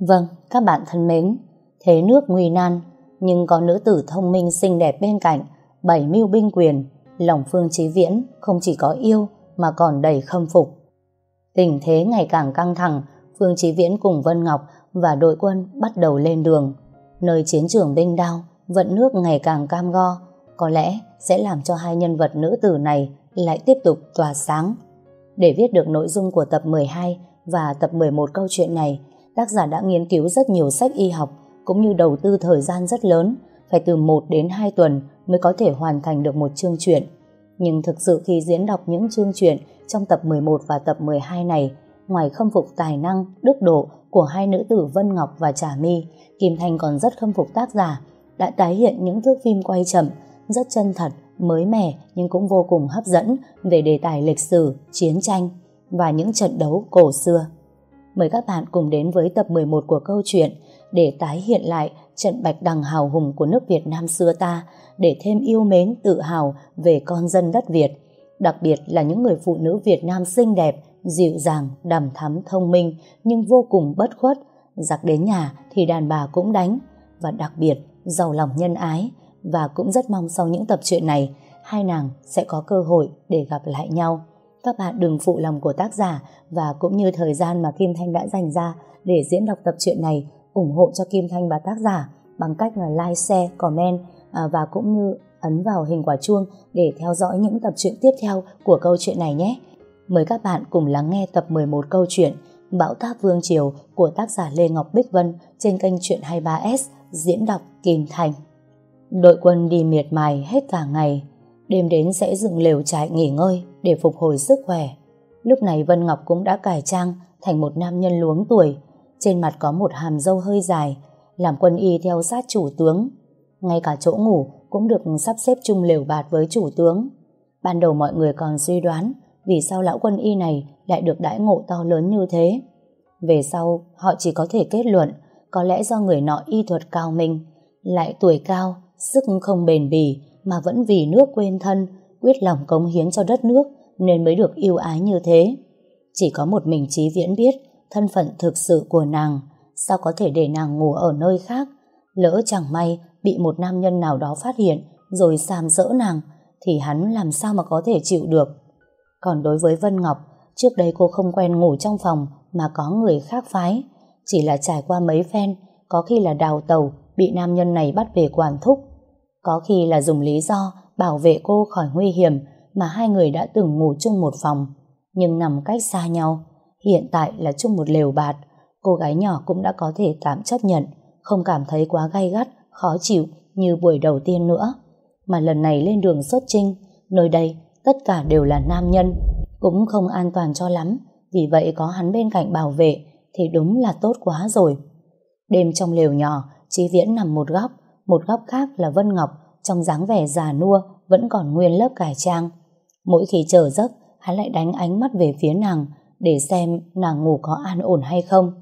Vâng, các bạn thân mến, thế nước nguy nan, nhưng có nữ tử thông minh xinh đẹp bên cạnh, bảy mưu binh quyền, lòng Phương Chí Viễn không chỉ có yêu mà còn đầy khâm phục. Tình thế ngày càng căng thẳng, Phương Chí Viễn cùng Vân Ngọc và đội quân bắt đầu lên đường. Nơi chiến trường binh đao, vận nước ngày càng cam go, có lẽ sẽ làm cho hai nhân vật nữ tử này lại tiếp tục tỏa sáng. Để viết được nội dung của tập 12 và tập 11 câu chuyện này, tác giả đã nghiên cứu rất nhiều sách y học cũng như đầu tư thời gian rất lớn, phải từ 1 đến 2 tuần mới có thể hoàn thành được một chương truyện. Nhưng thực sự khi diễn đọc những chương truyện trong tập 11 và tập 12 này, ngoài khâm phục tài năng, đức độ của hai nữ tử Vân Ngọc và Trà My, Kim Thanh còn rất khâm phục tác giả, đã tái hiện những thước phim quay chậm, rất chân thật, mới mẻ nhưng cũng vô cùng hấp dẫn về đề tài lịch sử, chiến tranh và những trận đấu cổ xưa. Mời các bạn cùng đến với tập 11 của câu chuyện để tái hiện lại trận bạch đằng hào hùng của nước Việt Nam xưa ta để thêm yêu mến tự hào về con dân đất Việt. Đặc biệt là những người phụ nữ Việt Nam xinh đẹp, dịu dàng, đằm thắm, thông minh nhưng vô cùng bất khuất. Giặc đến nhà thì đàn bà cũng đánh và đặc biệt giàu lòng nhân ái và cũng rất mong sau những tập truyện này hai nàng sẽ có cơ hội để gặp lại nhau. Các bạn đừng phụ lòng của tác giả và cũng như thời gian mà Kim Thanh đã dành ra để diễn đọc tập truyện này ủng hộ cho Kim Thanh và tác giả bằng cách là like, share, comment à, và cũng như ấn vào hình quả chuông để theo dõi những tập truyện tiếp theo của câu chuyện này nhé. Mời các bạn cùng lắng nghe tập 11 câu chuyện Bão táp Vương Triều của tác giả Lê Ngọc Bích Vân trên kênh Chuyện 23S diễn đọc Kim Thanh. Đội quân đi miệt mài hết cả ngày, đêm đến sẽ dựng lều trại nghỉ ngơi để phục hồi sức khỏe. Lúc này Vân Ngọc cũng đã cải trang thành một nam nhân luống tuổi, trên mặt có một hàm râu hơi dài, làm quân y theo sát chủ tướng. Ngay cả chỗ ngủ cũng được sắp xếp chung lều bạt với chủ tướng. Ban đầu mọi người còn suy đoán vì sao lão quân y này lại được đãi ngộ to lớn như thế. Về sau, họ chỉ có thể kết luận có lẽ do người nọ y thuật cao minh, lại tuổi cao, sức không bền bỉ mà vẫn vì nước quên thân, quyết lòng cống hiến cho đất nước nên mới được yêu ái như thế. Chỉ có một mình Trí Viễn biết thân phận thực sự của nàng, sao có thể để nàng ngủ ở nơi khác, lỡ chẳng may bị một nam nhân nào đó phát hiện rồi sàm sỡ nàng, thì hắn làm sao mà có thể chịu được. Còn đối với Vân Ngọc, trước đây cô không quen ngủ trong phòng mà có người khác phái, chỉ là trải qua mấy phen, có khi là đào tàu bị nam nhân này bắt về quản thúc, có khi là dùng lý do bảo vệ cô khỏi nguy hiểm mà hai người đã từng ngủ chung một phòng, nhưng nằm cách xa nhau. Hiện tại là chung một lều bạt, cô gái nhỏ cũng đã có thể tạm chấp nhận, không cảm thấy quá gay gắt, khó chịu như buổi đầu tiên nữa. Mà lần này lên đường xuất trinh, nơi đây tất cả đều là nam nhân, cũng không an toàn cho lắm, vì vậy có hắn bên cạnh bảo vệ thì đúng là tốt quá rồi. Đêm trong lều nhỏ, Chí Viễn nằm một góc, một góc khác là Vân Ngọc trong dáng vẻ già nua vẫn còn nguyên lớp cải trang. Mỗi khi chờ giấc, hắn lại đánh ánh mắt về phía nàng để xem nàng ngủ có an ổn hay không.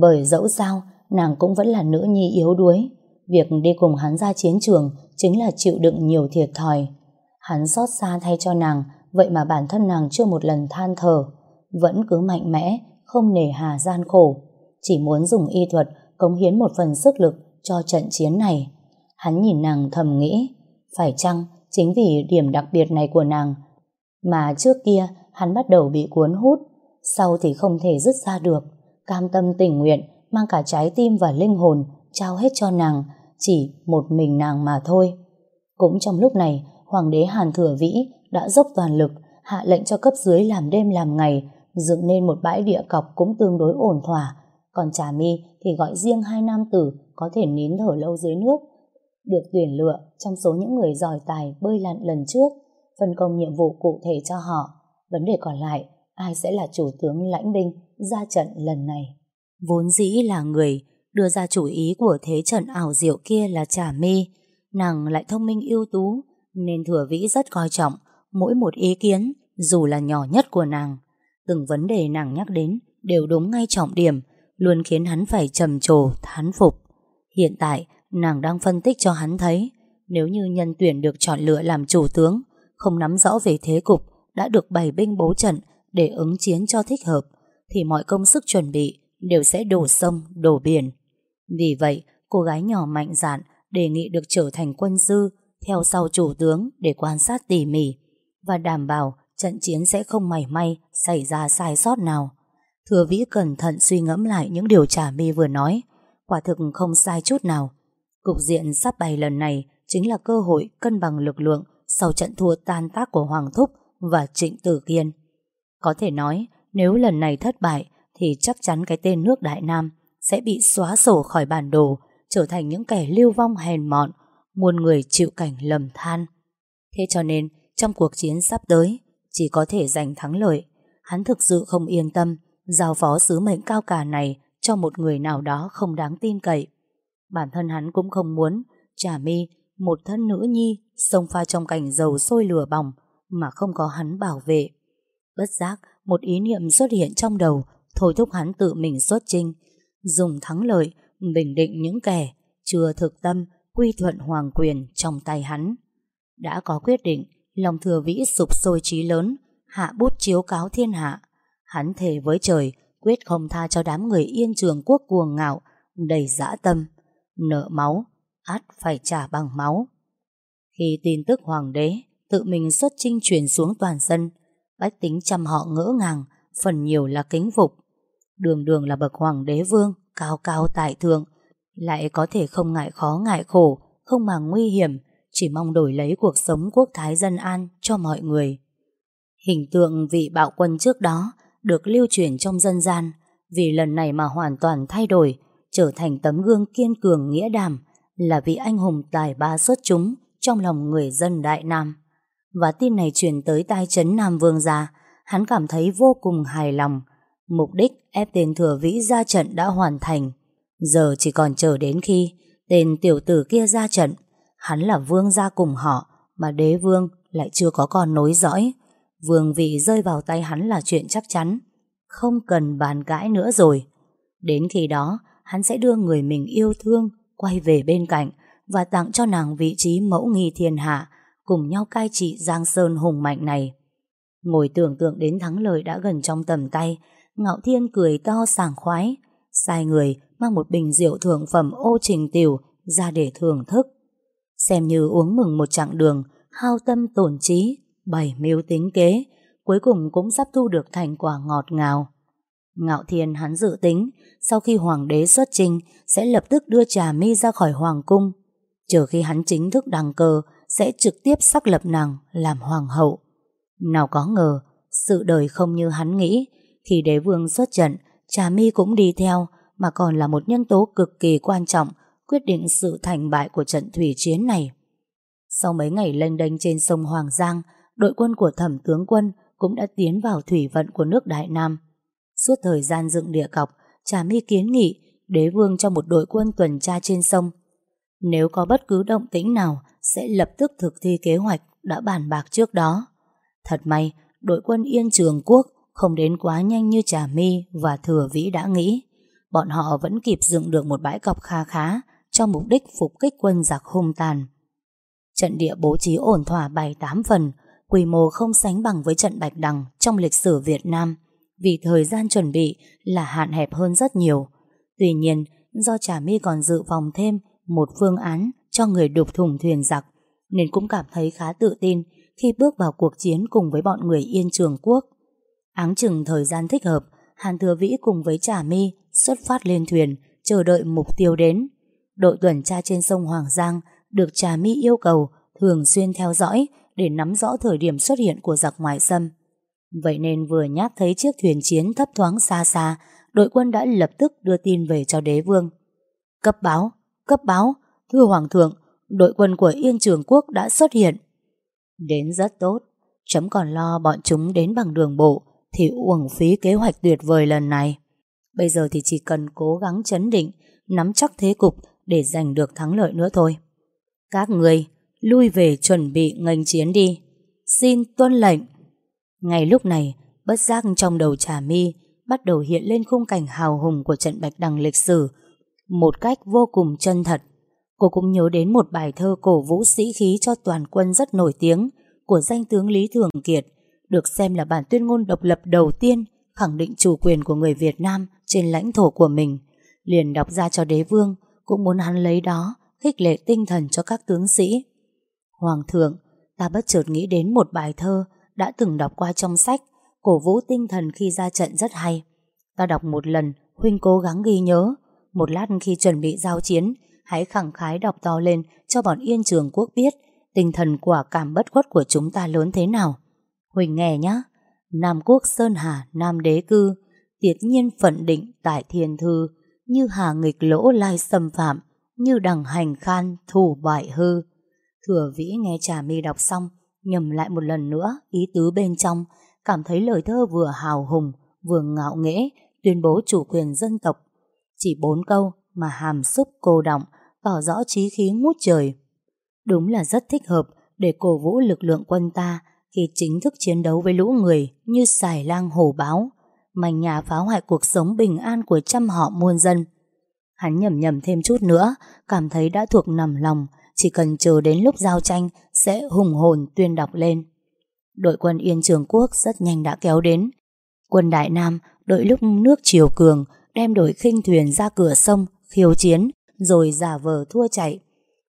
Bởi dẫu sao, nàng cũng vẫn là nữ nhi yếu đuối. Việc đi cùng hắn ra chiến trường chính là chịu đựng nhiều thiệt thòi. Hắn xót xa thay cho nàng, vậy mà bản thân nàng chưa một lần than thở. Vẫn cứ mạnh mẽ, không nề hà gian khổ. Chỉ muốn dùng y thuật cống hiến một phần sức lực cho trận chiến này. Hắn nhìn nàng thầm nghĩ, phải chăng chính vì điểm đặc biệt này của nàng mà trước kia hắn bắt đầu bị cuốn hút, sau thì không thể dứt ra được, cam tâm tình nguyện mang cả trái tim và linh hồn trao hết cho nàng, chỉ một mình nàng mà thôi. Cũng trong lúc này, Hoàng đế Hàn Thừa Vĩ đã dốc toàn lực hạ lệnh cho cấp dưới làm đêm làm ngày dựng nên một bãi địa cọc cũng tương đối ổn thỏa. Còn Trà My thì gọi riêng hai nam tử có thể nín thở lâu dưới nước, được tuyển lựa trong số những người giỏi tài bơi lặn lần trước, phân công nhiệm vụ cụ thể cho họ. Vấn đề còn lại, ai sẽ là chủ tướng lãnh binh ra trận lần này? Vốn dĩ là người đưa ra chủ ý của thế trận ảo diệu kia là Trà Mi, nàng lại thông minh ưu tú, nên thừa vĩ rất coi trọng mỗi một ý kiến, dù là nhỏ nhất của nàng. Từng vấn đề nàng nhắc đến đều đúng ngay trọng điểm, luôn khiến hắn phải trầm trồ, thán phục. Hiện tại, nàng đang phân tích cho hắn thấy, nếu như nhân tuyển được chọn lựa làm chủ tướng, không nắm rõ về thế cục, đã được bày binh bố trận để ứng chiến cho thích hợp, thì mọi công sức chuẩn bị đều sẽ đổ sông, đổ biển. Vì vậy, cô gái nhỏ mạnh dạn đề nghị được trở thành quân sư theo sau chủ tướng để quan sát tỉ mỉ và đảm bảo trận chiến sẽ không mảy may xảy ra sai sót nào. Thừa Vĩ cẩn thận suy ngẫm lại những điều Trà mi vừa nói, quả thực không sai chút nào. Cục diện sắp bày lần này chính là cơ hội cân bằng lực lượng sau trận thua tan tác của Hoàng Thúc và Trịnh Tử Kiên. Có thể nói, nếu lần này thất bại thì chắc chắn cái tên nước Đại Nam sẽ bị xóa sổ khỏi bản đồ, trở thành những kẻ lưu vong hèn mọn, muôn người chịu cảnh lầm than. Thế cho nên, trong cuộc chiến sắp tới, chỉ có thể giành thắng lợi. Hắn thực sự không yên tâm giao phó sứ mệnh cao cả này cho một người nào đó không đáng tin cậy. Bản thân hắn cũng không muốn Trà mi một thân nữ nhi xông pha trong cảnh dầu sôi lửa bỏng mà không có hắn bảo vệ. Bất giác, một ý niệm xuất hiện trong đầu thôi thúc hắn tự mình xuất trinh, dùng thắng lợi bình định những kẻ chưa thực tâm quy thuận hoàng quyền trong tay hắn. Đã có quyết định, lòng thừa vĩ sụp sôi trí lớn, hạ bút chiếu cáo thiên hạ. Hắn thề với trời, quyết không tha cho đám người yên trường quốc cuồng ngạo, đầy dã tâm. Nợ máu, át phải trả bằng máu. Khi tin tức hoàng đế tự mình xuất chinh truyền xuống toàn dân, bách tính chăm họ ngỡ ngàng, phần nhiều là kính phục. Đường đường là bậc hoàng đế vương, cao cao tại thượng, lại có thể không ngại khó ngại khổ, không màng nguy hiểm, chỉ mong đổi lấy cuộc sống quốc thái dân an cho mọi người. Hình tượng vị bạo quân trước đó được lưu truyền trong dân gian, vì lần này mà hoàn toàn thay đổi, trở thành tấm gương kiên cường nghĩa đảm, là vị anh hùng tài ba xuất chúng trong lòng người dân Đại Nam. Và tin này truyền tới tai chấn Nam Vương gia, hắn cảm thấy vô cùng hài lòng. Mục đích ép tên thừa vĩ ra trận đã hoàn thành. Giờ chỉ còn chờ đến khi tên tiểu tử kia ra trận. Hắn là vương gia cùng họ, mà đế vương lại chưa có con nối dõi. Vương vị rơi vào tay hắn là chuyện chắc chắn. Không cần bàn cãi nữa rồi. Đến khi đó, hắn sẽ đưa người mình yêu thương quay về bên cạnh và tặng cho nàng vị trí mẫu nghi thiên hạ cùng nhau cai trị Giang Sơn hùng mạnh này. Ngồi tưởng tượng đến thắng lợi đã gần trong tầm tay, Ngạo Thiên cười to sảng khoái, sai người mang một bình rượu thượng phẩm ô trình tiểu ra để thưởng thức. Xem như uống mừng một chặng đường, hao tâm tổn trí, bày mưu tính kế, cuối cùng cũng sắp thu được thành quả ngọt ngào. Ngạo Thiên hắn dự tính, sau khi hoàng đế xuất trình, sẽ lập tức đưa trà mi ra khỏi hoàng cung. Chờ khi hắn chính thức đăng cơ, sẽ trực tiếp xác lập nàng làm hoàng hậu. Nào có ngờ, sự đời không như hắn nghĩ, khi đế vương xuất trận, trà mi cũng đi theo, mà còn là một nhân tố cực kỳ quan trọng quyết định sự thành bại của trận thủy chiến này. Sau mấy ngày lênh đênh trên sông Hoàng Giang, đội quân của thẩm tướng quân cũng đã tiến vào thủy vận của nước Đại Nam. Suốt thời gian dựng địa cọc, Trà My kiến nghị đế vương cho một đội quân tuần tra trên sông. Nếu có bất cứ động tĩnh nào, sẽ lập tức thực thi kế hoạch đã bàn bạc trước đó. Thật may, đội quân Yên Trường Quốc không đến quá nhanh như Trà My và Thừa Vĩ đã nghĩ. Bọn họ vẫn kịp dựng được một bãi cọc kha khá cho mục đích phục kích quân giặc hung tàn. Trận địa bố trí ổn thỏa bài 8 phần, quy mô không sánh bằng với trận Bạch Đằng trong lịch sử Việt Nam, vì thời gian chuẩn bị là hạn hẹp hơn rất nhiều. Tuy nhiên, do Trà My còn dự phòng thêm một phương án cho người đục thủng thuyền giặc, nên cũng cảm thấy khá tự tin khi bước vào cuộc chiến cùng với bọn người Yên Trường Quốc. Áng chừng thời gian thích hợp, Hàn Thừa Vĩ cùng với Trà My xuất phát lên thuyền, chờ đợi mục tiêu đến. Đội tuần tra trên sông Hoàng Giang được Trà My yêu cầu thường xuyên theo dõi để nắm rõ thời điểm xuất hiện của giặc ngoại xâm. Vậy nên vừa nhát thấy chiếc thuyền chiến thấp thoáng xa xa, đội quân đã lập tức đưa tin về cho đế vương. Cấp báo, cấp báo, thưa Hoàng thượng, đội quân của Yên Trường Quốc đã xuất hiện. Đến rất tốt, chấm còn lo bọn chúng đến bằng đường bộ thì uổng phí kế hoạch tuyệt vời lần này. Bây giờ thì chỉ cần cố gắng chấn định, nắm chắc thế cục để giành được thắng lợi nữa thôi. Các người lui về chuẩn bị ngành chiến đi. Xin tuân lệnh. Ngay lúc này, bất giác trong đầu trà mi bắt đầu hiện lên khung cảnh hào hùng của trận Bạch Đằng lịch sử một cách vô cùng chân thật. Cô cũng nhớ đến một bài thơ cổ vũ sĩ khí cho toàn quân rất nổi tiếng của danh tướng Lý Thường Kiệt, được xem là bản tuyên ngôn độc lập đầu tiên khẳng định chủ quyền của người Việt Nam trên lãnh thổ của mình. Liền đọc ra cho đế vương, cũng muốn hắn lấy đó, khích lệ tinh thần cho các tướng sĩ. Hoàng thượng, ta bất chợt nghĩ đến một bài thơ đã từng đọc qua trong sách, cổ vũ tinh thần khi ra trận rất hay. Ta đọc một lần, huynh cố gắng ghi nhớ. Một lát khi chuẩn bị giao chiến, hãy khẳng khái đọc to lên cho bọn yên trường quốc biết tinh thần quả cảm bất khuất của chúng ta lớn thế nào. Huỳnh nghe nhá. Nam quốc Sơn Hà, Nam đế cư, tiệt nhiên phận định tại thiên thư, như hà nghịch lỗ lai xâm phạm, như đằng hành khan thủ bại hư. Thừa vĩ nghe trà mi đọc xong, nhầm lại một lần nữa ý tứ bên trong, cảm thấy lời thơ vừa hào hùng, vừa ngạo nghễ, tuyên bố chủ quyền dân tộc. Chỉ bốn câu mà hàm xúc cô động, tỏ rõ trí khí ngút trời. Đúng là rất thích hợp để cổ vũ lực lượng quân ta khi chính thức chiến đấu với lũ người như xài lang hổ báo, mảnh nhà phá hoại cuộc sống bình an của trăm họ muôn dân. Hắn nhầm nhầm thêm chút nữa, cảm thấy đã thuộc nằm lòng, chỉ cần chờ đến lúc giao tranh sẽ hùng hồn tuyên đọc lên. Đội quân Yên Trường Quốc rất nhanh đã kéo đến. Quân Đại Nam đợi lúc nước chiều cường đem đội khinh thuyền ra cửa sông khiêu chiến rồi giả vờ thua chạy.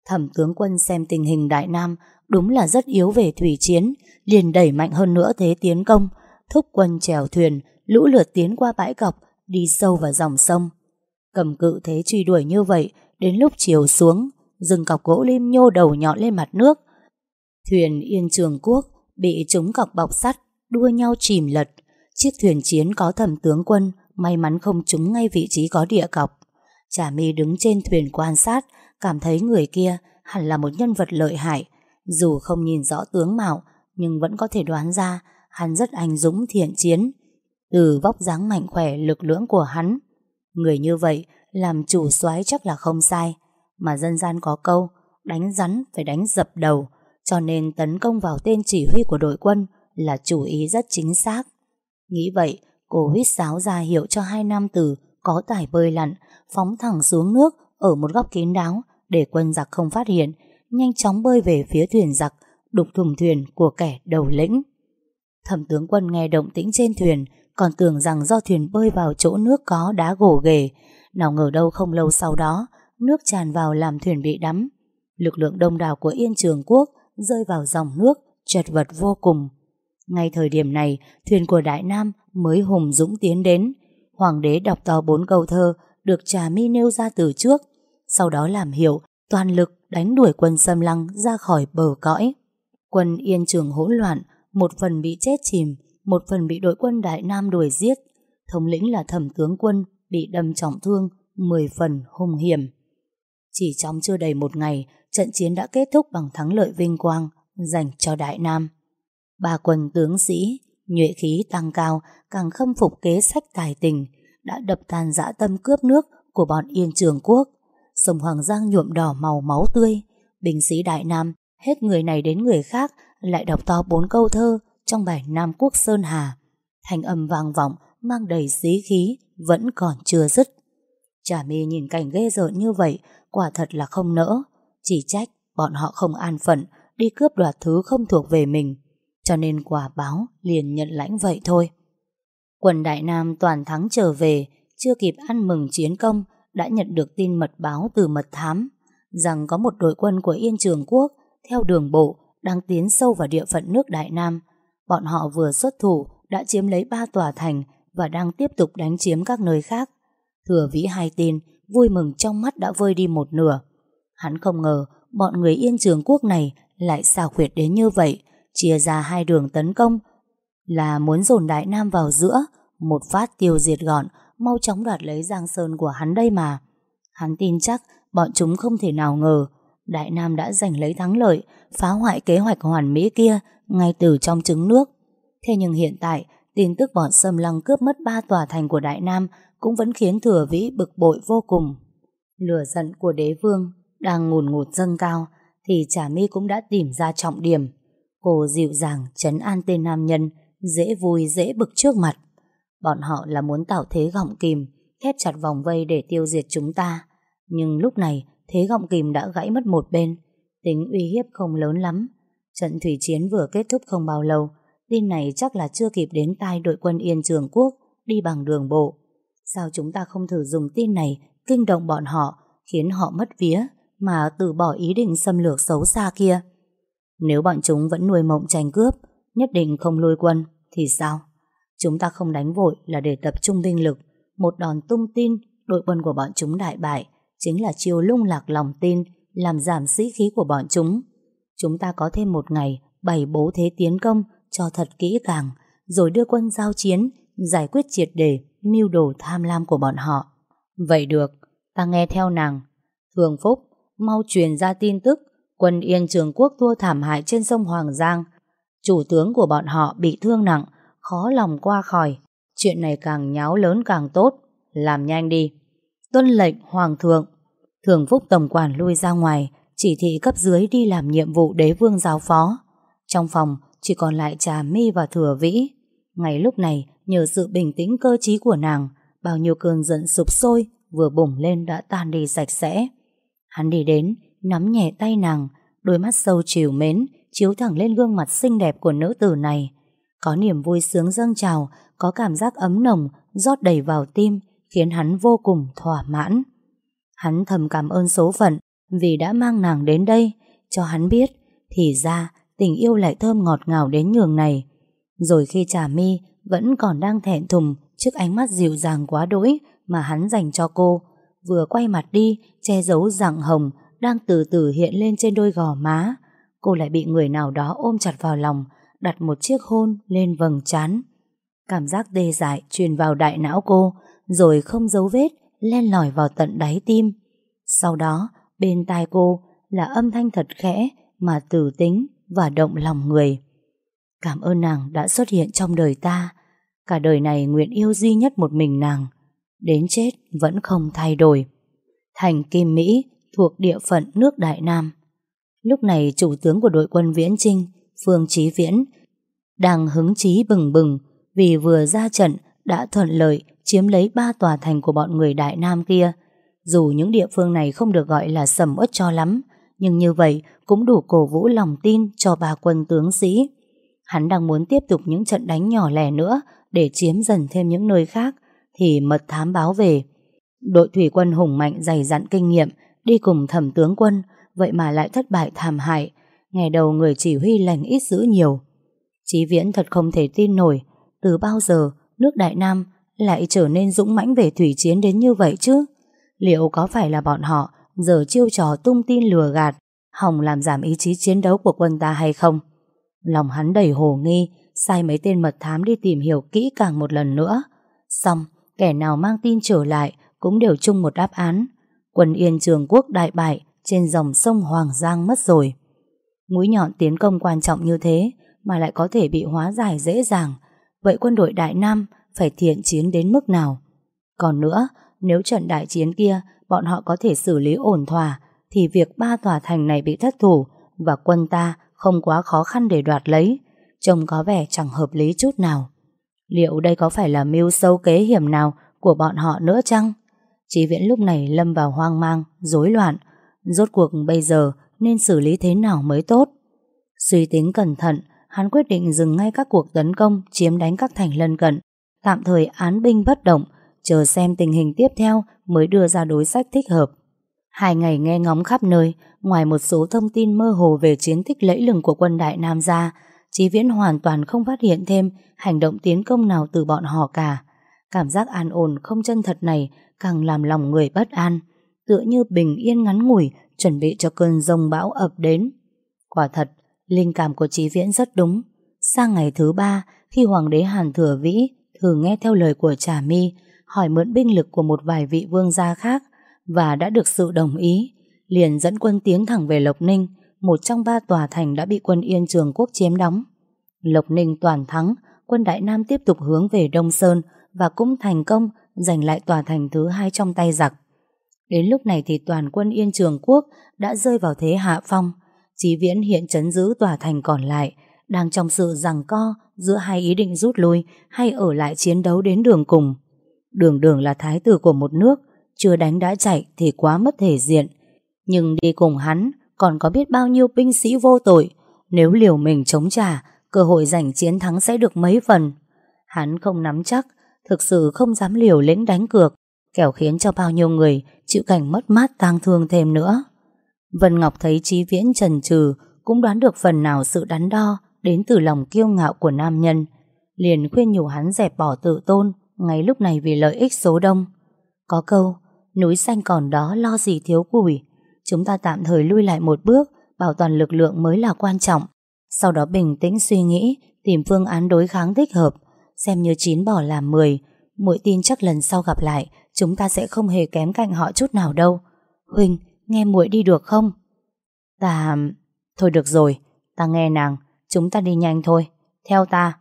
Thẩm tướng quân xem tình hình Đại Nam đúng là rất yếu về thủy chiến, liền đẩy mạnh hơn nữa thế tiến công, thúc quân chèo thuyền, lũ lượt tiến qua bãi cọc, đi sâu vào dòng sông. Cầm cự thế truy đuổi như vậy, đến lúc chiều xuống, rừng cọc gỗ lim nhô đầu nhọn lên mặt nước. Thuyền Yên Trường Quốc bị chúng cọc bọc sắt, đua nhau chìm lật. Chiếc thuyền chiến có thẩm tướng quân, may mắn không trúng ngay vị trí có địa cọc. Trà my đứng trên thuyền quan sát, cảm thấy người kia hẳn là một nhân vật lợi hại. Dù không nhìn rõ tướng mạo, nhưng vẫn có thể đoán ra hắn rất anh dũng thiện chiến. Từ vóc dáng mạnh khỏe lực lưỡng của hắn, người như vậy làm chủ soái chắc là không sai. Mà dân gian có câu, đánh rắn phải đánh dập đầu, cho nên tấn công vào tên chỉ huy của đội quân là chủ ý rất chính xác. Nghĩ vậy, cô huyết sáo ra hiệu cho hai nam tử có tài bơi lặn, phóng thẳng xuống nước ở một góc kín đáo để quân giặc không phát hiện, nhanh chóng bơi về phía thuyền giặc, đục thùng thuyền của kẻ đầu lĩnh. Thẩm tướng quân nghe động tĩnh trên thuyền, còn tưởng rằng do thuyền bơi vào chỗ nước có đá gồ ghề, nào ngờ đâu không lâu sau đó, nước tràn vào làm thuyền bị đắm. Lực lượng đông đảo của Yên Trường Quốc rơi vào dòng nước, chật vật vô cùng. Ngay thời điểm này, thuyền của Đại Nam mới hùng dũng tiến đến. Hoàng đế đọc to bốn câu thơ được Trà Mi nêu ra từ trước, sau đó làm hiệu, toàn lực đánh đuổi quân xâm lăng ra khỏi bờ cõi. Quân Yên Trường hỗn loạn, một phần bị chết chìm, một phần bị đội quân Đại Nam đuổi giết. Thống lĩnh là thẩm tướng quân, bị đâm trọng thương, 10 phần hung hiểm. Chỉ trong chưa đầy một ngày, trận chiến đã kết thúc bằng thắng lợi vinh quang dành cho Đại Nam. Ba quân tướng sĩ, nhuệ khí tăng cao, càng khâm phục kế sách tài tình, đã đập tan dã tâm cướp nước của bọn Yên Trường Quốc. Sông Hoàng Giang nhuộm đỏ màu máu tươi, binh sĩ Đại Nam, hết người này đến người khác, lại đọc to bốn câu thơ trong bài Nam Quốc Sơn Hà. Thành âm vang vọng, mang đầy xí khí, vẫn còn chưa dứt. Trà mi nhìn cảnh ghê rợn như vậy, quả thật là không nỡ. Chỉ trách bọn họ không an phận, đi cướp đoạt thứ không thuộc về mình. Cho nên quả báo liền nhận lãnh vậy thôi. Quân Đại Nam toàn thắng trở về, chưa kịp ăn mừng chiến công, đã nhận được tin mật báo từ mật thám rằng có một đội quân của Yên Trường Quốc theo đường bộ đang tiến sâu vào địa phận nước Đại Nam. Bọn họ vừa xuất thủ đã chiếm lấy ba tòa thành và đang tiếp tục đánh chiếm các nơi khác. Thừa vĩ hai tên vui mừng trong mắt đã vơi đi một nửa. Hắn không ngờ bọn người Yên Trường Quốc này lại xào quyệt đến như vậy, chia ra hai đường tấn công là muốn dồn Đại Nam vào giữa, một phát tiêu diệt gọn, mau chóng đoạt lấy Giang Sơn của hắn đây mà. Hắn tin chắc bọn chúng không thể nào ngờ Đại Nam đã giành lấy thắng lợi, phá hoại kế hoạch hoàn mỹ kia ngay từ trong trứng nước. Thế nhưng hiện tại, tin tức bọn xâm lăng cướp mất ba tòa thành của Đại Nam cũng vẫn khiến thừa vĩ bực bội vô cùng. Lửa giận của đế vương đang ngùn ngụt dâng cao, thì Trà My cũng đã tìm ra trọng điểm. Cô dịu dàng chấn an tên nam nhân, dễ vui dễ bực trước mặt. Bọn họ là muốn tạo thế gọng kìm, khép chặt vòng vây để tiêu diệt chúng ta. Nhưng lúc này, thế gọng kìm đã gãy mất một bên. Tính uy hiếp không lớn lắm. Trận thủy chiến vừa kết thúc không bao lâu, tin này chắc là chưa kịp đến tai đội quân Yên Trường Quốc đi bằng đường bộ. Sao chúng ta không thử dùng tin này kinh động bọn họ, khiến họ mất vía, mà từ bỏ ý định xâm lược xấu xa kia? Nếu bọn chúng vẫn nuôi mộng tranh cướp, nhất định không lôi quân, thì sao? Chúng ta không đánh vội là để tập trung binh lực, một đòn tung tin đội quân của bọn chúng đại bại, chính là chiêu lung lạc lòng tin, làm giảm sĩ khí của bọn chúng. Chúng ta có thêm một ngày bày bố thế tiến công cho thật kỹ càng, rồi đưa quân giao chiến, giải quyết triệt đề mưu đồ tham lam của bọn họ. Vậy được, ta nghe theo nàng. Thường Phúc, mau truyền ra tin tức quân Yên Trường Quốc thua thảm hại trên sông Hoàng Giang. Chủ tướng của bọn họ bị thương nặng, khó lòng qua khỏi. Chuyện này càng nháo lớn càng tốt. Làm nhanh đi. Tuân lệnh Hoàng thượng. Thường Phúc tổng quản lui ra ngoài, chỉ thị cấp dưới đi làm nhiệm vụ đế vương giáo phó. Trong phòng chỉ còn lại Trà Mi và Thừa Vĩ. Ngay lúc này, nhờ sự bình tĩnh cơ trí của nàng, bao nhiêu cơn giận sụp sôi vừa bùng lên đã tan đi sạch sẽ. Hắn đi đến, nắm nhẹ tay nàng, đôi mắt sâu chiều mến, chiếu thẳng lên gương mặt xinh đẹp của nữ tử này. Có niềm vui sướng dâng trào, có cảm giác ấm nồng, rót đầy vào tim, khiến hắn vô cùng thỏa mãn. Hắn thầm cảm ơn số phận vì đã mang nàng đến đây, cho hắn biết, thì ra tình yêu lại thơm ngọt ngào đến nhường này. Rồi khi Trà Mi vẫn còn đang thẹn thùng trước ánh mắt dịu dàng quá đỗi mà hắn dành cho cô, vừa quay mặt đi, che giấu dạng hồng đang từ từ hiện lên trên đôi gò má. Cô lại bị người nào đó ôm chặt vào lòng, đặt một chiếc hôn lên vầng trán. Cảm giác đê dại truyền vào đại não cô, rồi không dấu vết, len lỏi vào tận đáy tim. Sau đó, bên tai cô là âm thanh thật khẽ mà tử tính và động lòng người. Cảm ơn nàng đã xuất hiện trong đời ta. Cả đời này nguyện yêu duy nhất một mình nàng. Đến chết vẫn không thay đổi. Thành Kim Mỹ thuộc địa phận nước Đại Nam. Lúc này chủ tướng của đội quân Viễn Trinh, Phương Chí Viễn, đang hứng chí bừng bừng vì vừa ra trận đã thuận lợi chiếm lấy ba tòa thành của bọn người Đại Nam kia. Dù những địa phương này không được gọi là sầm uất cho lắm, nhưng như vậy cũng đủ cổ vũ lòng tin cho ba quân tướng sĩ. Hắn đang muốn tiếp tục những trận đánh nhỏ lẻ nữa để chiếm dần thêm những nơi khác, thì mật thám báo về. Đội thủy quân hùng mạnh dày dặn kinh nghiệm đi cùng thẩm tướng quân, vậy mà lại thất bại thảm hại. Ngày đầu người chỉ huy lành ít dữ nhiều. Chí Viễn thật không thể tin nổi, từ bao giờ nước Đại Nam lại trở nên dũng mãnh về thủy chiến đến như vậy chứ? Liệu có phải là bọn họ giờ chiêu trò tung tin lừa gạt, hòng làm giảm ý chí chiến đấu của quân ta hay không? Lòng hắn đầy hồ nghi, sai mấy tên mật thám đi tìm hiểu kỹ càng một lần nữa. Xong, kẻ nào mang tin trở lại cũng đều chung một đáp án. Quân Yên Trường Quốc đại bại trên dòng sông Hoàng Giang mất rồi. Mũi nhọn tiến công quan trọng như thế mà lại có thể bị hóa giải dễ dàng. Vậy quân đội Đại Nam phải thiện chiến đến mức nào? Còn nữa, nếu trận đại chiến kia bọn họ có thể xử lý ổn thỏa thì việc ba tòa thành này bị thất thủ và quân ta không quá khó khăn để đoạt lấy trông có vẻ chẳng hợp lý chút nào. Liệu đây có phải là mưu sâu kế hiểm nào của bọn họ nữa chăng? Chí Viễn lúc này lâm vào hoang mang, rối loạn. Rốt cuộc bây giờ nên xử lý thế nào mới tốt? Suy tính cẩn thận, hắn quyết định dừng ngay các cuộc tấn công chiếm đánh các thành lân cận, tạm thời án binh bất động, chờ xem tình hình tiếp theo mới đưa ra đối sách thích hợp. Hai ngày nghe ngóng khắp nơi, ngoài một số thông tin mơ hồ về chiến tích lẫy lừng của quân Đại Nam ra, Chí Viễn hoàn toàn không phát hiện thêm hành động tiến công nào từ bọn họ cả. Cảm giác an ổn không chân thật này càng làm lòng người bất an, tựa như bình yên ngắn ngủi chuẩn bị cho cơn rông bão ập đến. Quả thật, linh cảm của Chí Viễn rất đúng. Sang ngày thứ ba, khi Hoàng đế Hàn Thừa Vĩ thử nghe theo lời của Trà Mi, hỏi mượn binh lực của một vài vị vương gia khác và đã được sự đồng ý, liền dẫn quân tiến thẳng về Lộc Ninh, một trong ba tòa thành đã bị quân Yên Trường Quốc chiếm đóng. Lộc Ninh toàn thắng, quân Đại Nam tiếp tục hướng về Đông Sơn và cũng thành công giành lại tòa thành thứ hai trong tay giặc. Đến lúc này thì toàn quân Yên Trường Quốc đã rơi vào thế hạ phong. Chí Viễn hiện chấn giữ tòa thành còn lại, đang trong sự giằng co giữa hai ý định rút lui hay ở lại chiến đấu đến đường cùng. Đường đường là thái tử của một nước, chưa đánh đã chạy thì quá mất thể diện. Nhưng đi cùng hắn còn có biết bao nhiêu binh sĩ vô tội. Nếu liều mình chống trả, cơ hội giành chiến thắng sẽ được mấy phần. Hắn không nắm chắc, thực sự không dám liều lĩnh đánh cược, kẻo khiến cho bao nhiêu người chịu cảnh mất mát tang thương thêm nữa. Vân Ngọc thấy Chí Viễn trần trừ, cũng đoán được phần nào sự đắn đo đến từ lòng kiêu ngạo của nam nhân, liền khuyên nhủ hắn dẹp bỏ tự tôn, ngay lúc này vì lợi ích số đông. Có câu, núi xanh còn đó lo gì thiếu củi, chúng ta tạm thời lui lại một bước, bảo toàn lực lượng mới là quan trọng. Sau đó bình tĩnh suy nghĩ, tìm phương án đối kháng thích hợp, xem như chín bỏ làm 10. Muội tin chắc lần sau gặp lại, chúng ta sẽ không hề kém cạnh họ chút nào đâu. Huynh, nghe muội đi được không? Ta... Thôi được rồi, ta nghe nàng, chúng ta đi nhanh thôi, theo ta.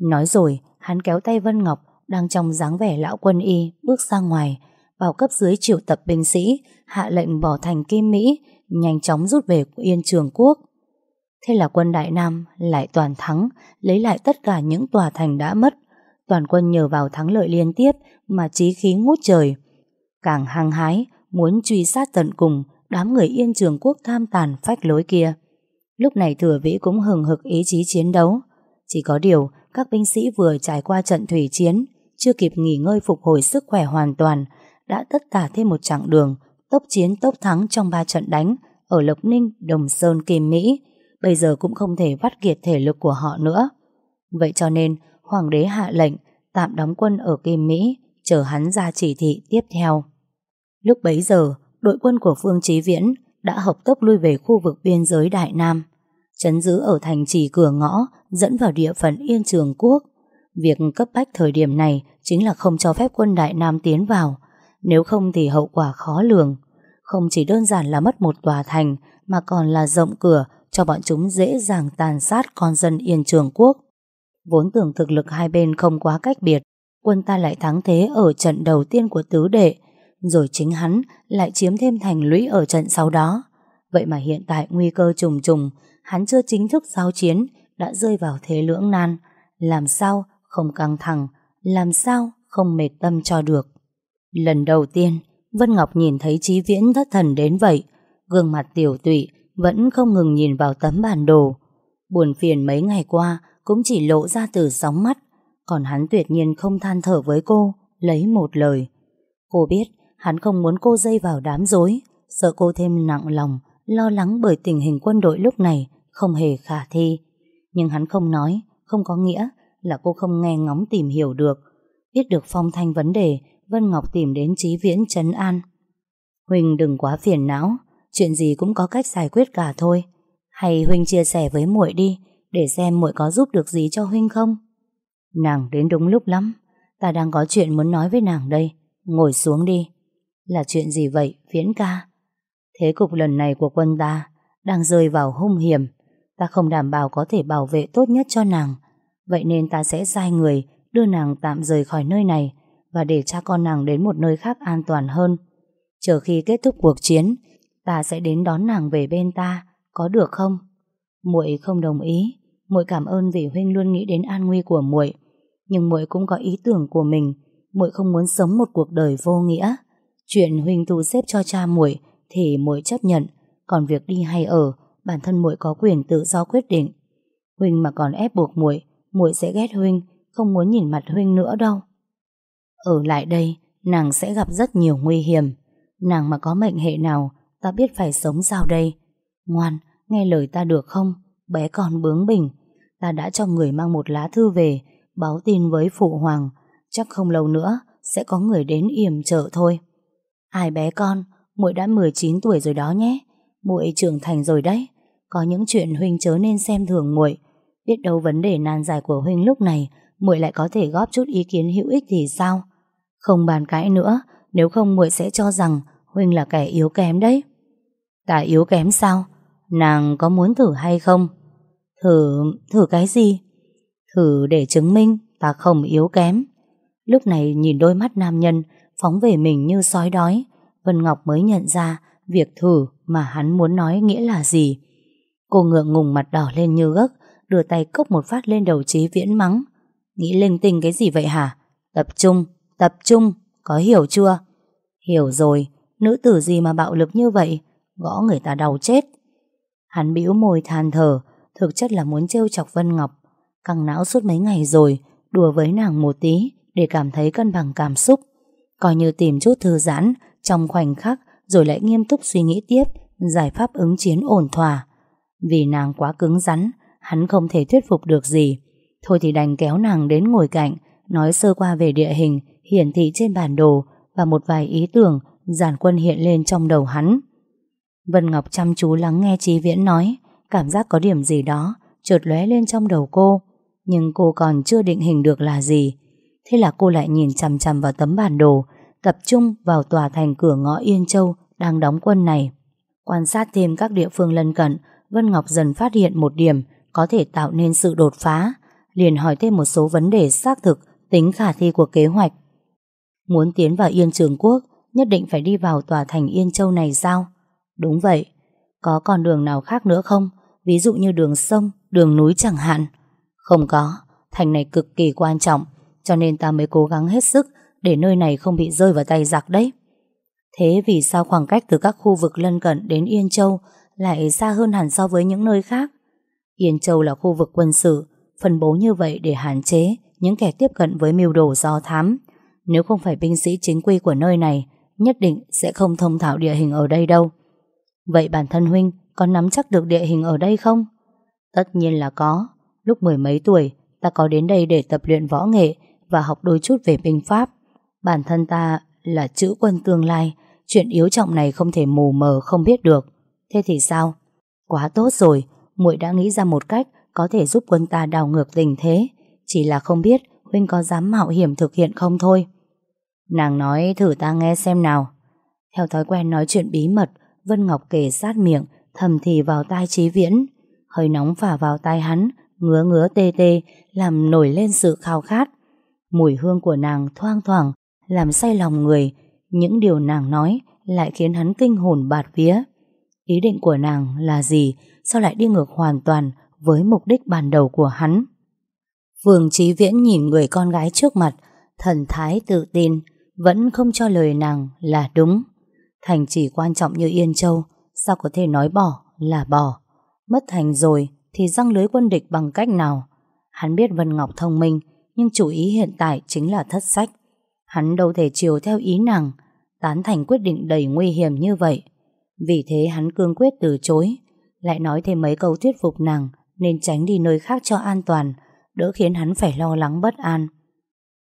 Nói rồi, hắn kéo tay Vân Ngọc đang trong dáng vẻ lão quân y bước ra ngoài, vào cấp dưới triệu tập binh sĩ, hạ lệnh bỏ thành Kim Mỹ, nhanh chóng rút về Yên Trường Quốc. Thế là quân Đại Nam lại toàn thắng, lấy lại tất cả những tòa thành đã mất. Toàn quân nhờ vào thắng lợi liên tiếp mà chí khí ngút trời. Càng hăng hái, muốn truy sát tận cùng đám người Yên Trường Quốc tham tàn phách lối kia. Lúc này thừa vĩ cũng hừng hực ý chí chiến đấu. Chỉ có điều, các binh sĩ vừa trải qua trận thủy chiến, chưa kịp nghỉ ngơi phục hồi sức khỏe hoàn toàn, đã tất tả thêm một chặng đường, tốc chiến tốc thắng trong ba trận đánh ở Lộc Ninh, Đồng Sơn, Kim Mỹ, bây giờ cũng không thể vắt kiệt thể lực của họ nữa. Vậy cho nên, Hoàng đế hạ lệnh tạm đóng quân ở Kim Mỹ, chờ hắn ra chỉ thị tiếp theo. Lúc bấy giờ, đội quân của Phương Chí Viễn đã hợp tốc lui về khu vực biên giới Đại Nam, chấn giữ ở thành trì cửa ngõ dẫn vào địa phận Yên Trường Quốc. Việc cấp bách thời điểm này chính là không cho phép quân Đại Nam tiến vào, nếu không thì hậu quả khó lường. Không chỉ đơn giản là mất một tòa thành, mà còn là rộng cửa cho bọn chúng dễ dàng tàn sát con dân Yên Trường Quốc. Vốn tưởng thực lực hai bên không quá cách biệt, quân ta lại thắng thế ở trận đầu tiên của tứ đệ, rồi chính hắn lại chiếm thêm thành lũy ở trận sau đó. Vậy mà hiện tại nguy cơ trùng trùng, hắn chưa chính thức giao chiến, đã rơi vào thế lưỡng nan. Làm sao không căng thẳng, làm sao không mệt tâm cho được. Lần đầu tiên, Vân Ngọc nhìn thấy Chí Viễn thất thần đến vậy, gương mặt tiểu tụy vẫn không ngừng nhìn vào tấm bản đồ. Buồn phiền mấy ngày qua cũng chỉ lộ ra từ sóng mắt, còn hắn tuyệt nhiên không than thở với cô, lấy một lời. Cô biết hắn không muốn cô dây vào đám rối, sợ cô thêm nặng lòng, lo lắng bởi tình hình quân đội lúc này không hề khả thi. Nhưng hắn không nói, không có nghĩa là cô không nghe ngóng tìm hiểu được. Biết được phong thanh vấn đề, Vân Ngọc tìm đến Trí Viễn trấn an. Huỳnh đừng quá phiền não, chuyện gì cũng có cách giải quyết cả thôi. Hay Huỳnh chia sẻ với muội đi, để xem muội có giúp được gì cho Huỳnh không? Nàng đến đúng lúc lắm, ta đang có chuyện muốn nói với nàng đây. Ngồi xuống đi. Là chuyện gì vậy, Viễn ca? Thế cục lần này của quân ta đang rơi vào hung hiểm. Ta không đảm bảo có thể bảo vệ tốt nhất cho nàng. Vậy nên ta sẽ sai người đưa nàng tạm rời khỏi nơi này và để cha con nàng đến một nơi khác an toàn hơn. Chờ khi kết thúc cuộc chiến, ta sẽ đến đón nàng về bên ta, có được không? Muội không đồng ý, muội cảm ơn vì huynh luôn nghĩ đến an nguy của muội, nhưng muội cũng có ý tưởng của mình, muội không muốn sống một cuộc đời vô nghĩa. Chuyện huynh thu xếp cho cha muội thì muội chấp nhận, còn việc đi hay ở, bản thân muội có quyền tự do quyết định. Huynh mà còn ép buộc muội, muội sẽ ghét huynh, không muốn nhìn mặt huynh nữa đâu. Ở lại đây, nàng sẽ gặp rất nhiều nguy hiểm. Nàng mà có mệnh hệ nào, ta biết phải sống sao đây. Ngoan, nghe lời ta được không? Bé con bướng bỉnh. Ta đã cho người mang một lá thư về, báo tin với phụ hoàng. Chắc không lâu nữa, sẽ có người đến yểm trợ thôi. Ai bé con, muội đã 19 tuổi rồi đó nhé. muội trưởng thành rồi đấy. Có những chuyện huynh chớ nên xem thường muội. Biết đâu vấn đề nan giải của huynh lúc này, muội lại có thể góp chút ý kiến hữu ích thì sao? Không bàn cãi nữa, nếu không muội sẽ cho rằng huynh là kẻ yếu kém đấy. Ta yếu kém sao? Nàng có muốn thử hay không? Thử, thử cái gì? Thử để chứng minh ta không yếu kém. Lúc này nhìn đôi mắt nam nhân phóng về mình như sói đói, Vân Ngọc mới nhận ra việc thử mà hắn muốn nói nghĩa là gì. Cô ngượng ngùng mặt đỏ lên như gấc, đưa tay cốc một phát lên đầu trí viễn mắng. Nghĩ linh tinh cái gì vậy hả? Tập trung, tập trung, có hiểu chưa? Hiểu rồi, nữ tử gì mà bạo lực như vậy, gõ người ta đau chết. Hắn bĩu môi than thở, thực chất là muốn trêu chọc Vân Ngọc. Căng não suốt mấy ngày rồi, đùa với nàng một tí, để cảm thấy cân bằng cảm xúc, coi như tìm chút thư giãn trong khoảnh khắc rồi lại nghiêm túc suy nghĩ tiếp giải pháp ứng chiến ổn thỏa. Vì nàng quá cứng rắn, hắn không thể thuyết phục được gì. Thôi thì đành kéo nàng đến ngồi cạnh, nói sơ qua về địa hình, hiển thị trên bản đồ và một vài ý tưởng giản quân hiện lên trong đầu hắn. Vân Ngọc chăm chú lắng nghe Chí Viễn nói, cảm giác có điểm gì đó chợt lóe lên trong đầu cô, nhưng cô còn chưa định hình được là gì. Thế là cô lại nhìn chằm chằm vào tấm bản đồ, tập trung vào tòa thành cửa ngõ Yên Châu đang đóng quân này. Quan sát thêm các địa phương lân cận, Vân Ngọc dần phát hiện một điểm có thể tạo nên sự đột phá, liền hỏi thêm một số vấn đề xác thực, tính khả thi của kế hoạch. Muốn tiến vào Yên Trường Quốc, nhất định phải đi vào tòa thành Yên Châu này sao? Đúng vậy. Có con đường nào khác nữa không? Ví dụ như đường sông, đường núi chẳng hạn. Không có, thành này cực kỳ quan trọng, cho nên ta mới cố gắng hết sức để nơi này không bị rơi vào tay giặc đấy. Thế vì sao khoảng cách từ các khu vực lân cận đến Yên Châu lại xa hơn hẳn so với những nơi khác? Yên Châu là khu vực quân sự, phân bố như vậy để hạn chế những kẻ tiếp cận với mưu đồ do thám. Nếu không phải binh sĩ chính quy của nơi này, nhất định sẽ không thông thạo địa hình ở đây đâu. Vậy bản thân Huynh có nắm chắc được địa hình ở đây không? Tất nhiên là có. Lúc mười mấy tuổi, ta có đến đây để tập luyện võ nghệ và học đôi chút về binh pháp. Bản thân ta là chữ quân tương lai, chuyện yếu trọng này không thể mù mờ không biết được. Thế thì sao? Quá tốt rồi, muội đã nghĩ ra một cách có thể giúp quân ta đảo ngược tình thế. Chỉ là không biết Huynh có dám mạo hiểm thực hiện không thôi. Nàng nói thử ta nghe xem nào. Theo thói quen nói chuyện bí mật, Vân Ngọc kể sát miệng, thầm thì vào tai Chí Viễn. Hơi nóng phả vào tai hắn, ngứa ngứa tê tê, làm nổi lên sự khao khát. Mùi hương của nàng thoang thoảng, làm say lòng người. Những điều nàng nói lại khiến hắn kinh hồn bạt vía. Ý định của nàng là gì? Sao lại đi ngược hoàn toàn với mục đích ban đầu của hắn? Phương Chí Viễn nhìn người con gái trước mặt, thần thái tự tin, vẫn không cho lời nàng là đúng. Thành chỉ quan trọng như Yên Châu, sao có thể nói bỏ là bỏ. Mất thành rồi thì răng lưới quân địch bằng cách nào? Hắn biết Vân Ngọc thông minh, nhưng chủ ý hiện tại chính là thất sách. Hắn đâu thể chiều theo ý nàng, tán thành quyết định đầy nguy hiểm như vậy. Vì thế hắn cương quyết từ chối, lại nói thêm mấy câu thuyết phục nàng nên tránh đi nơi khác cho an toàn, đỡ khiến hắn phải lo lắng bất an.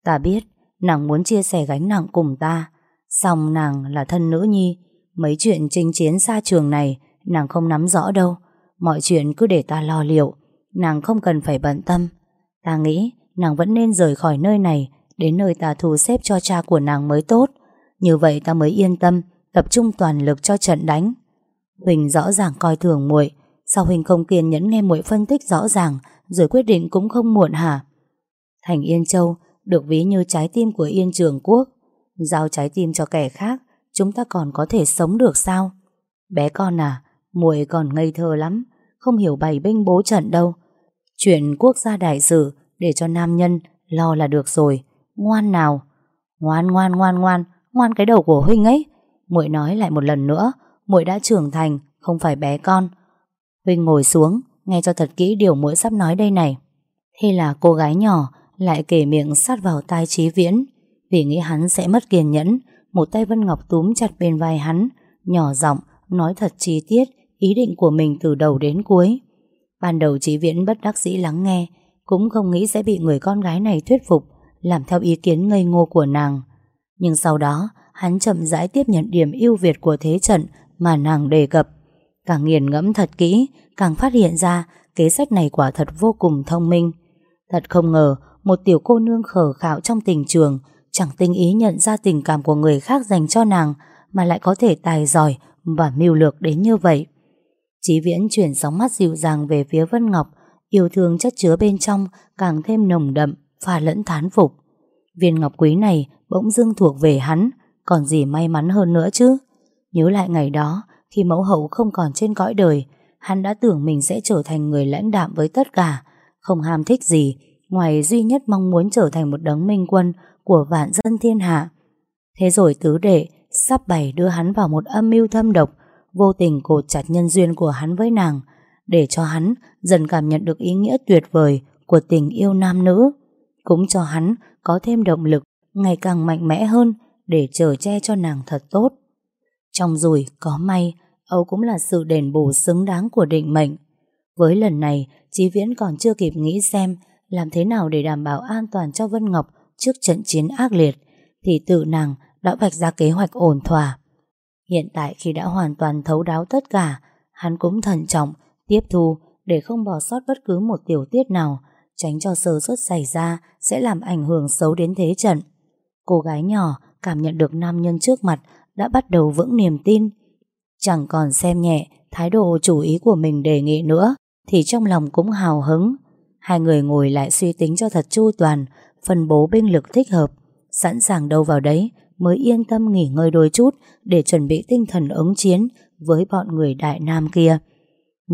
Ta biết, nàng muốn chia sẻ gánh nặng cùng ta, song nàng là thân nữ nhi, mấy chuyện chinh chiến xa trường này nàng không nắm rõ đâu, mọi chuyện cứ để ta lo liệu, nàng không cần phải bận tâm. Ta nghĩ nàng vẫn nên rời khỏi nơi này đến nơi ta thu xếp cho cha của nàng mới tốt, như vậy ta mới yên tâm, tập trung toàn lực cho trận đánh. Huỳnh rõ ràng coi thường muội, sao Huỳnh không kiên nhẫn nghe muội phân tích rõ ràng, rồi quyết định cũng không muộn hả? Thành Yên Châu được ví như trái tim của Yên Trường Quốc, giao trái tim cho kẻ khác, chúng ta còn có thể sống được sao? Bé con à, muội còn ngây thơ lắm, không hiểu bày binh bố trận đâu. Chuyện quốc gia đại sự để cho nam nhân lo là được rồi, ngoan nào. Ngoan ngoan ngoan ngoan, ngoan cái đầu của huynh ấy. Muội nói lại một lần nữa, muội đã trưởng thành, không phải bé con. Huynh ngồi xuống, nghe cho thật kỹ điều muội sắp nói đây này. Thế là cô gái nhỏ lại kể miệng sát vào tai Chí Viễn, vì nghĩ hắn sẽ mất kiên nhẫn, một tay Vân Ngọc túm chặt bên vai hắn, nhỏ giọng nói thật chi tiết ý định của mình từ đầu đến cuối. Ban đầu Chí Viễn bất đắc dĩ lắng nghe, cũng không nghĩ sẽ bị người con gái này thuyết phục, làm theo ý kiến ngây ngô của nàng. Nhưng sau đó, hắn chậm rãi tiếp nhận điểm ưu việt của thế trận mà nàng đề cập. Càng nghiền ngẫm thật kỹ, càng phát hiện ra kế sách này quả thật vô cùng thông minh. Thật không ngờ, một tiểu cô nương khờ khạo trong tình trường, chẳng tinh ý nhận ra tình cảm của người khác dành cho nàng, mà lại có thể tài giỏi và mưu lược đến như vậy. Chí Viễn chuyển sóng mắt dịu dàng về phía Vân Ngọc, yêu thương chất chứa bên trong càng thêm nồng đậm, pha lẫn thán phục. Viên ngọc quý này bỗng dưng thuộc về hắn, còn gì may mắn hơn nữa chứ. Nhớ lại ngày đó, khi mẫu hậu không còn trên cõi đời, hắn đã tưởng mình sẽ trở thành người lãnh đạm với tất cả, không ham thích gì, ngoài duy nhất mong muốn trở thành một đấng minh quân của vạn dân thiên hạ. Thế rồi tứ đệ sắp bày đưa hắn vào một âm mưu thâm độc, vô tình cột chặt nhân duyên của hắn với nàng, để cho hắn dần cảm nhận được ý nghĩa tuyệt vời của tình yêu nam nữ, cũng cho hắn có thêm động lực, ngày càng mạnh mẽ hơn để chở che cho nàng thật tốt. Trong rủi có may, Âu cũng là sự đền bù xứng đáng của định mệnh. Với lần này, Chí Viễn còn chưa kịp nghĩ xem làm thế nào để đảm bảo an toàn cho Vân Ngọc trước trận chiến ác liệt, thì tự nàng đã vạch ra kế hoạch ổn thỏa. Hiện tại khi đã hoàn toàn thấu đáo tất cả, hắn cũng thận trọng, tiếp thu để không bỏ sót bất cứ một tiểu tiết nào, tránh cho sơ suất xảy ra sẽ làm ảnh hưởng xấu đến thế trận. Cô gái nhỏ cảm nhận được nam nhân trước mặt đã bắt đầu vững niềm tin. Chẳng còn xem nhẹ thái độ chủ ý của mình đề nghị nữa, thì trong lòng cũng hào hứng. Hai người ngồi lại suy tính cho thật chu toàn, phân bố binh lực thích hợp, sẵn sàng đâu vào đấy mới yên tâm nghỉ ngơi đôi chút để chuẩn bị tinh thần ứng chiến với bọn người Đại Nam kia.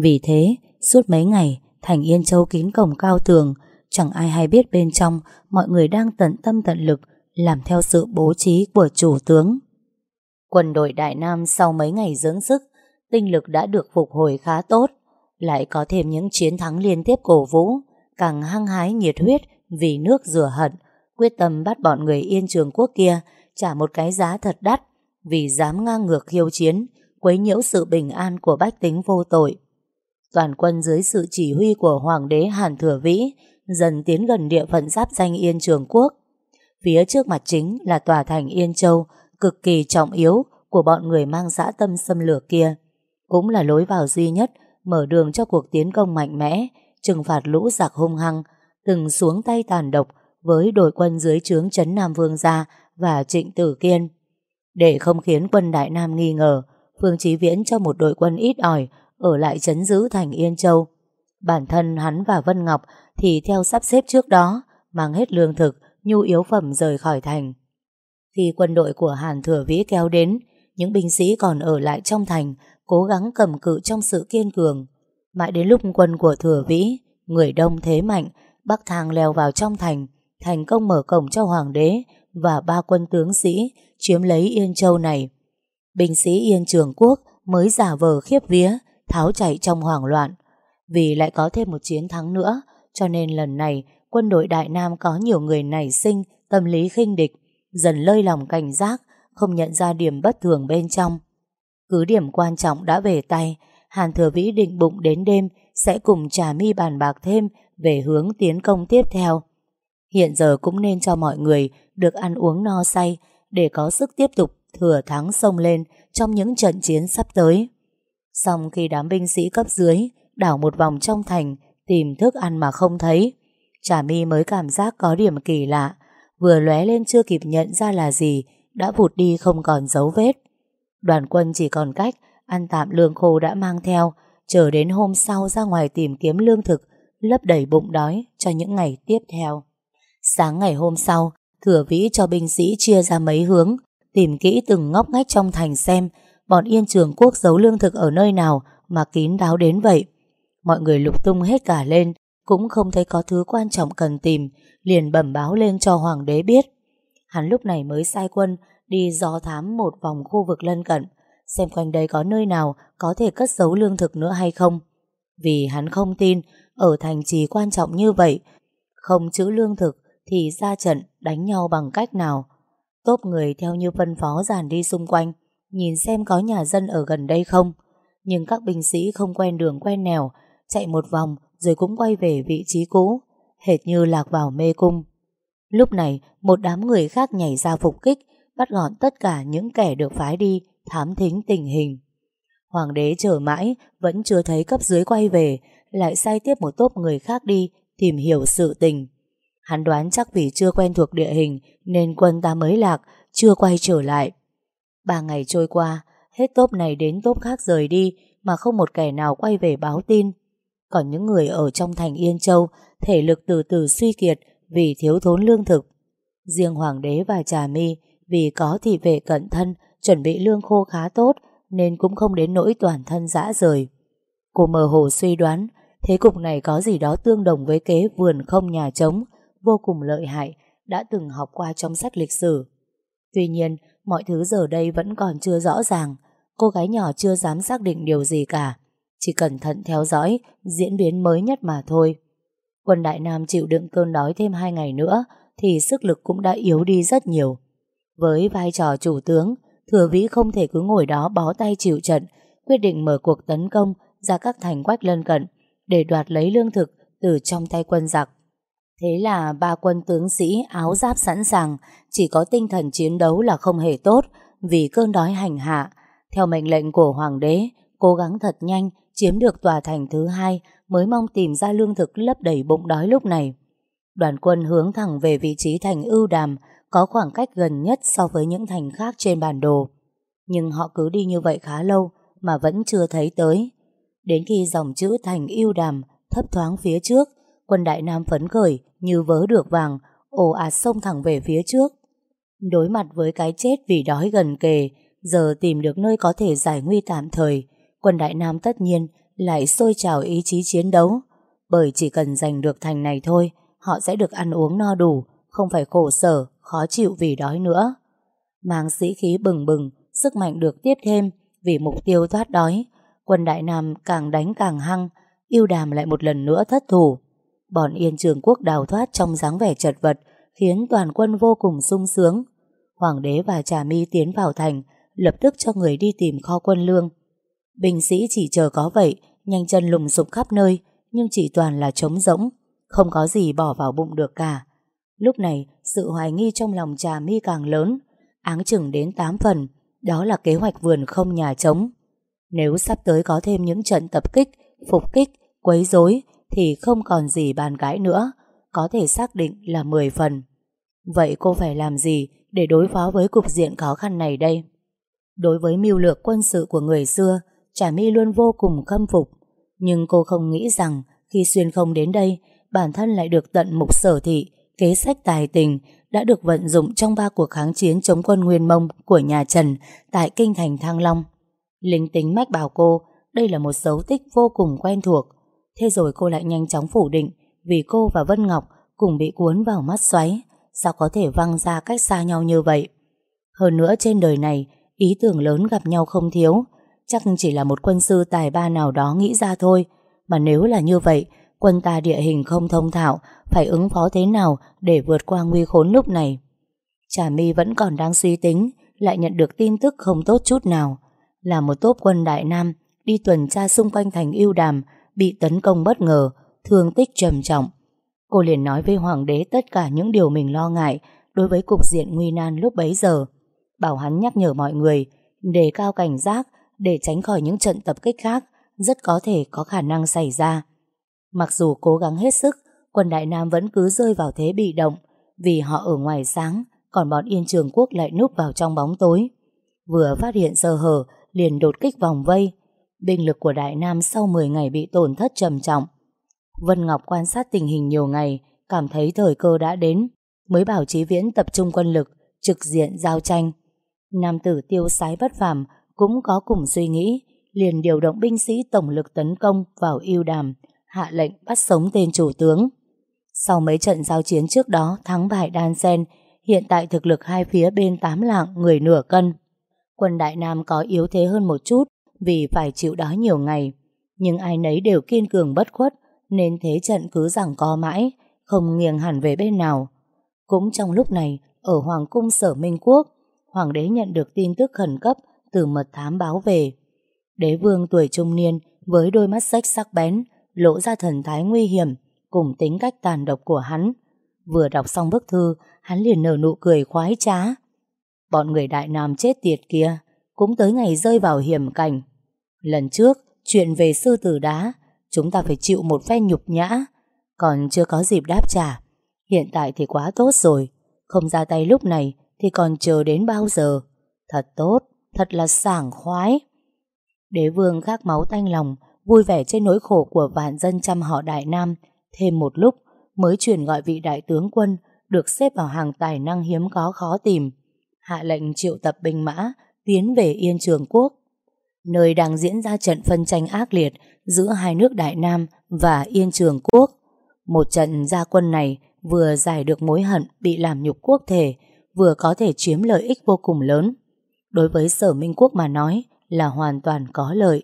Vì thế, suốt mấy ngày, Thành Yên Châu kín cổng cao tường, chẳng ai hay biết bên trong mọi người đang tận tâm tận lực làm theo sự bố trí của chủ tướng. Quân đội Đại Nam sau mấy ngày dưỡng sức, tinh lực đã được phục hồi khá tốt, lại có thêm những chiến thắng liên tiếp cổ vũ, càng hăng hái nhiệt huyết vì nước rửa hận, quyết tâm bắt bọn người Yên Trường Quốc kia trả một cái giá thật đắt vì dám ngang ngược khiêu chiến, quấy nhiễu sự bình an của bách tính vô tội. Toàn quân dưới sự chỉ huy của Hoàng đế Hàn Thừa Vĩ dần tiến gần địa phận giáp danh Yên Trường Quốc. Phía trước mặt chính là tòa thành Yên Châu, cực kỳ trọng yếu của bọn người mang dã tâm xâm lược kia. Cũng là lối vào duy nhất mở đường cho cuộc tiến công mạnh mẽ, trừng phạt lũ giặc hung hăng, từng xuống tay tàn độc với đội quân dưới trướng Trấn Nam Vương gia và Trịnh Tử Kiên. Để không khiến quân Đại Nam nghi ngờ, Phương Chí Viễn cho một đội quân ít ỏi ở lại chấn giữ thành Yên Châu. Bản thân hắn và Vân Ngọc thì theo sắp xếp trước đó, mang hết lương thực, nhu yếu phẩm rời khỏi thành. Khi quân đội của Hàn Thừa Vĩ kéo đến, những binh sĩ còn ở lại trong thành, cố gắng cầm cự trong sự kiên cường. Mãi đến lúc quân của Thừa Vĩ, người đông thế mạnh, bắc thang leo vào trong thành, thành công mở cổng cho hoàng đế và ba quân tướng sĩ chiếm lấy Yên Châu này. Binh sĩ Yên Trường Quốc mới giả vờ khiếp vía, tháo chạy trong hoảng loạn. Vì lại có thêm một chiến thắng nữa, cho nên lần này quân đội Đại Nam có nhiều người nảy sinh tâm lý khinh địch, dần lơi lòng cảnh giác, không nhận ra điểm bất thường bên trong. Cứ điểm quan trọng đã về tay, Hàn Thừa Vĩ định bụng đến đêm sẽ cùng Trà Mi bàn bạc thêm về hướng tiến công tiếp theo. Hiện giờ cũng nên cho mọi người được ăn uống no say để có sức tiếp tục thừa thắng sông lên trong những trận chiến sắp tới. Xong khi đám binh sĩ cấp dưới đảo một vòng trong thành tìm thức ăn mà không thấy, Trà mi mới cảm giác có điểm kỳ lạ, vừa lóe lên chưa kịp nhận ra là gì, đã vụt đi không còn dấu vết. Đoàn quân chỉ còn cách ăn tạm lương khô đã mang theo, chờ đến hôm sau ra ngoài tìm kiếm lương thực, lấp đầy bụng đói cho những ngày tiếp theo. Sáng ngày hôm sau, Thừa Vĩ cho binh sĩ chia ra mấy hướng, tìm kỹ từng ngóc ngách trong thành xem bọn Yên Trường Quốc giấu lương thực ở nơi nào mà kín đáo đến vậy. Mọi người lục tung hết cả lên, cũng không thấy có thứ quan trọng cần tìm, liền bẩm báo lên cho Hoàng đế biết. Hắn lúc này mới sai quân đi dò thám một vòng khu vực lân cận, xem quanh đây có nơi nào có thể cất giấu lương thực nữa hay không. Vì hắn không tin, ở thành trì quan trọng như vậy, không chữ lương thực thì ra trận đánh nhau bằng cách nào. Tốp người theo như phân phó dàn đi xung quanh, nhìn xem có nhà dân ở gần đây không. Nhưng các binh sĩ không quen đường quen nẻo, chạy một vòng rồi cũng quay về vị trí cũ, hệt như lạc vào mê cung. Lúc này, một đám người khác nhảy ra phục kích, bắt gọn tất cả những kẻ được phái đi, thám thính tình hình. Hoàng đế chờ mãi, vẫn chưa thấy cấp dưới quay về, lại sai tiếp một tốp người khác đi, tìm hiểu sự tình. Hắn đoán chắc vì chưa quen thuộc địa hình nên quân ta mới lạc, chưa quay trở lại. Ba ngày trôi qua, hết tốp này đến tốp khác rời đi mà không một kẻ nào quay về báo tin. Còn những người ở trong thành Yên Châu thể lực từ từ suy kiệt vì thiếu thốn lương thực. Riêng Hoàng đế và Trà My vì có thị vệ cận thân chuẩn bị lương khô khá tốt nên cũng không đến nỗi toàn thân dã rời. Cô mơ hồ suy đoán thế cục này có gì đó tương đồng với kế vườn không nhà trống vô cùng lợi hại đã từng học qua trong sách lịch sử. Tuy nhiên, mọi thứ giờ đây vẫn còn chưa rõ ràng, cô gái nhỏ chưa dám xác định điều gì cả, chỉ cẩn thận theo dõi diễn biến mới nhất mà thôi. Quân Đại Nam chịu đựng cơn đói thêm hai ngày nữa thì sức lực cũng đã yếu đi rất nhiều. Với vai trò chủ tướng, Thừa Vĩ không thể cứ ngồi đó bó tay chịu trận, quyết định mở cuộc tấn công ra các thành quách lân cận để đoạt lấy lương thực từ trong tay quân giặc. Thế là ba quân tướng sĩ áo giáp sẵn sàng, chỉ có tinh thần chiến đấu là không hề tốt vì cơn đói hành hạ. Theo mệnh lệnh của hoàng đế, cố gắng thật nhanh chiếm được tòa thành thứ hai mới mong tìm ra lương thực lấp đầy bụng đói lúc này. Đoàn quân hướng thẳng về vị trí thành ưu đàm có khoảng cách gần nhất so với những thành khác trên bản đồ. Nhưng họ cứ đi như vậy khá lâu mà vẫn chưa thấy tới. Đến khi dòng chữ thành yêu đàm thấp thoáng phía trước, quân Đại Nam phấn khởi như vớ được vàng, ồ ạt xông thẳng về phía trước. Đối mặt với cái chết vì đói gần kề, giờ tìm được nơi có thể giải nguy tạm thời, quân Đại Nam tất nhiên lại sôi trào ý chí chiến đấu. Bởi chỉ cần giành được thành này thôi, họ sẽ được ăn uống no đủ, không phải khổ sở, khó chịu vì đói nữa. Mang sĩ khí bừng bừng, sức mạnh được tiếp thêm vì mục tiêu thoát đói. Quân Đại Nam càng đánh càng hăng, yêu đàm lại một lần nữa thất thủ. Bọn Yên Trường Quốc đào thoát trong dáng vẻ chật vật, khiến toàn quân vô cùng sung sướng. Hoàng đế và Trà mi tiến vào thành, lập tức cho người đi tìm kho quân lương. Binh sĩ chỉ chờ có vậy, nhanh chân lùng sục khắp nơi, nhưng chỉ toàn là trống rỗng, không có gì bỏ vào bụng được cả. Lúc này, sự hoài nghi trong lòng Trà My càng lớn, áng chừng đến 8 phần, đó là kế hoạch vườn không nhà trống. Nếu sắp tới có thêm những trận tập kích, phục kích, quấy rối thì không còn gì bàn cãi nữa, có thể xác định là 10 phần. Vậy cô phải làm gì để đối phó với cục diện khó khăn này đây? Đối với mưu lược quân sự của người xưa, Trà My luôn vô cùng khâm phục. Nhưng cô không nghĩ rằng khi xuyên không đến đây, bản thân lại được tận mục sở thị, kế sách tài tình đã được vận dụng trong ba cuộc kháng chiến chống quân Nguyên Mông của nhà Trần tại kinh thành Thăng Long. Linh tính mách bảo cô đây là một dấu tích vô cùng quen thuộc. Thế rồi cô lại nhanh chóng phủ định vì cô và Vân Ngọc cùng bị cuốn vào mắt xoáy. Sao có thể văng ra cách xa nhau như vậy? Hơn nữa trên đời này ý tưởng lớn gặp nhau không thiếu. Chắc chỉ là một quân sư tài ba nào đó nghĩ ra thôi. Mà nếu là như vậy, quân ta địa hình không thông thạo, phải ứng phó thế nào để vượt qua nguy khốn lúc này? Trà My vẫn còn đang suy tính, lại nhận được tin tức không tốt chút nào. Là một tốp quân Đại Nam đi tuần tra xung quanh thành yêu đàm, bị tấn công bất ngờ, thương tích trầm trọng. Cô liền nói với Hoàng đế tất cả những điều mình lo ngại đối với cục diện nguy nan lúc bấy giờ. Bảo hắn nhắc nhở mọi người, đề cao cảnh giác để tránh khỏi những trận tập kích khác rất có thể có khả năng xảy ra. Mặc dù cố gắng hết sức, quân Đại Nam vẫn cứ rơi vào thế bị động vì họ ở ngoài sáng, còn bọn Yên Trường Quốc lại núp vào trong bóng tối. Vừa phát hiện sơ hở, liền đột kích vòng vây. Binh lực của Đại Nam sau 10 ngày bị tổn thất trầm trọng. Vân Ngọc quan sát tình hình nhiều ngày, cảm thấy thời cơ đã đến, mới bảo Chí Viễn tập trung quân lực, trực diện giao tranh. Nam tử tiêu sái bất phàm cũng có cùng suy nghĩ, liền điều động binh sĩ tổng lực tấn công vào yêu đàm, hạ lệnh bắt sống tên chủ tướng. Sau mấy trận giao chiến trước đó thắng bại đan xen, hiện tại thực lực hai phía bên tám lạng người nửa cân. Quân Đại Nam có yếu thế hơn một chút vì phải chịu đói nhiều ngày, nhưng ai nấy đều kiên cường bất khuất nên thế trận cứ rằng co mãi, không nghiêng hẳn về bên nào. Cũng trong lúc này, ở Hoàng cung Sở Minh Quốc, Hoàng đế nhận được tin tức khẩn cấp từ mật thám báo về. Đế vương tuổi trung niên với đôi mắt sách sắc bén lộ ra thần thái nguy hiểm cùng tính cách tàn độc của hắn. Vừa đọc xong bức thư, hắn liền nở nụ cười khoái trá. Bọn người đại nam chết tiệt kia cũng tới ngày rơi vào hiểm cảnh. Lần trước, chuyện về sư tử đá, chúng ta phải chịu một phen nhục nhã, còn chưa có dịp đáp trả. Hiện tại thì quá tốt rồi, không ra tay lúc này thì còn chờ đến bao giờ. Thật tốt, thật là sảng khoái. Đế vương khác máu tanh lòng, vui vẻ trên nỗi khổ của vạn dân trăm họ Đại Nam, thêm một lúc mới truyền gọi vị đại tướng quân được xếp vào hàng tài năng hiếm có khó tìm. Hạ lệnh triệu tập binh mã tiến về Yên Trường Quốc, nơi đang diễn ra trận phân tranh ác liệt giữa hai nước Đại Nam và Yên Trường Quốc. Một trận gia quân này vừa giải được mối hận bị làm nhục quốc thể, vừa có thể chiếm lợi ích vô cùng lớn. Đối với sở Minh Quốc mà nói là hoàn toàn có lợi,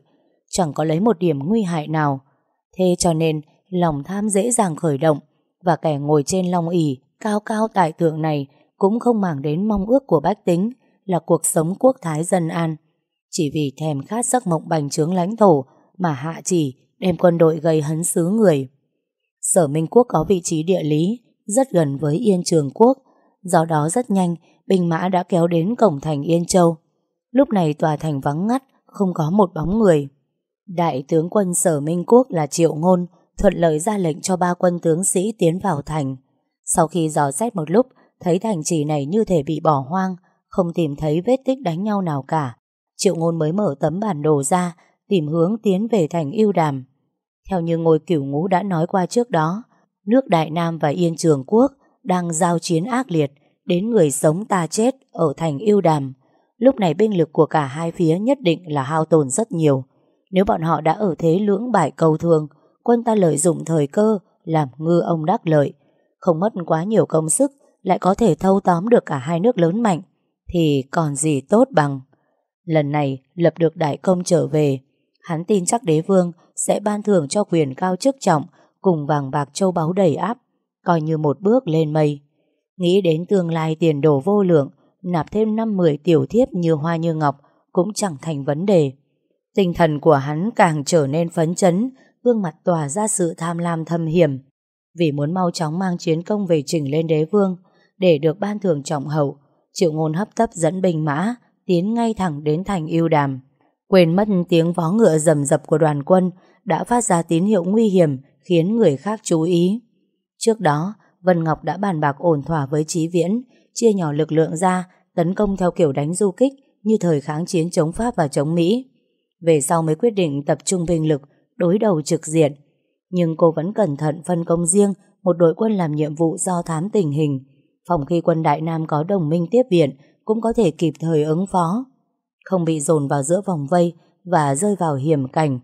chẳng có lấy một điểm nguy hại nào. Thế cho nên lòng tham dễ dàng khởi động và kẻ ngồi trên long ỷ cao cao tại thượng này cũng không màng đến mong ước của bách tính là cuộc sống quốc thái dân an. Chỉ vì thèm khát giấc mộng bành trướng lãnh thổ mà hạ chỉ đem quân đội gây hấn xứ người. Sở Minh Quốc có vị trí địa lý rất gần với Yên Trường Quốc, do đó rất nhanh binh mã đã kéo đến cổng thành Yên Châu. Lúc này tòa thành vắng ngắt, không có một bóng người. Đại tướng quân Sở Minh Quốc là Triệu Ngôn thuận lời ra lệnh cho ba quân tướng sĩ tiến vào thành. Sau khi dò xét một lúc, thấy thành trì này như thể bị bỏ hoang, không tìm thấy vết tích đánh nhau nào cả. Triệu Ngôn mới mở tấm bản đồ ra, tìm hướng tiến về thành yêu đàm. Theo như ngôi cửu ngũ đã nói qua trước đó, nước Đại Nam và Yên Trường Quốc đang giao chiến ác liệt, đến người sống ta chết ở thành yêu đàm. Lúc này binh lực của cả hai phía nhất định là hao tổn rất nhiều. Nếu bọn họ đã ở thế lưỡng bại cầu thường, quân ta lợi dụng thời cơ làm ngư ông đắc lợi, không mất quá nhiều công sức, lại có thể thâu tóm được cả hai nước lớn mạnh, thì còn gì tốt bằng. Lần này lập được đại công trở về, hắn tin chắc đế vương sẽ ban thưởng cho quyền cao chức trọng cùng vàng bạc châu báu đầy áp, coi như một bước lên mây. Nghĩ đến tương lai tiền đồ vô lượng, nạp thêm năm mười tiểu thiếp như hoa như ngọc cũng chẳng thành vấn đề. Tinh thần của hắn càng trở nên phấn chấn, gương mặt tỏa ra sự tham lam thâm hiểm. Vì muốn mau chóng mang chiến công về trình lên đế vương, để được ban thưởng trọng hậu, triệu ngôn hấp tấp dẫn binh mã, tiến ngay thẳng đến thành yêu đàm. Quên mất tiếng vó ngựa rầm rập của đoàn quân đã phát ra tín hiệu nguy hiểm khiến người khác chú ý. Trước đó, Vân Ngọc đã bàn bạc ổn thỏa với Chí Viễn, chia nhỏ lực lượng ra, tấn công theo kiểu đánh du kích như thời kháng chiến chống Pháp và chống Mỹ. Về sau mới quyết định tập trung binh lực, đối đầu trực diện. Nhưng cô vẫn cẩn thận phân công riêng một đội quân làm nhiệm vụ do thám tình hình. Phòng khi quân Đại Nam có đồng minh tiếp viện cũng có thể kịp thời ứng phó. Không bị dồn vào giữa vòng vây và rơi vào hiểm cảnh.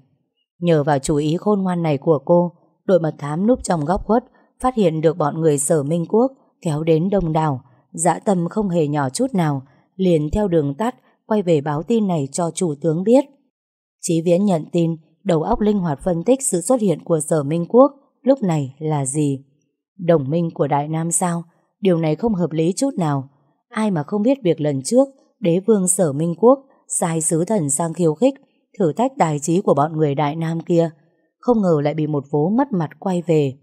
Nhờ vào chú ý khôn ngoan này của cô, đội mật thám núp trong góc khuất phát hiện được bọn người sở Minh Quốc kéo đến đông đảo, dã tâm không hề nhỏ chút nào, liền theo đường tắt quay về báo tin này cho chủ tướng biết. Chí Viễn nhận tin, đầu óc linh hoạt phân tích sự xuất hiện của sở Minh Quốc lúc này là gì. Đồng minh của Đại Nam sao? Điều này không hợp lý chút nào. Ai mà không biết việc lần trước đế vương sở Minh Quốc sai sứ thần sang khiêu khích thử thách tài trí của bọn người Đại Nam kia không ngờ lại bị một vố mất mặt quay về.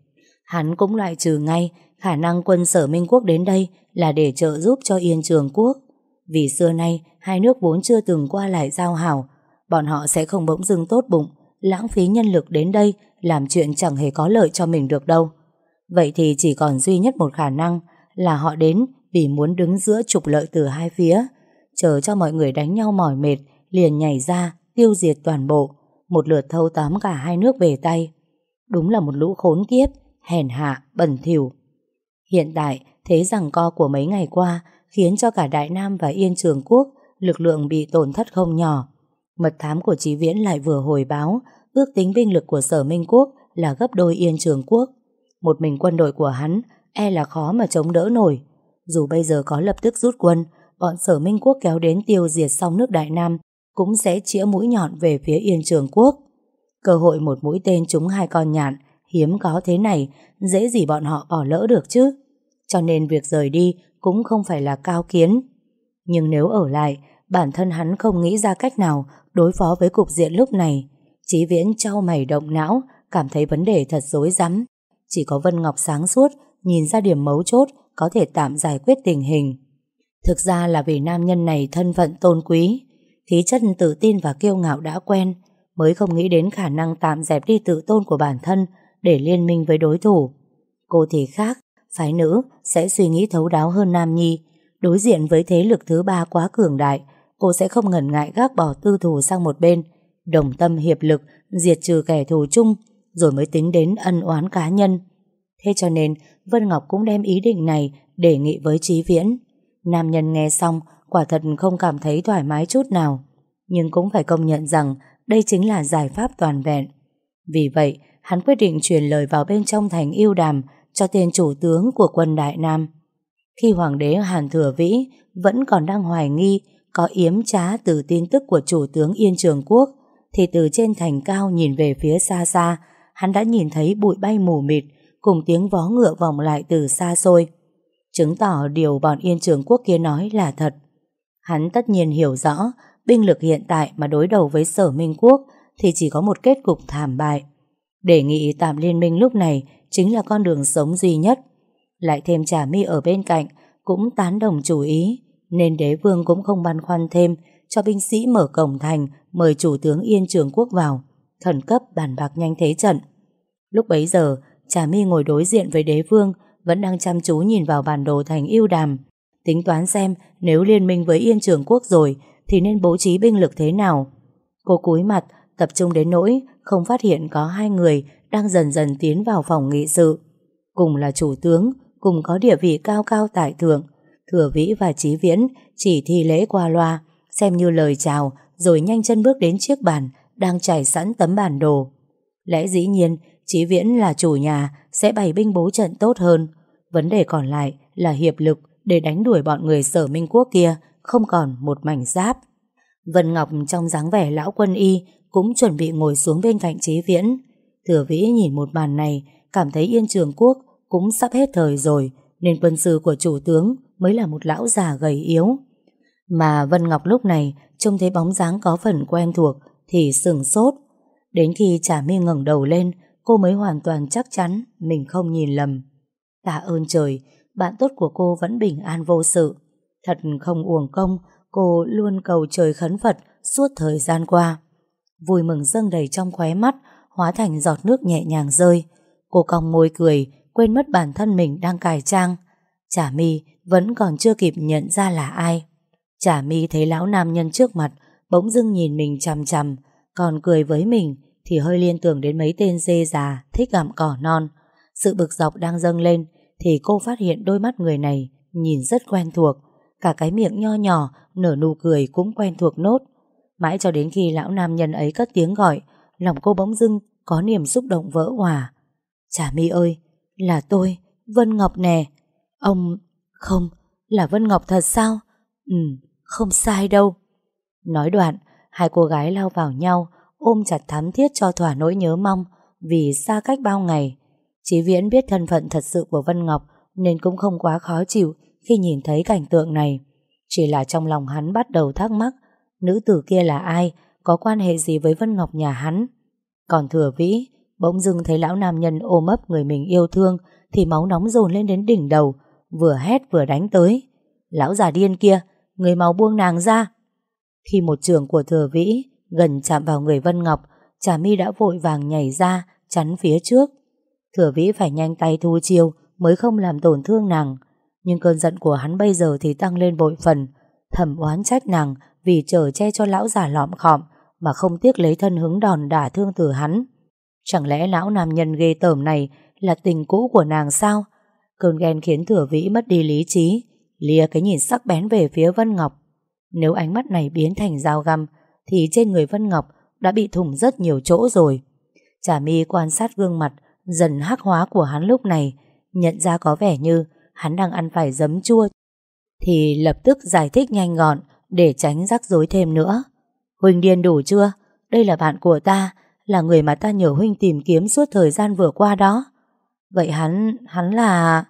Hắn cũng loại trừ ngay khả năng quân sở Minh Quốc đến đây là để trợ giúp cho Yên Trường Quốc. Vì xưa nay, hai nước vốn chưa từng qua lại giao hảo, bọn họ sẽ không bỗng dưng tốt bụng, lãng phí nhân lực đến đây làm chuyện chẳng hề có lợi cho mình được đâu. Vậy thì chỉ còn duy nhất một khả năng là họ đến vì muốn đứng giữa trục lợi từ hai phía, chờ cho mọi người đánh nhau mỏi mệt, liền nhảy ra, tiêu diệt toàn bộ, một lượt thâu tóm cả hai nước về tay. Đúng là một lũ khốn kiếp, hèn hạ, bẩn thỉu. Hiện tại, thế rằng co của mấy ngày qua khiến cho cả Đại Nam và Yên Trường Quốc lực lượng bị tổn thất không nhỏ. Mật thám của Chí Viễn lại vừa hồi báo ước tính binh lực của Sở Minh Quốc là gấp đôi Yên Trường Quốc. Một mình quân đội của hắn e là khó mà chống đỡ nổi. Dù bây giờ có lập tức rút quân, bọn Sở Minh Quốc kéo đến tiêu diệt xong nước Đại Nam cũng sẽ chĩa mũi nhọn về phía Yên Trường Quốc. Cơ hội một mũi tên trúng hai con nhạn hiếm có thế này, dễ gì bọn họ bỏ lỡ được chứ. Cho nên việc rời đi cũng không phải là cao kiến. Nhưng nếu ở lại, bản thân hắn không nghĩ ra cách nào đối phó với cục diện lúc này. Chí Viễn trao mày động não, cảm thấy vấn đề thật rối rắm. Chỉ có Vân Ngọc sáng suốt, nhìn ra điểm mấu chốt có thể tạm giải quyết tình hình. Thực ra là vì nam nhân này thân phận tôn quý, khí chất tự tin và kiêu ngạo đã quen, mới không nghĩ đến khả năng tạm dẹp đi tự tôn của bản thân để liên minh với đối thủ. Cô thì khác, phái nữ sẽ suy nghĩ thấu đáo hơn Nam Nhi. Đối diện với thế lực thứ ba quá cường đại, cô sẽ không ngần ngại gác bỏ tư thù sang một bên, đồng tâm hiệp lực, diệt trừ kẻ thù chung, rồi mới tính đến ân oán cá nhân. Thế cho nên, Vân Ngọc cũng đem ý định này đề nghị với Trí Viễn. Nam nhân nghe xong, quả thật không cảm thấy thoải mái chút nào. Nhưng cũng phải công nhận rằng đây chính là giải pháp toàn vẹn. Vì vậy, hắn quyết định truyền lời vào bên trong thành yêu đàm cho tên chủ tướng của quân Đại Nam. Khi Hoàng đế Hàn Thừa Vĩ vẫn còn đang hoài nghi có yếm trá từ tin tức của chủ tướng Yên Trường Quốc, thì từ trên thành cao nhìn về phía xa xa, hắn đã nhìn thấy bụi bay mù mịt cùng tiếng vó ngựa vòng lại từ xa xôi. chứng tỏ điều bọn Yên Trường Quốc kia nói là thật. Hắn tất nhiên hiểu rõ binh lực hiện tại mà đối đầu với sở Minh Quốc thì chỉ có một kết cục thảm bại. Đề nghị tạm liên minh lúc này chính là con đường sống duy nhất. Lại thêm Trà Mi ở bên cạnh cũng tán đồng chủ ý, nên đế vương cũng không băn khoăn thêm cho binh sĩ mở cổng thành mời chủ tướng Yên Trường Quốc vào, khẩn cấp bàn bạc nhanh thế trận. Lúc bấy giờ, Trà my ngồi đối diện với đế vương vẫn đang chăm chú nhìn vào bản đồ thành yêu đàm, tính toán xem nếu liên minh với Yên Trường Quốc rồi thì nên bố trí binh lực thế nào. Cô cúi mặt, tập trung đến nỗi không phát hiện có hai người đang dần dần tiến vào phòng nghị sự. Cùng là chủ tướng, cùng có địa vị cao cao tại thượng. Thừa Vĩ và Chí Viễn chỉ thi lễ qua loa, xem như lời chào, rồi nhanh chân bước đến chiếc bàn đang trải sẵn tấm bản đồ. Lẽ dĩ nhiên, Chí Viễn là chủ nhà sẽ bày binh bố trận tốt hơn. Vấn đề còn lại là hiệp lực để đánh đuổi bọn người sở minh quốc kia không còn một mảnh giáp. Vân Ngọc trong dáng vẻ lão quân y cũng chuẩn bị ngồi xuống bên cạnh Chí Viễn. Thừa Vĩ nhìn một màn này, cảm thấy Yên Trường Quốc cũng sắp hết thời rồi, nên quân sư của chủ tướng mới là một lão già gầy yếu. Mà Vân Ngọc lúc này trông thấy bóng dáng có phần quen thuộc thì sừng sốt. Đến khi Trà My ngẩng đầu lên, cô mới hoàn toàn chắc chắn mình không nhìn lầm. Tạ ơn trời, bạn tốt của cô vẫn bình an vô sự. Thật không uổng công, cô luôn cầu trời khấn Phật suốt thời gian qua. Vui mừng dâng đầy trong khóe mắt, hóa thành giọt nước nhẹ nhàng rơi. Cô cong môi cười, quên mất bản thân mình đang cài trang. Chả mi vẫn còn chưa kịp nhận ra là ai. Chả mi thấy lão nam nhân trước mặt, bỗng dưng nhìn mình chằm chằm, còn cười với mình thì hơi liên tưởng đến mấy tên dê già thích gặm cỏ non. Sự bực dọc đang dâng lên thì cô phát hiện đôi mắt người này nhìn rất quen thuộc. Cả cái miệng nho nhỏ nở nụ cười cũng quen thuộc nốt. Mãi cho đến khi lão nam nhân ấy cất tiếng gọi, lòng cô bỗng dưng có niềm xúc động vỡ hòa. Chả mi ơi, là tôi, Vân Ngọc nè. Ông... Không, là Vân Ngọc thật sao? Ừ, không sai đâu. Nói đoạn, hai cô gái lao vào nhau, ôm chặt thắm thiết cho thỏa nỗi nhớ mong vì xa cách bao ngày. Chí Viễn biết thân phận thật sự của Vân Ngọc nên cũng không quá khó chịu khi nhìn thấy cảnh tượng này. Chỉ là trong lòng hắn bắt đầu thắc mắc nữ tử kia là ai, có quan hệ gì với Vân Ngọc nhà hắn. Còn thừa vĩ, bỗng dưng thấy lão nam nhân ôm ấp người mình yêu thương thì máu nóng dồn lên đến đỉnh đầu, vừa hét vừa đánh tới. Lão già điên kia, người máu buông nàng ra. Khi một trường của thừa vĩ gần chạm vào người Vân Ngọc, Trà mi đã vội vàng nhảy ra, chắn phía trước. Thừa vĩ phải nhanh tay thu chiêu mới không làm tổn thương nàng. Nhưng cơn giận của hắn bây giờ thì tăng lên bội phần. Thầm oán trách nàng vì chở che cho lão già lõm khọm mà không tiếc lấy thân hứng đòn đả thương từ hắn. Chẳng lẽ lão nam nhân ghê tởm này là tình cũ của nàng sao? Cơn ghen khiến thừa vĩ mất đi lý trí, Lìa cái nhìn sắc bén về phía Vân Ngọc. Nếu ánh mắt này biến thành dao găm, thì trên người Vân Ngọc đã bị thủng rất nhiều chỗ rồi. Trà mi quan sát gương mặt dần hắc hóa của hắn lúc này, nhận ra có vẻ như hắn đang ăn phải giấm chua, thì lập tức giải thích nhanh gọn để tránh rắc rối thêm nữa. Huynh điên đủ chưa? Đây là bạn của ta, là người mà ta nhờ Huynh tìm kiếm suốt thời gian vừa qua đó. Vậy hắn, hắn là...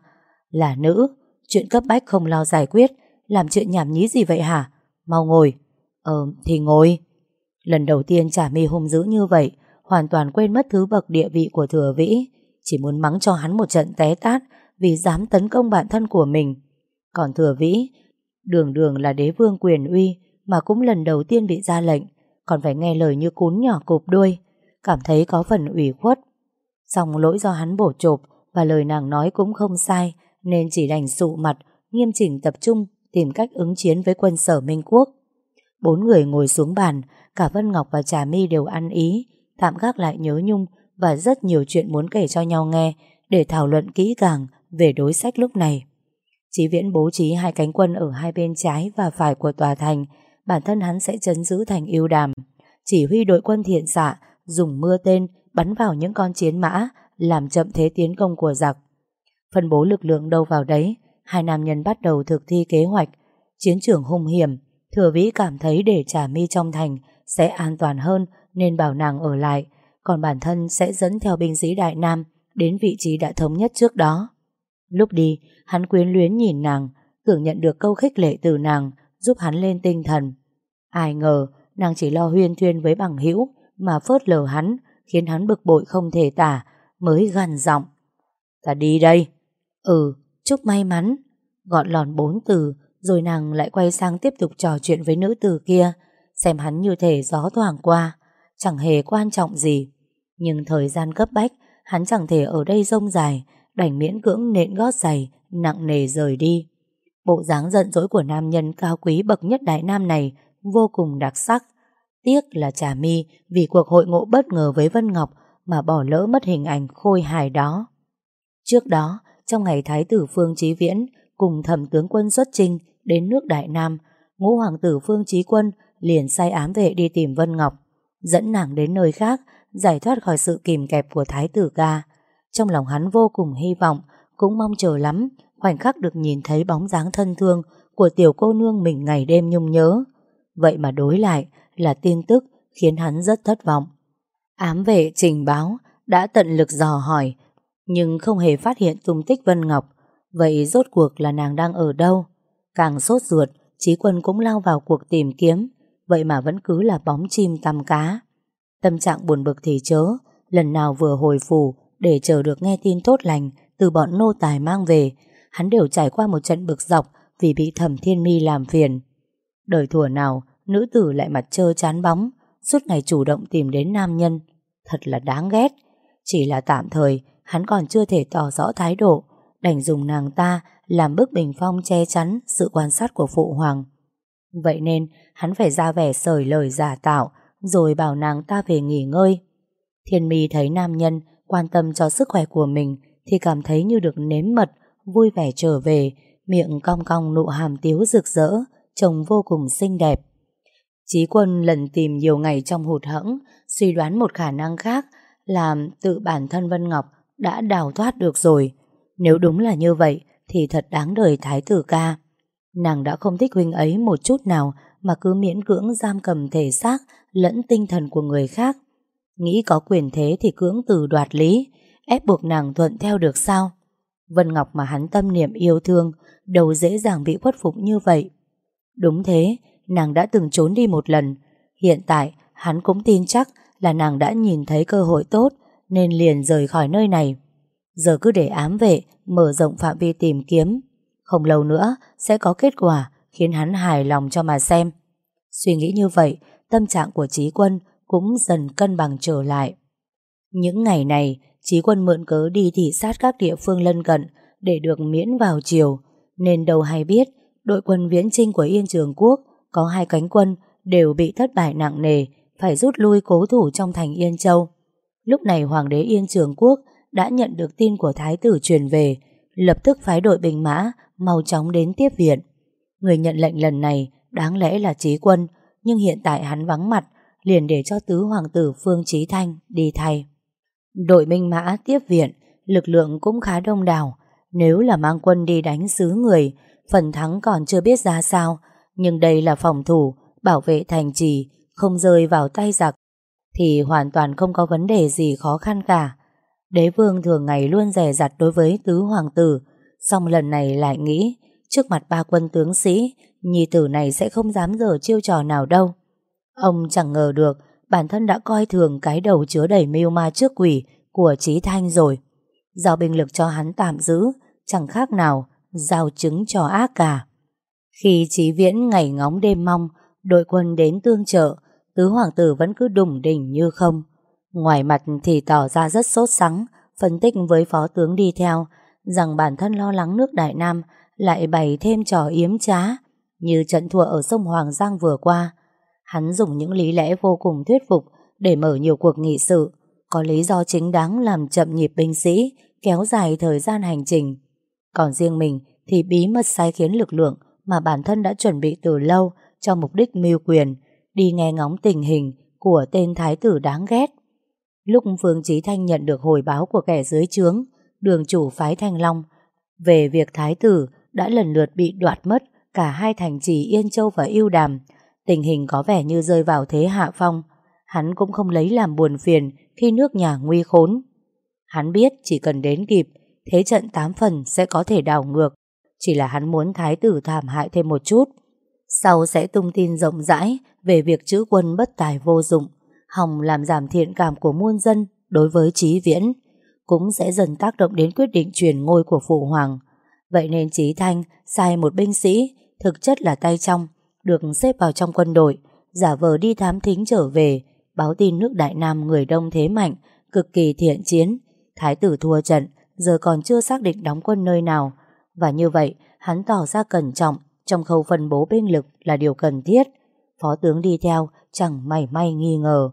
Là nữ, chuyện cấp bách không lo giải quyết, làm chuyện nhảm nhí gì vậy hả? Mau ngồi. Ờ, thì ngồi. Lần đầu tiên trả mi hung dữ như vậy, hoàn toàn quên mất thứ bậc địa vị của thừa vĩ, chỉ muốn mắng cho hắn một trận té tát vì dám tấn công bản thân của mình. Còn thừa vĩ, đường đường là đế vương quyền uy mà cũng lần đầu tiên bị ra lệnh, còn phải nghe lời như cún nhỏ cụp đuôi, cảm thấy có phần ủy khuất. Xong lỗi do hắn bổ chộp và lời nàng nói cũng không sai, nên chỉ đành sụ mặt, nghiêm chỉnh tập trung tìm cách ứng chiến với quân sở Minh Quốc. Bốn người ngồi xuống bàn, cả Vân Ngọc và Trà My đều ăn ý, tạm gác lại nhớ nhung và rất nhiều chuyện muốn kể cho nhau nghe để thảo luận kỹ càng về đối sách lúc này. Chí Viễn bố trí hai cánh quân ở hai bên trái và phải của tòa thành, bản thân hắn sẽ chấn giữ thành yêu đàm. Chỉ huy đội quân thiện xạ, dùng mưa tên, bắn vào những con chiến mã, làm chậm thế tiến công của giặc. Phân bố lực lượng đâu vào đấy, hai nam nhân bắt đầu thực thi kế hoạch. Chiến trường hung hiểm, thừa vĩ cảm thấy để trả mi trong thành sẽ an toàn hơn nên bảo nàng ở lại, còn bản thân sẽ dẫn theo binh sĩ Đại Nam đến vị trí đã thống nhất trước đó. Lúc đi, hắn quyến luyến nhìn nàng, tưởng nhận được câu khích lệ từ nàng, giúp hắn lên tinh thần. Ai ngờ, nàng chỉ lo huyên thuyên với bằng hữu mà phớt lờ hắn, khiến hắn bực bội không thể tả, mới gằn giọng. Ta đi đây. Ừ, chúc may mắn. Gọn lòn bốn từ, rồi nàng lại quay sang tiếp tục trò chuyện với nữ tử kia, xem hắn như thể gió thoảng qua, chẳng hề quan trọng gì. Nhưng thời gian cấp bách, hắn chẳng thể ở đây rông dài, đành miễn cưỡng nện gót giày, nặng nề rời đi. Bộ dáng giận dỗi của nam nhân cao quý bậc nhất đại nam này vô cùng đặc sắc. Tiếc là Trà My vì cuộc hội ngộ bất ngờ với Vân Ngọc mà bỏ lỡ mất hình ảnh khôi hài đó. Trước đó, trong ngày Thái tử Phương Chí Viễn cùng thẩm tướng quân xuất trinh đến nước Đại Nam, ngũ hoàng tử Phương Chí Quân liền sai ám vệ đi tìm Vân Ngọc, dẫn nàng đến nơi khác, giải thoát khỏi sự kìm kẹp của Thái tử ca. Trong lòng hắn vô cùng hy vọng, cũng mong chờ lắm, khoảnh khắc được nhìn thấy bóng dáng thân thương của tiểu cô nương mình ngày đêm nhung nhớ. Vậy mà đối lại là tin tức khiến hắn rất thất vọng. Ám vệ trình báo đã tận lực dò hỏi, nhưng không hề phát hiện tung tích Vân Ngọc. Vậy rốt cuộc là nàng đang ở đâu? Càng sốt ruột, Chí Quân cũng lao vào cuộc tìm kiếm, vậy mà vẫn cứ là bóng chim tăm cá. Tâm trạng buồn bực thì chớ, lần nào vừa hồi phủ để chờ được nghe tin tốt lành từ bọn nô tài mang về, hắn đều trải qua một trận bực dọc vì bị thẩm thiên mi làm phiền. Đời thủa nào, nữ tử lại mặt trơ chán bóng, suốt ngày chủ động tìm đến nam nhân. Thật là đáng ghét. Chỉ là tạm thời, hắn còn chưa thể tỏ rõ thái độ, đành dùng nàng ta làm bức bình phong che chắn sự quan sát của phụ hoàng. Vậy nên, hắn phải ra vẻ sởi lời giả tạo, rồi bảo nàng ta về nghỉ ngơi. Thiên mi thấy nam nhân quan tâm cho sức khỏe của mình thì cảm thấy như được nếm mật, vui vẻ trở về, miệng cong cong nụ hàm tiếu rực rỡ, trông vô cùng xinh đẹp. Chí quân lần tìm nhiều ngày trong hụt hẫng, suy đoán một khả năng khác là tự bản thân Vân Ngọc đã đào thoát được rồi. Nếu đúng là như vậy, thì thật đáng đời thái tử ca. Nàng đã không thích huynh ấy một chút nào mà cứ miễn cưỡng giam cầm thể xác lẫn tinh thần của người khác. Nghĩ có quyền thế thì cưỡng từ đoạt lý, ép buộc nàng thuận theo được sao? Vân Ngọc mà hắn tâm niệm yêu thương, đâu dễ dàng bị khuất phục như vậy. Đúng thế, nàng đã từng trốn đi một lần. Hiện tại, hắn cũng tin chắc là nàng đã nhìn thấy cơ hội tốt nên liền rời khỏi nơi này. Giờ cứ để ám vệ mở rộng phạm vi tìm kiếm. Không lâu nữa sẽ có kết quả khiến hắn hài lòng cho mà xem. Suy nghĩ như vậy, tâm trạng của Trí Quân cũng dần cân bằng trở lại. Những ngày này, Trí Quân mượn cớ đi thị sát các địa phương lân cận để được miễn vào chiều, nên đâu hay biết đội quân viễn trinh của Yên Trường Quốc có hai cánh quân đều bị thất bại nặng nề, phải rút lui cố thủ trong thành Yên Châu. Lúc này Hoàng đế Yên Trường Quốc đã nhận được tin của Thái tử truyền về, lập tức phái đội binh mã mau chóng đến tiếp viện. Người nhận lệnh lần này đáng lẽ là Trí Quân, nhưng hiện tại hắn vắng mặt, liền để cho tứ hoàng tử Phương Trí Thanh đi thay. Đội binh mã tiếp viện, lực lượng cũng khá đông đảo. Nếu là mang quân đi đánh xứ người, phần thắng còn chưa biết ra sao, nhưng đây là phòng thủ, bảo vệ thành trì, không rơi vào tay giặc, thì hoàn toàn không có vấn đề gì khó khăn cả. Đế vương thường ngày luôn rẻ rặt đối với tứ hoàng tử, song lần này lại nghĩ, trước mặt ba quân tướng sĩ, nhi tử này sẽ không dám dở chiêu trò nào đâu. Ông chẳng ngờ được, bản thân đã coi thường cái đầu chứa đầy mưu ma trước quỷ của Trí Thanh rồi. Giao binh lực cho hắn tạm giữ, chẳng khác nào giao chứng cho ác cả. Khi Trí Viễn ngày ngóng đêm mong, đội quân đến tương trợ, tứ hoàng tử vẫn cứ đùng đỉnh như không. Ngoài mặt thì tỏ ra rất sốt sắng, phân tích với phó tướng đi theo, rằng bản thân lo lắng nước Đại Nam lại bày thêm trò yếm trá, như trận thua ở sông Hoàng Giang vừa qua. Hắn dùng những lý lẽ vô cùng thuyết phục để mở nhiều cuộc nghị sự, có lý do chính đáng làm chậm nhịp binh sĩ, kéo dài thời gian hành trình. Còn riêng mình thì bí mật sai khiến lực lượng mà bản thân đã chuẩn bị từ lâu cho mục đích mưu quyền, đi nghe ngóng tình hình của tên thái tử đáng ghét. Lúc Phương Chí Thanh nhận được hồi báo của kẻ dưới trướng, đường chủ phái Thanh Long, về việc thái tử đã lần lượt bị đoạt mất cả hai thành trì Yên Châu và Yêu Đàm, tình hình có vẻ như rơi vào thế hạ phong. Hắn cũng không lấy làm buồn phiền khi nước nhà nguy khốn. Hắn biết chỉ cần đến kịp thế trận tám phần sẽ có thể đảo ngược. Chỉ là hắn muốn thái tử thảm hại thêm một chút. Sau sẽ tung tin rộng rãi về việc chữ quân bất tài vô dụng, hòng làm giảm thiện cảm của muôn dân đối với trí viễn, cũng sẽ dần tác động đến quyết định truyền ngôi của phụ hoàng. Vậy nên Trí Thanh sai một binh sĩ, thực chất là tay trong, được xếp vào trong quân đội, giả vờ đi thám thính trở về, báo tin nước Đại Nam người đông thế mạnh, cực kỳ thiện chiến. Thái tử thua trận, giờ còn chưa xác định đóng quân nơi nào. Và như vậy, hắn tỏ ra cẩn trọng trong khâu phân bố binh lực là điều cần thiết. Phó tướng đi theo chẳng mảy may nghi ngờ.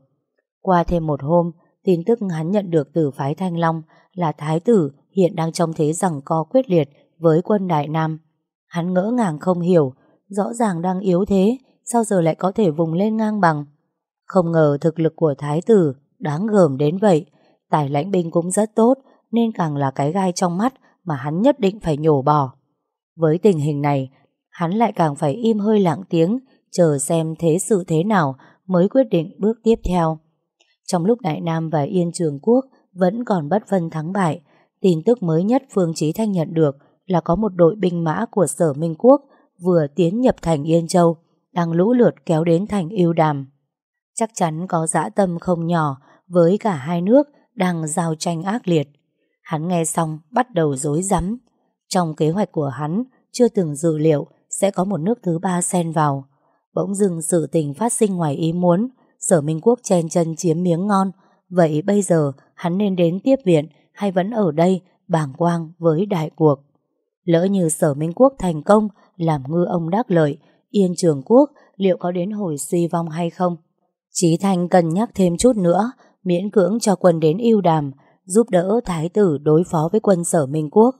Qua thêm một hôm, tin tức hắn nhận được từ phái Thanh Long là Thái tử hiện đang trong thế rằng co quyết liệt với quân Đại Nam. Hắn ngỡ ngàng không hiểu, rõ ràng đang yếu thế, sao giờ lại có thể vùng lên ngang bằng. Không ngờ thực lực của Thái tử đáng gờm đến vậy, tài lãnh binh cũng rất tốt, nên càng là cái gai trong mắt mà hắn nhất định phải nhổ bỏ. Với tình hình này, hắn lại càng phải im hơi lặng tiếng, chờ xem thế sự thế nào mới quyết định bước tiếp theo. Trong lúc Đại Nam và Yên Trường Quốc vẫn còn bất phân thắng bại, tin tức mới nhất Phương Chí Thanh nhận được là có một đội binh mã của Sở Minh Quốc vừa tiến nhập thành Yên Châu, đang lũ lượt kéo đến thành Yêu Đàm. Chắc chắn có dã tâm không nhỏ với cả hai nước đang giao tranh ác liệt. Hắn nghe xong bắt đầu dối rắm Trong kế hoạch của hắn chưa từng dự liệu sẽ có một nước thứ ba xen vào. Bỗng dưng sự tình phát sinh ngoài ý muốn, sở Minh Quốc chen chân chiếm miếng ngon. Vậy bây giờ hắn nên đến tiếp viện hay vẫn ở đây bảng quang với đại cuộc? Lỡ như sở Minh Quốc thành công làm ngư ông đắc lợi, Yên Trường Quốc liệu có đến hồi suy vong hay không? Chí Thanh cân nhắc thêm chút nữa, miễn cưỡng cho quân đến yêu đàm, giúp đỡ thái tử đối phó với quân sở Minh Quốc.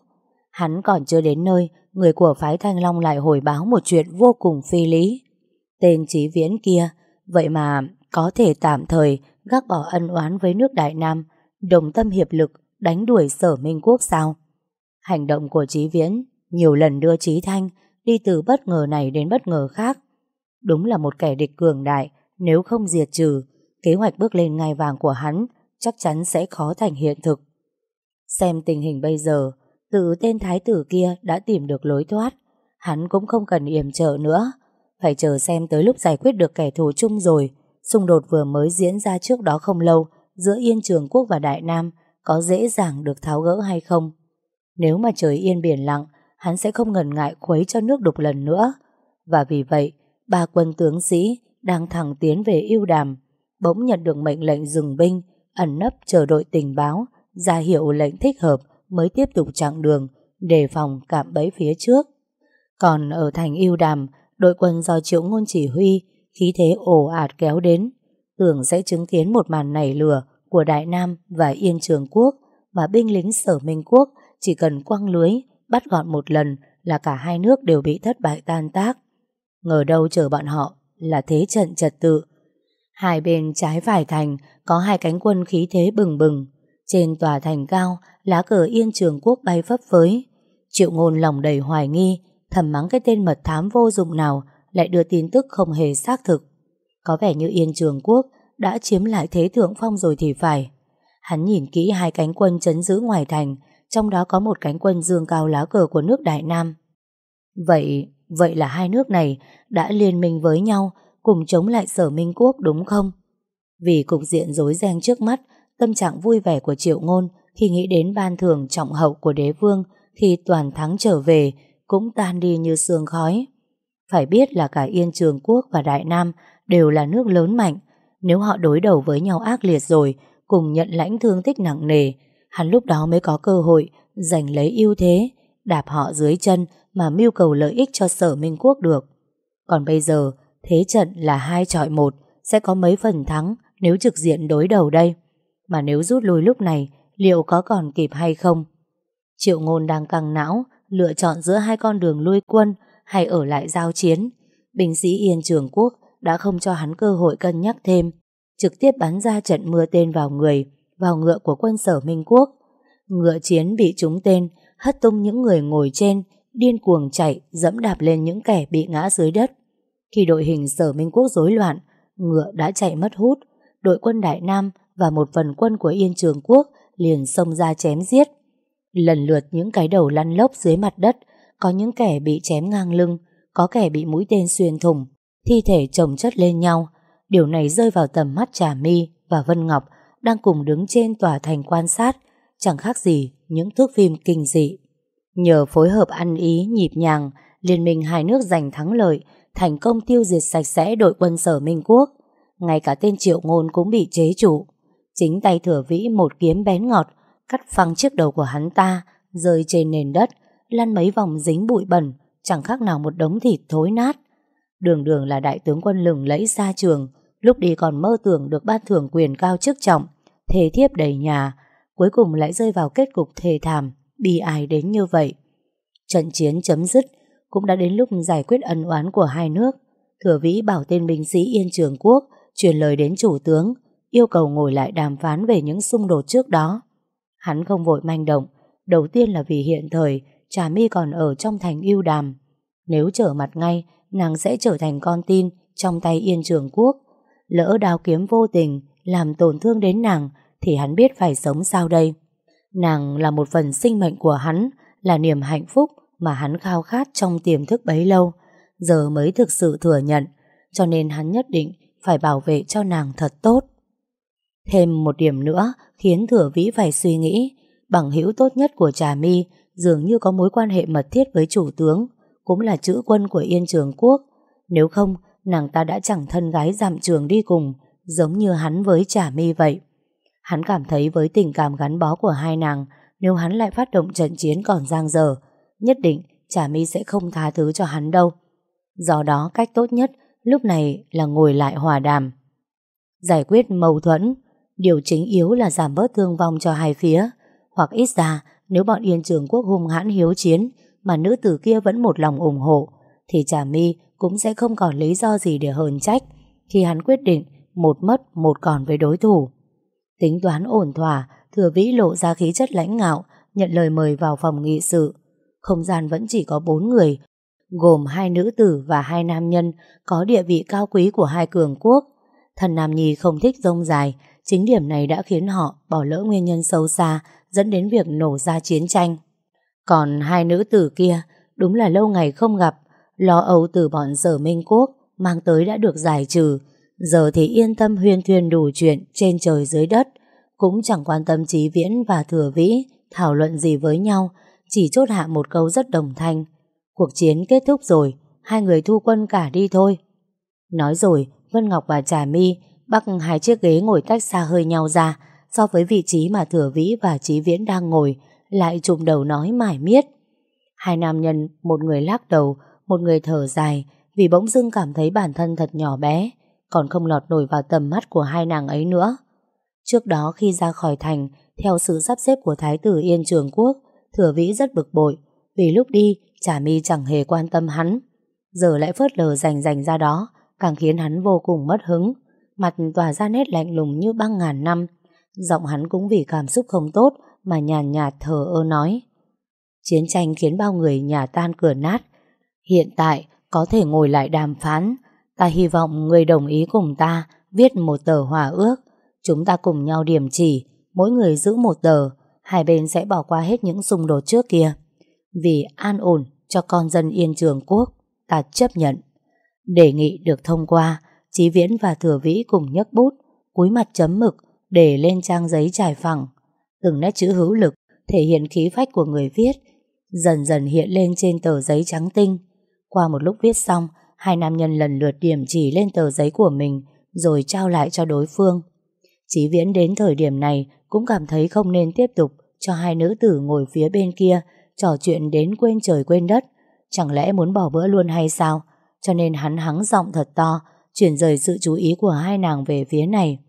Hắn còn chưa đến nơi, người của phái Thanh Long lại hồi báo một chuyện vô cùng phi lý. Tên trí Viễn kia, vậy mà có thể tạm thời gác bỏ ân oán với nước Đại Nam, đồng tâm hiệp lực đánh đuổi sở Minh Quốc sao? Hành động của trí Viễn nhiều lần đưa trí Thanh đi từ bất ngờ này đến bất ngờ khác. Đúng là một kẻ địch cường đại, nếu không diệt trừ, kế hoạch bước lên ngai vàng của hắn chắc chắn sẽ khó thành hiện thực. Xem tình hình bây giờ, tự tên thái tử kia đã tìm được lối thoát, hắn cũng không cần yểm trợ nữa. Phải chờ xem tới lúc giải quyết được kẻ thù chung rồi, xung đột vừa mới diễn ra trước đó không lâu giữa Yên Trường Quốc và Đại Nam có dễ dàng được tháo gỡ hay không. Nếu mà trời yên biển lặng, hắn sẽ không ngần ngại khuấy cho nước đục lần nữa. Và vì vậy, ba quân tướng sĩ đang thẳng tiến về yêu đàm, bỗng nhận được mệnh lệnh dừng binh, ẩn nấp chờ đội tình báo, ra hiệu lệnh thích hợp mới tiếp tục chặng đường, đề phòng cạm bẫy phía trước. Còn ở thành yêu đàm, đội quân do triệu ngôn chỉ huy, khí thế ồ ạt kéo đến, tưởng sẽ chứng kiến một màn nảy lửa của Đại Nam và Yên Trường Quốc mà binh lính sở Minh Quốc chỉ cần quăng lưới, bắt gọn một lần là cả hai nước đều bị thất bại tan tác. Ngờ đâu chờ bọn họ là thế trận trật tự. Hai bên trái phải thành có hai cánh quân khí thế bừng bừng. Trên tòa thành cao, lá cờ yên trường quốc bay phấp phới. Triệu ngôn lòng đầy hoài nghi, thầm mắng cái tên mật thám vô dụng nào lại đưa tin tức không hề xác thực. Có vẻ như yên trường quốc đã chiếm lại thế thượng phong rồi thì phải. Hắn nhìn kỹ hai cánh quân chấn giữ ngoài thành, trong đó có một cánh quân dương cao lá cờ của nước Đại Nam. Vậy, vậy là hai nước này đã liên minh với nhau cùng chống lại sở Minh Quốc đúng không? Vì cục diện rối ren trước mắt, tâm trạng vui vẻ của Triệu Ngôn khi nghĩ đến ban thưởng trọng hậu của đế vương khi toàn thắng trở về cũng tan đi như sương khói. Phải biết là cả Yên Trường Quốc và Đại Nam đều là nước lớn mạnh. Nếu họ đối đầu với nhau ác liệt rồi, cùng nhận lãnh thương tích nặng nề, hắn lúc đó mới có cơ hội giành lấy ưu thế, đạp họ dưới chân mà mưu cầu lợi ích cho sở Minh Quốc được. Còn bây giờ, thế trận là hai chọi một, sẽ có mấy phần thắng nếu trực diện đối đầu đây. Mà nếu rút lui lúc này, liệu có còn kịp hay không? Triệu ngôn đang căng não, lựa chọn giữa hai con đường lui quân hay ở lại giao chiến. Binh sĩ Yên Trường Quốc đã không cho hắn cơ hội cân nhắc thêm, trực tiếp bắn ra trận mưa tên vào người, vào ngựa của quân sở Minh Quốc. Ngựa chiến bị trúng tên, hất tung những người ngồi trên, điên cuồng chạy, dẫm đạp lên những kẻ bị ngã dưới đất. Khi đội hình sở Minh Quốc rối loạn, ngựa đã chạy mất hút, đội quân Đại Nam và một phần quân của Yên Trường Quốc liền xông ra chém giết. Lần lượt những cái đầu lăn lốc dưới mặt đất, có những kẻ bị chém ngang lưng, có kẻ bị mũi tên xuyên thủng, thi thể chồng chất lên nhau. Điều này rơi vào tầm mắt Trà My và Vân Ngọc đang cùng đứng trên tòa thành quan sát, chẳng khác gì những thước phim kinh dị. Nhờ phối hợp ăn ý nhịp nhàng, liên minh hai nước giành thắng lợi, thành công tiêu diệt sạch sẽ đội quân sở Minh Quốc. Ngay cả tên triệu ngôn cũng bị chế trụ. Chính tay thừa vĩ một kiếm bén ngọt, cắt phăng chiếc đầu của hắn ta, rơi trên nền đất, lăn mấy vòng dính bụi bẩn, chẳng khác nào một đống thịt thối nát. Đường đường là đại tướng quân lừng lẫy xa trường, lúc đi còn mơ tưởng được ban thưởng quyền cao chức trọng, thề thiếp đầy nhà, cuối cùng lại rơi vào kết cục thề thảm, bi ai đến như vậy. Trận chiến chấm dứt, cũng đã đến lúc giải quyết ân oán của hai nước. Thừa Vĩ bảo tên binh sĩ Yên Trường Quốc truyền lời đến chủ tướng, yêu cầu ngồi lại đàm phán về những xung đột trước đó. Hắn không vội manh động, đầu tiên là vì hiện thời Trà My còn ở trong thành yêu đàm. Nếu trở mặt ngay, nàng sẽ trở thành con tin trong tay Yên Trường Quốc. Lỡ đao kiếm vô tình làm tổn thương đến nàng thì hắn biết phải sống sao đây. Nàng là một phần sinh mệnh của hắn, là niềm hạnh phúc mà hắn khao khát trong tiềm thức bấy lâu, giờ mới thực sự thừa nhận, cho nên hắn nhất định phải bảo vệ cho nàng thật tốt. Thêm một điểm nữa khiến thừa vĩ phải suy nghĩ, bằng hữu tốt nhất của Trà My dường như có mối quan hệ mật thiết với chủ tướng, cũng là chữ quân của Yên Trường Quốc. Nếu không, nàng ta đã chẳng thân gái giảm trường đi cùng, giống như hắn với Trà My vậy. Hắn cảm thấy với tình cảm gắn bó của hai nàng, nếu hắn lại phát động trận chiến còn giang dở, nhất định Trà My sẽ không tha thứ cho hắn đâu. Do đó cách tốt nhất lúc này là ngồi lại hòa đàm. Giải quyết mâu thuẫn, điều chính yếu là giảm bớt thương vong cho hai phía, hoặc ít ra nếu bọn Yên Trường Quốc hung hãn hiếu chiến mà nữ tử kia vẫn một lòng ủng hộ, thì Trà My cũng sẽ không còn lý do gì để hờn trách khi hắn quyết định một mất một còn với đối thủ. Tính toán ổn thỏa, thừa vĩ lộ ra khí chất lãnh ngạo, nhận lời mời vào phòng nghị sự. Không gian vẫn chỉ có bốn người, gồm hai nữ tử và hai nam nhân có địa vị cao quý của hai cường quốc. Thần Nam Nhi không thích rông dài, chính điểm này đã khiến họ bỏ lỡ nguyên nhân sâu xa dẫn đến việc nổ ra chiến tranh. Còn hai nữ tử kia đúng là lâu ngày không gặp, lo âu từ bọn sở Minh Quốc mang tới đã được giải trừ, giờ thì yên tâm huyên thuyên đủ chuyện trên trời dưới đất, cũng chẳng quan tâm trí viễn và thừa vĩ thảo luận gì với nhau, chỉ chốt hạ một câu rất đồng thanh. Cuộc chiến kết thúc rồi, hai người thu quân cả đi thôi. Nói rồi, Vân Ngọc và Trà My bắc hai chiếc ghế ngồi tách xa hơi nhau ra, so với vị trí mà Thừa Vĩ và Chí Viễn đang ngồi, lại chụm đầu nói mải miết. Hai nam nhân, một người lắc đầu, một người thở dài, vì bỗng dưng cảm thấy bản thân thật nhỏ bé, còn không lọt nổi vào tầm mắt của hai nàng ấy nữa. Trước đó khi ra khỏi thành, theo sự sắp xếp của Thái tử Yên Trường Quốc, Thừa Vĩ rất bực bội, vì lúc đi, Trà My chẳng hề quan tâm hắn. Giờ lại phớt lờ rành rành ra đó, càng khiến hắn vô cùng mất hứng. Mặt tỏa ra nét lạnh lùng như băng ngàn năm, Giọng hắn cũng vì cảm xúc không tốt mà nhàn nhạt, nhạt thờ ơ nói. Chiến tranh khiến bao người nhà tan cửa nát. Hiện tại có thể ngồi lại đàm phán. Ta hy vọng người đồng ý cùng ta viết một tờ hòa ước. Chúng ta cùng nhau điểm chỉ, mỗi người giữ một tờ, hai bên sẽ bỏ qua hết những xung đột trước kia. Vì an ổn cho con dân yên trường quốc, ta chấp nhận. Đề nghị được thông qua, Chí Viễn và Thừa Vĩ cùng nhấc bút, cúi mặt chấm mực, để lên trang giấy trải phẳng. Từng nét chữ hữu lực thể hiện khí phách của người viết, dần dần hiện lên trên tờ giấy trắng tinh. Qua một lúc viết xong, hai nam nhân lần lượt điểm chỉ lên tờ giấy của mình rồi trao lại cho đối phương. Chí Viễn đến thời điểm này cũng cảm thấy không nên tiếp tục cho hai nữ tử ngồi phía bên kia trò chuyện đến quên trời quên đất. Chẳng lẽ muốn bỏ bữa luôn hay sao? Cho nên hắn hắng giọng thật to, chuyển rời sự chú ý của hai nàng về phía này.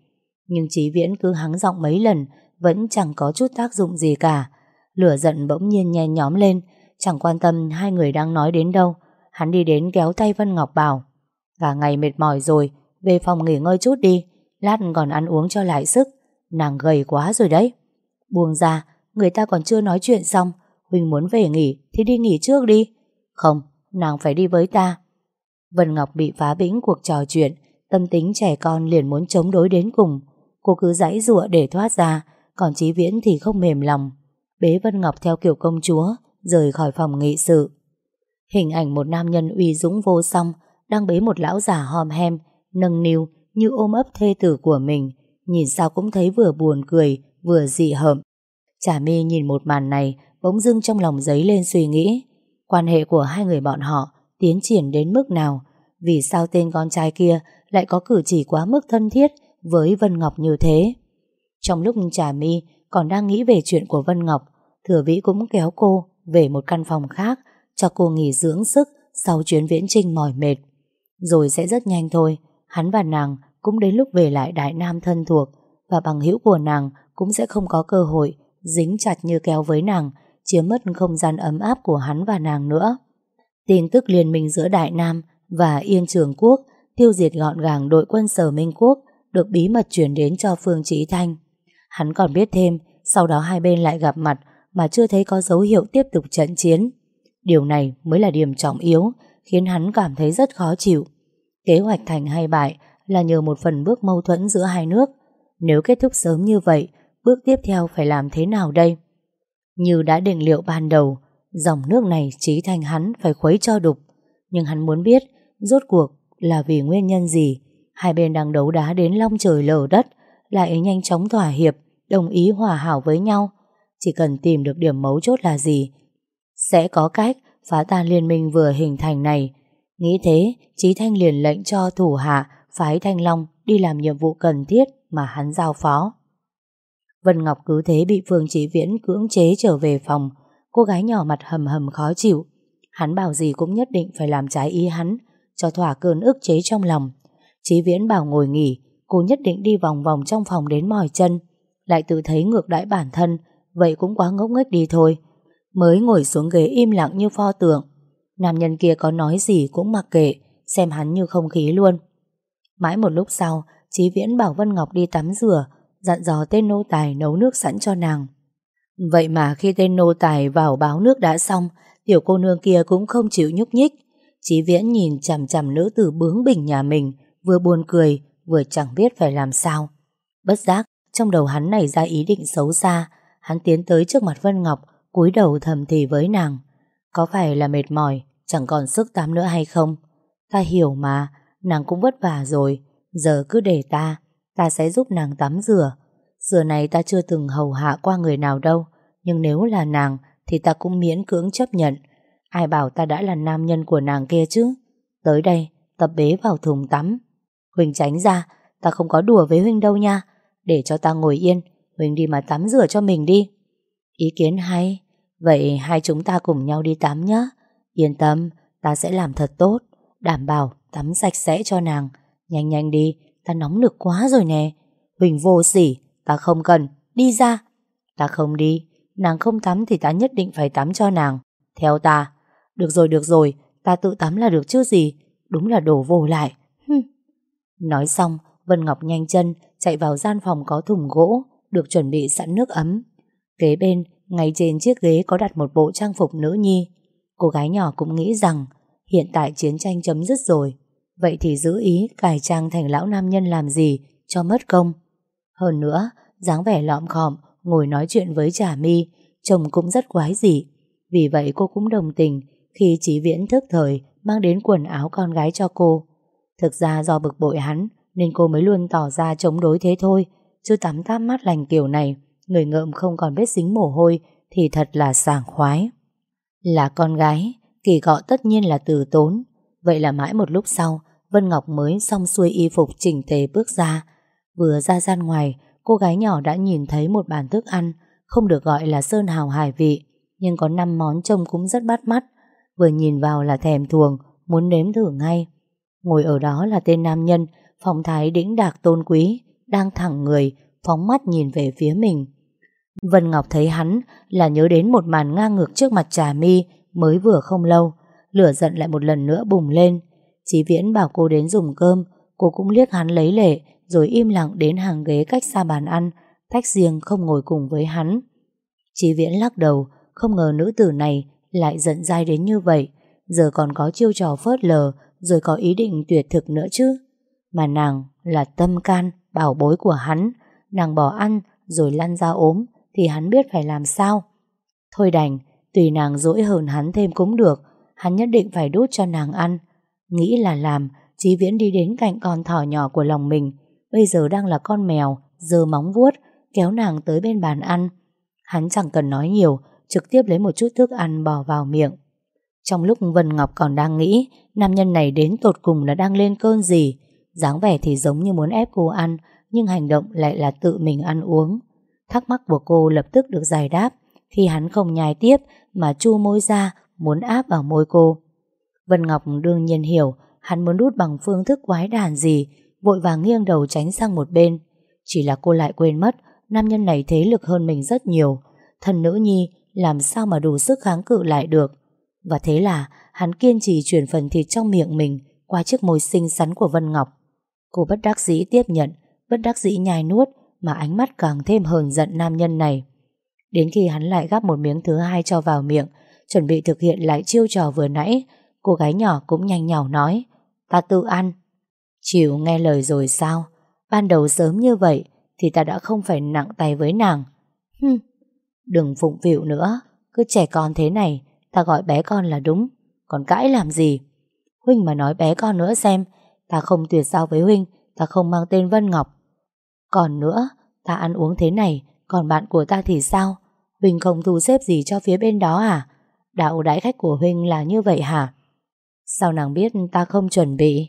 Nhưng Chí Viễn cứ hắng giọng mấy lần Vẫn chẳng có chút tác dụng gì cả Lửa giận bỗng nhiên nhen nhóm lên Chẳng quan tâm hai người đang nói đến đâu Hắn đi đến kéo tay Vân Ngọc bảo Cả ngày mệt mỏi rồi Về phòng nghỉ ngơi chút đi Lát còn ăn uống cho lại sức Nàng gầy quá rồi đấy Buông ra, người ta còn chưa nói chuyện xong Huỳnh muốn về nghỉ thì đi nghỉ trước đi. Không, nàng phải đi với ta. Vân Ngọc bị phá bĩnh cuộc trò chuyện Tâm tính trẻ con liền muốn chống đối đến cùng. Cô cứ giãy giụa để thoát ra Còn Chí Viễn thì không mềm lòng. Bế Vân Ngọc theo kiểu công chúa, rời khỏi phòng nghị sự. Hình ảnh một nam nhân uy dũng vô song đang bế một lão già hòm hem, nâng niu như ôm ấp thê tử của mình, nhìn sao cũng thấy vừa buồn cười, vừa dị hợm. Chả mi nhìn một màn này, bỗng dưng trong lòng giấy lên suy nghĩ. Quan hệ của hai người bọn họ tiến triển đến mức nào? Vì sao tên con trai kia lại có cử chỉ quá mức thân thiết với Vân Ngọc như thế? Trong lúc Trà mi còn đang nghĩ về chuyện của Vân Ngọc, Thừa Vĩ cũng kéo cô về một căn phòng khác cho cô nghỉ dưỡng sức sau chuyến viễn trinh mỏi mệt. Rồi sẽ rất nhanh thôi, hắn và nàng cũng đến lúc về lại Đại Nam thân thuộc và bằng hữu của nàng cũng sẽ không có cơ hội dính chặt như kéo với nàng, chiếm mất không gian ấm áp của hắn và nàng nữa. Tin tức liên minh giữa Đại Nam và Yên Trường Quốc tiêu diệt gọn gàng đội quân sở Minh Quốc được bí mật chuyển đến cho Phương Trí Thanh. Hắn còn biết thêm, sau đó hai bên lại gặp mặt mà chưa thấy có dấu hiệu tiếp tục trận chiến. Điều này mới là điểm trọng yếu, khiến hắn cảm thấy rất khó chịu. Kế hoạch thành hay bại là nhờ một phần bước mâu thuẫn giữa hai nước. Nếu kết thúc sớm như vậy, bước tiếp theo phải làm thế nào đây? Như đã định liệu ban đầu, dòng nước này trí thành hắn phải khuấy cho đục. Nhưng hắn muốn biết, rốt cuộc là vì nguyên nhân gì? Hai bên đang đấu đá đến long trời lở đất, lại nhanh chóng thỏa hiệp, đồng ý hòa hảo với nhau. Chỉ cần tìm được điểm mấu chốt là gì, sẽ có cách phá tan liên minh vừa hình thành này. Nghĩ thế, Trí Thanh liền lệnh cho thủ hạ phái Thanh Long đi làm nhiệm vụ cần thiết mà hắn giao phó. Vân Ngọc cứ thế bị Phương Chí Viễn cưỡng chế trở về phòng, cô gái nhỏ mặt hầm hầm khó chịu. Hắn bảo gì cũng nhất định phải làm trái ý hắn, cho thỏa cơn ức chế trong lòng. Chí Viễn bảo ngồi nghỉ, cô nhất định đi vòng vòng trong phòng đến mỏi chân, lại tự thấy ngược đãi bản thân, vậy cũng quá ngốc nghếch đi thôi. Mới ngồi xuống ghế im lặng như pho tượng, nam nhân kia có nói gì cũng mặc kệ, xem hắn như không khí luôn. Mãi một lúc sau, Chí Viễn bảo Vân Ngọc đi tắm rửa, dặn dò tên nô tài nấu nước sẵn cho nàng. Vậy mà khi tên nô tài vào báo nước đã xong, tiểu cô nương kia cũng không chịu nhúc nhích. Chí Viễn nhìn chằm chằm nữ tử bướng bỉnh nhà mình, vừa buồn cười, vừa chẳng biết phải làm sao. Bất giác, trong đầu hắn nảy ra ý định xấu xa, hắn tiến tới trước mặt Vân Ngọc, cúi đầu thầm thì với nàng. Có phải là mệt mỏi, chẳng còn sức tắm nữa hay không? Ta hiểu mà, nàng cũng vất vả rồi, giờ cứ để ta, ta sẽ giúp nàng tắm rửa. Xưa này ta chưa từng hầu hạ qua người nào đâu, nhưng nếu là nàng thì ta cũng miễn cưỡng chấp nhận. Ai bảo ta đã là nam nhân của nàng kia chứ? Tới đây, tập bế vào thùng tắm. Huỳnh tránh ra, ta không có đùa với Huynh đâu nha. Để cho ta ngồi yên, Huỳnh đi mà tắm rửa cho mình đi. Ý kiến hay, vậy hai chúng ta cùng nhau đi tắm nhé. Yên tâm, ta sẽ làm thật tốt, đảm bảo tắm sạch sẽ cho nàng. Nhanh nhanh đi, ta nóng nực quá rồi nè. Huỳnh vô sỉ, ta không cần, đi ra. Ta không đi, nàng không tắm thì ta nhất định phải tắm cho nàng. Theo ta. Được rồi, được rồi, ta tự tắm là được chứ gì. Đúng là đổ vô lại. Hừm. Nói xong, Vân Ngọc nhanh chân chạy vào gian phòng có thùng gỗ, được chuẩn bị sẵn nước ấm. Kế bên, ngay trên chiếc ghế có đặt một bộ trang phục nữ nhi. Cô gái nhỏ cũng nghĩ rằng hiện tại chiến tranh chấm dứt rồi. Vậy thì giữ ý cải trang thành lão nam nhân làm gì cho mất công. Hơn nữa, dáng vẻ lõm khòm ngồi nói chuyện với Trà Mi, chồng cũng rất quái dị. Vì vậy cô cũng đồng tình khi Chí Viễn thức thời mang đến quần áo con gái cho cô. Thực ra do bực bội hắn nên cô mới luôn tỏ ra chống đối thế thôi, chứ tắm táp mát lành kiểu này, người ngợm không còn biết dính mồ hôi thì thật là sảng khoái. Là con gái, kỳ gọ tất nhiên là từ tốn. Vậy là mãi một lúc sau, Vân Ngọc mới xong xuôi y phục chỉnh tề bước ra. Vừa ra gian ngoài, cô gái nhỏ đã nhìn thấy một bàn thức ăn, không được gọi là sơn hào hải vị, nhưng có 5 món trông cũng rất bắt mắt. Vừa nhìn vào là thèm thuồng, muốn nếm thử ngay. Ngồi ở đó là tên nam nhân, phong thái đĩnh đạc tôn quý, đang thẳng người, phóng mắt nhìn về phía mình. Vân Ngọc thấy hắn là nhớ đến một màn ngang ngược trước mặt trà mi mới vừa không lâu, lửa giận lại một lần nữa bùng lên. Chí Viễn bảo cô đến dùng cơm, cô cũng liếc hắn lấy lệ, rồi im lặng đến hàng ghế cách xa bàn ăn, tách riêng không ngồi cùng với hắn. Chí Viễn lắc đầu, không ngờ nữ tử này lại giận dai đến như vậy, giờ còn có chiêu trò phớt lờ, rồi có ý định tuyệt thực nữa chứ. Mà nàng là tâm can, bảo bối của hắn, nàng bỏ ăn rồi lăn ra ốm, thì hắn biết phải làm sao. Thôi đành, tùy nàng dỗi hơn hắn thêm cũng được, hắn nhất định phải đút cho nàng ăn. Nghĩ là làm, Chí Viễn đi đến cạnh con thỏ nhỏ của lòng mình, bây giờ đang là con mèo, giơ móng vuốt, kéo nàng tới bên bàn ăn. Hắn chẳng cần nói nhiều, trực tiếp lấy một chút thức ăn bỏ vào miệng. Trong lúc Vân Ngọc còn đang nghĩ nam nhân này đến tột cùng là đang lên cơn gì, dáng vẻ thì giống như muốn ép cô ăn, nhưng hành động lại là tự mình ăn uống. Thắc mắc của cô lập tức được giải đáp khi hắn không nhai tiếp mà chu môi ra muốn áp vào môi cô. Vân Ngọc đương nhiên hiểu hắn muốn đút bằng phương thức quái đản gì, vội vàng nghiêng đầu tránh sang một bên. Chỉ là cô lại quên mất nam nhân này thế lực hơn mình rất nhiều. Thần nữ nhi làm sao mà đủ sức kháng cự lại được. Và thế là hắn kiên trì chuyển phần thịt trong miệng mình qua chiếc môi xinh xắn của Vân Ngọc. Cô bất đắc dĩ tiếp nhận, bất đắc dĩ nhai nuốt mà ánh mắt càng thêm hờn giận nam nhân này. Đến khi hắn lại gắp một miếng thứ hai cho vào miệng, chuẩn bị thực hiện lại chiêu trò vừa nãy, cô gái nhỏ cũng nhanh nhỏ nói, ta tự ăn. Chịu nghe lời rồi sao? Ban đầu sớm như vậy thì ta đã không phải nặng tay với nàng. Hừm, đừng phụng phịu nữa, cứ trẻ con thế này, ta gọi bé con là đúng, còn cãi làm gì? Huynh mà nói bé con nữa xem, ta không tuyệt giao với Huynh, ta không mang tên Vân Ngọc. Còn nữa, ta ăn uống thế này, còn bạn của ta thì sao? Huynh không thu xếp gì cho phía bên đó à? Đạo đãi khách của Huynh là như vậy hả? Sao nàng biết ta không chuẩn bị?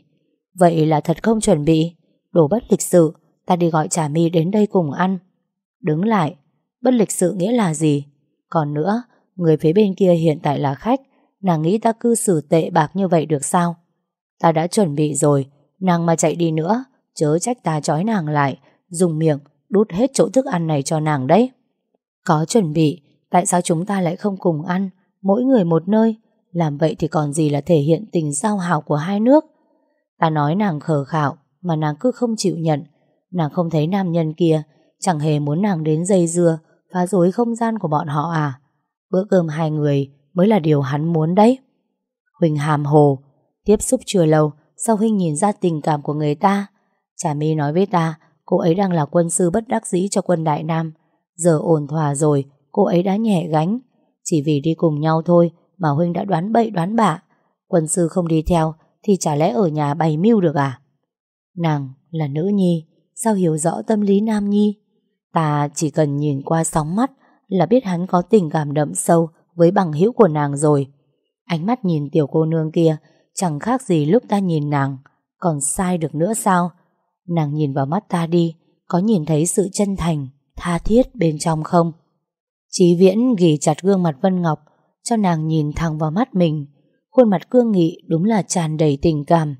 Vậy là thật không chuẩn bị? Đồ bất lịch sự, ta đi gọi Trà My đến đây cùng ăn. Đứng lại, bất lịch sự nghĩa là gì? Còn nữa, người phía bên kia hiện tại là khách, nàng nghĩ ta cư xử tệ bạc như vậy được sao? Ta đã chuẩn bị rồi, nàng mà chạy đi nữa, chớ trách ta trói nàng lại, dùng miệng đút hết chỗ thức ăn này cho nàng đấy. Có chuẩn bị, tại sao chúng ta lại không cùng ăn, mỗi người một nơi? Làm vậy thì còn gì là thể hiện tình giao hảo của hai nước? Ta nói nàng khờ khạo, mà nàng cứ không chịu nhận. Nàng không thấy nam nhân kia, chẳng hề muốn nàng đến dây dưa, phá rối không gian của bọn họ à? Bữa cơm hai người mới là điều hắn muốn đấy. Huỳnh hàm hồ, tiếp xúc chưa lâu, sau Huynh nhìn ra tình cảm của người ta? Trà My nói với ta, cô ấy đang là quân sư bất đắc dĩ cho quân Đại Nam. Giờ ổn thỏa rồi, cô ấy đã nhẹ gánh. Chỉ vì đi cùng nhau thôi mà Huynh đã đoán bậy đoán bạ. Quân sư không đi theo thì chả lẽ ở nhà bày mưu được à? Nàng là nữ nhi, sao hiểu rõ tâm lý nam nhi? Ta chỉ cần nhìn qua sóng mắt là biết hắn có tình cảm đậm sâu với bằng hữu của nàng rồi. Ánh mắt nhìn tiểu cô nương kia chẳng khác gì lúc ta nhìn nàng. Còn sai được nữa sao? Nàng nhìn vào mắt ta đi, có nhìn thấy sự chân thành, tha thiết bên trong không? Chí viễn ghi chặt gương mặt Vân Ngọc, cho nàng nhìn thẳng vào mắt mình. Khuôn mặt cương nghị đúng là tràn đầy tình cảm,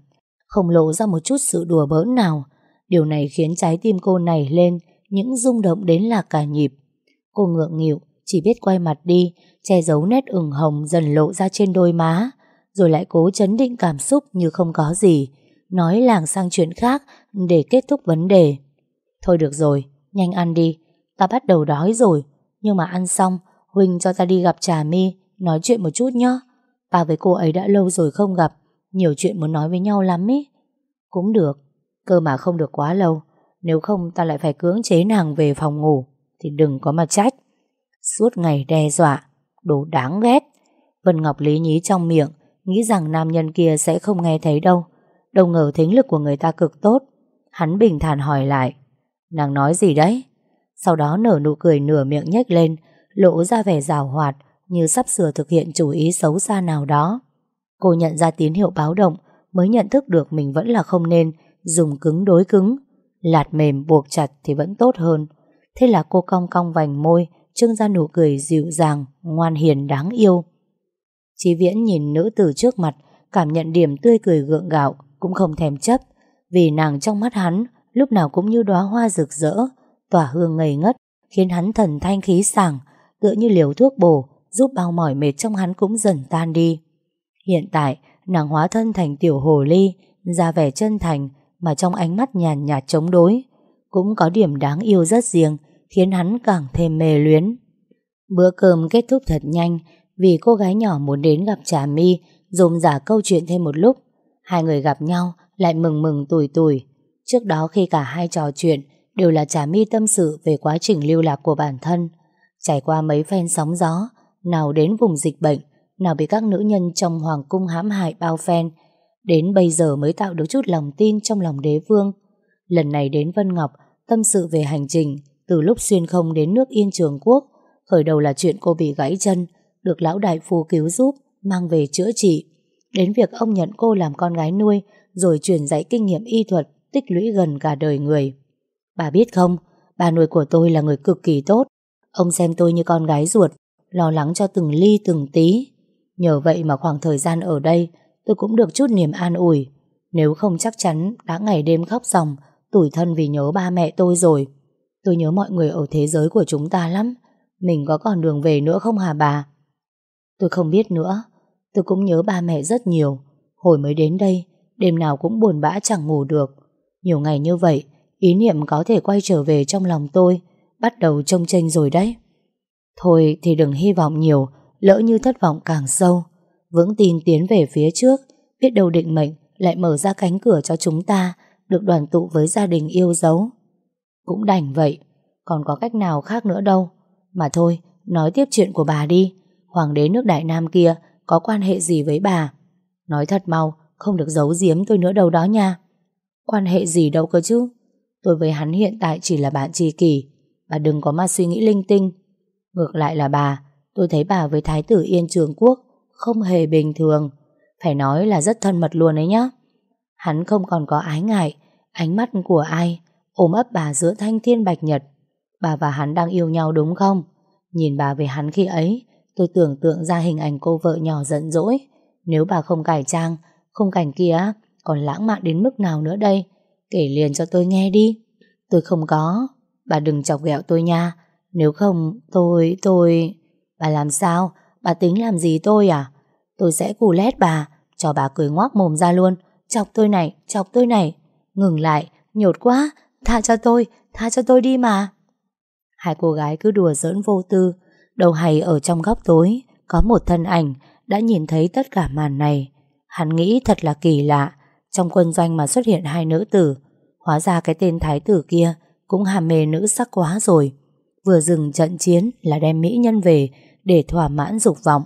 không lộ ra một chút sự đùa bỡn nào. Điều này khiến trái tim cô nảy lên, những rung động đến là cả nhịp. Cô ngượng nghịu, chỉ biết quay mặt đi, che giấu nét ửng hồng dần lộ ra trên đôi má, rồi lại cố chấn định cảm xúc như không có gì, nói làng sang chuyện khác để kết thúc vấn đề. Thôi được rồi, nhanh ăn đi, ta bắt đầu đói rồi, nhưng mà ăn xong, Huynh cho ta đi gặp Trà My, nói chuyện một chút nhé. Ta với cô ấy đã lâu rồi không gặp, nhiều chuyện muốn nói với nhau lắm ý. Cũng được, cơ mà không được quá lâu, nếu không ta lại phải cưỡng chế nàng về phòng ngủ, thì đừng có mà trách. Suốt ngày đe dọa, đồ đáng ghét. Vân Ngọc lý nhí trong miệng, nghĩ rằng nam nhân kia sẽ không nghe thấy đâu. Đâu ngờ thính lực của người ta cực tốt. Hắn bình thản hỏi lại. Nàng nói gì đấy? Sau đó nở nụ cười nửa miệng nhếch lên, lộ ra vẻ rào hoạt, như sắp sửa thực hiện chủ ý xấu xa nào đó. Cô nhận ra tín hiệu báo động, mới nhận thức được mình vẫn là không nên dùng cứng đối cứng. Lạt mềm buộc chặt thì vẫn tốt hơn. Thế là cô cong cong vành môi, trưng ra nụ cười dịu dàng, ngoan hiền đáng yêu. Chí Viễn nhìn nữ tử trước mặt, cảm nhận điểm tươi cười gượng gạo, cũng không thèm chấp, vì nàng trong mắt hắn lúc nào cũng như đóa hoa rực rỡ, tỏa hương ngây ngất, khiến hắn thần thanh khí sảng, tựa như liều thuốc bổ, giúp bao mỏi mệt trong hắn cũng dần tan đi. Hiện tại, nàng hóa thân thành tiểu hồ ly, ra vẻ chân thành, mà trong ánh mắt nhàn nhạt chống đối, cũng có điểm đáng yêu rất riêng, khiến hắn càng thêm mê luyến. Bữa cơm kết thúc thật nhanh, vì cô gái nhỏ muốn đến gặp Trà mi, dùng giả câu chuyện thêm một lúc. Hai người gặp nhau, lại mừng mừng tủi tủi. Trước đó khi cả hai trò chuyện, đều là Trà My tâm sự về quá trình lưu lạc của bản thân. Trải qua mấy phen sóng gió, nào đến vùng dịch bệnh, nào bị các nữ nhân trong hoàng cung hãm hại bao phen, đến bây giờ mới tạo được chút lòng tin trong lòng đế vương. Lần này đến Vân Ngọc, tâm sự về hành trình, từ lúc xuyên không đến nước Yên Trường Quốc, khởi đầu là chuyện cô bị gãy chân, được lão đại phu cứu giúp, mang về chữa trị. Đến việc ông nhận cô làm con gái nuôi, rồi truyền dạy kinh nghiệm y thuật, tích lũy gần cả đời người. Bà biết không, bà nuôi của tôi là người cực kỳ tốt. Ông xem tôi như con gái ruột, lo lắng cho từng ly từng tí. Nhờ vậy mà khoảng thời gian ở đây, tôi cũng được chút niềm an ủi. Nếu không chắc chắn đã ngày đêm khóc ròng, tủi thân vì nhớ ba mẹ tôi rồi. Tôi nhớ mọi người ở thế giới của chúng ta lắm. Mình có còn đường về nữa không hả bà? Tôi không biết nữa. Tôi cũng nhớ ba mẹ rất nhiều. Hồi mới đến đây, đêm nào cũng buồn bã chẳng ngủ được. Nhiều ngày như vậy, ý niệm có thể quay trở về trong lòng tôi, bắt đầu trông tranh rồi đấy. Thôi thì đừng hy vọng nhiều, lỡ như thất vọng càng sâu. Vững tin tiến về phía trước, biết đâu định mệnh lại mở ra cánh cửa cho chúng ta được đoàn tụ với gia đình yêu dấu. Cũng đành vậy, còn có cách nào khác nữa đâu. Mà thôi, nói tiếp chuyện của bà đi. Hoàng đế nước Đại Nam kia có quan hệ gì với bà? Nói thật mau, không được giấu giếm tôi nữa đâu đó nha. Quan hệ gì đâu cơ chứ? Tôi với hắn hiện tại chỉ là bạn tri kỷ. Bà đừng có mà suy nghĩ linh tinh. Ngược lại là bà, tôi thấy bà với Thái tử Yên Trường Quốc không hề bình thường. Phải nói là rất thân mật luôn ấy nhá. Hắn không còn có ái ngại, ánh mắt của ai, ôm ấp bà giữa thanh thiên bạch nhật. Bà và hắn đang yêu nhau đúng không? Nhìn bà về hắn khi ấy, tôi tưởng tượng ra hình ảnh cô vợ nhỏ giận dỗi. Nếu bà không cải trang, khung cảnh kia còn lãng mạn đến mức nào nữa đây? Kể liền cho tôi nghe đi. Tôi không có. Bà đừng chọc ghẹo tôi nha. Nếu không, tôi, tôi... Bà làm sao? Bà tính làm gì tôi à? Tôi sẽ cù lét bà, cho bà cười ngoác mồm ra luôn. Chọc tôi này, chọc tôi này. Ngừng lại, nhột quá, tha cho tôi, tha cho tôi đi mà. Hai cô gái cứ đùa giỡn vô tư, đầu hay ở trong góc tối, có một thân ảnh đã nhìn thấy tất cả màn này. Hắn nghĩ thật là kỳ lạ, trong quân doanh mà xuất hiện hai nữ tử, hóa ra cái tên thái tử kia cũng hàm mê nữ sắc quá rồi. Vừa dừng trận chiến là đem mỹ nhân về để thỏa mãn dục vọng.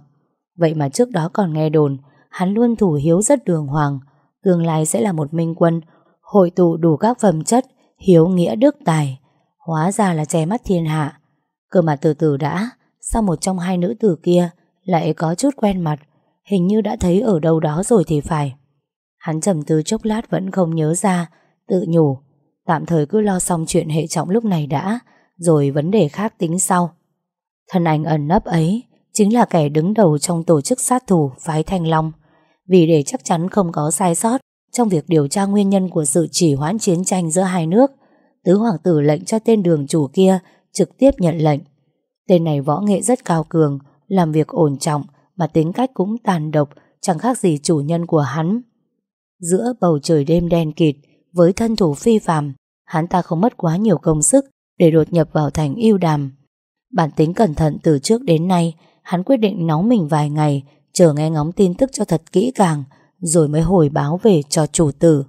Vậy mà trước đó còn nghe đồn, hắn luôn thủ hiếu rất đường hoàng, tương lai sẽ là một minh quân, hội tụ đủ các phẩm chất, hiếu nghĩa đức tài. Hóa ra là che mắt thiên hạ. Cơ mà từ từ đã, sao một trong hai nữ tử kia lại có chút quen mặt, hình như đã thấy ở đâu đó rồi thì phải. Hắn trầm tư chốc lát vẫn không nhớ ra, tự nhủ, tạm thời cứ lo xong chuyện hệ trọng lúc này đã, rồi vấn đề khác tính sau. Thân ảnh ẩn nấp ấy chính là kẻ đứng đầu trong tổ chức sát thủ phái Thanh Long. Vì để chắc chắn không có sai sót trong việc điều tra nguyên nhân của sự chỉ hoãn chiến tranh giữa hai nước, tứ hoàng tử lệnh cho tên đường chủ kia trực tiếp nhận lệnh. Tên này võ nghệ rất cao cường, làm việc ổn trọng mà tính cách cũng tàn độc, chẳng khác gì chủ nhân của hắn. Giữa bầu trời đêm đen kịt, với thân thủ phi phàm, hắn ta không mất quá nhiều công sức để đột nhập vào thành yêu đàm. Bản tính cẩn thận từ trước đến nay, hắn quyết định nóng mình vài ngày, chờ nghe ngóng tin tức cho thật kỹ càng, rồi mới hồi báo về cho chủ tử.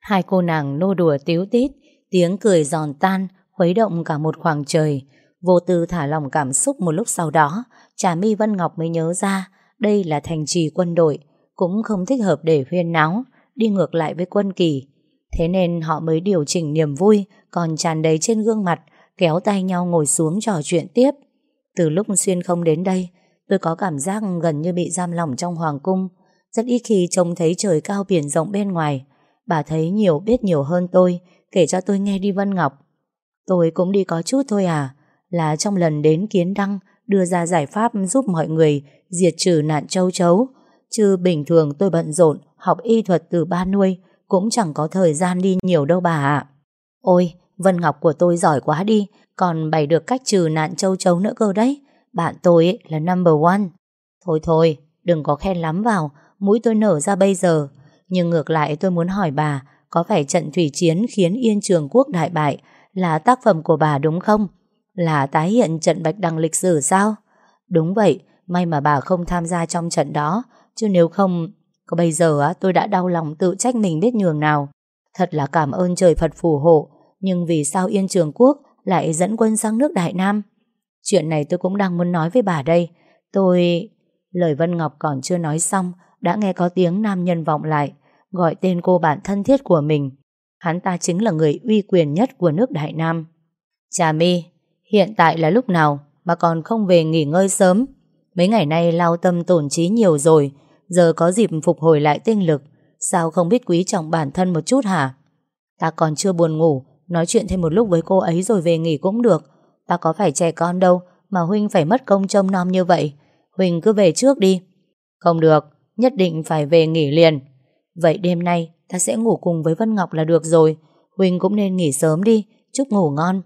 Hai cô nàng nô đùa tiếu tít, tiếng cười giòn tan, khuấy động cả một khoảng trời. Vô tư thả lòng cảm xúc một lúc sau đó, Trà My Vân Ngọc mới nhớ ra đây là thành trì quân đội, cũng không thích hợp để huyên náo, đi ngược lại với quân kỳ. Thế nên họ mới điều chỉnh niềm vui còn tràn đầy trên gương mặt, kéo tay nhau ngồi xuống trò chuyện tiếp. Từ lúc xuyên không đến đây, tôi có cảm giác gần như bị giam lỏng trong hoàng cung. Rất ít khi trông thấy trời cao biển rộng bên ngoài. Bà thấy nhiều biết nhiều hơn tôi, kể cho tôi nghe đi Vân Ngọc. Tôi cũng đi có chút thôi à, là trong lần đến kiến đăng đưa ra giải pháp giúp mọi người diệt trừ nạn châu chấu. Chứ bình thường tôi bận rộn, học y thuật từ ba nuôi, cũng chẳng có thời gian đi nhiều đâu bà ạ. Ôi, Vân Ngọc của tôi giỏi quá đi, còn bày được cách trừ nạn châu chấu nữa cơ đấy. Bạn tôi ấy là number one. Thôi thôi, đừng có khen lắm vào, mũi tôi nở ra bây giờ. Nhưng ngược lại tôi muốn hỏi bà, có phải trận thủy chiến khiến Yên Trường Quốc đại bại là tác phẩm của bà đúng không? Là tái hiện trận bạch đằng lịch sử sao? Đúng vậy, may mà bà không tham gia trong trận đó, chứ nếu không, có bây giờ á tôi đã đau lòng tự trách mình biết nhường nào. Thật là cảm ơn trời Phật phù hộ, nhưng vì sao Yên Trường Quốc lại dẫn quân sang nước Đại Nam? Chuyện này tôi cũng đang muốn nói với bà đây. Tôi... Lời Vân Ngọc còn chưa nói xong, đã nghe có tiếng nam nhân vọng lại, gọi tên cô bạn thân thiết của mình. Hắn ta chính là người uy quyền nhất của nước Đại Nam. Trà mi, hiện tại là lúc nào mà còn không về nghỉ ngơi sớm? Mấy ngày nay lao tâm tổn trí nhiều rồi, giờ có dịp phục hồi lại tinh lực. Sao không biết quý trọng bản thân một chút hả? Ta còn chưa buồn ngủ, nói chuyện thêm một lúc với cô ấy rồi về nghỉ cũng được. Ta có phải trẻ con đâu, mà Huynh phải mất công trông nom như vậy. Huynh cứ về trước đi. Không được, nhất định phải về nghỉ liền. Vậy đêm nay ta sẽ ngủ cùng với Vân Ngọc là được rồi. Huynh cũng nên nghỉ sớm đi, chúc ngủ ngon.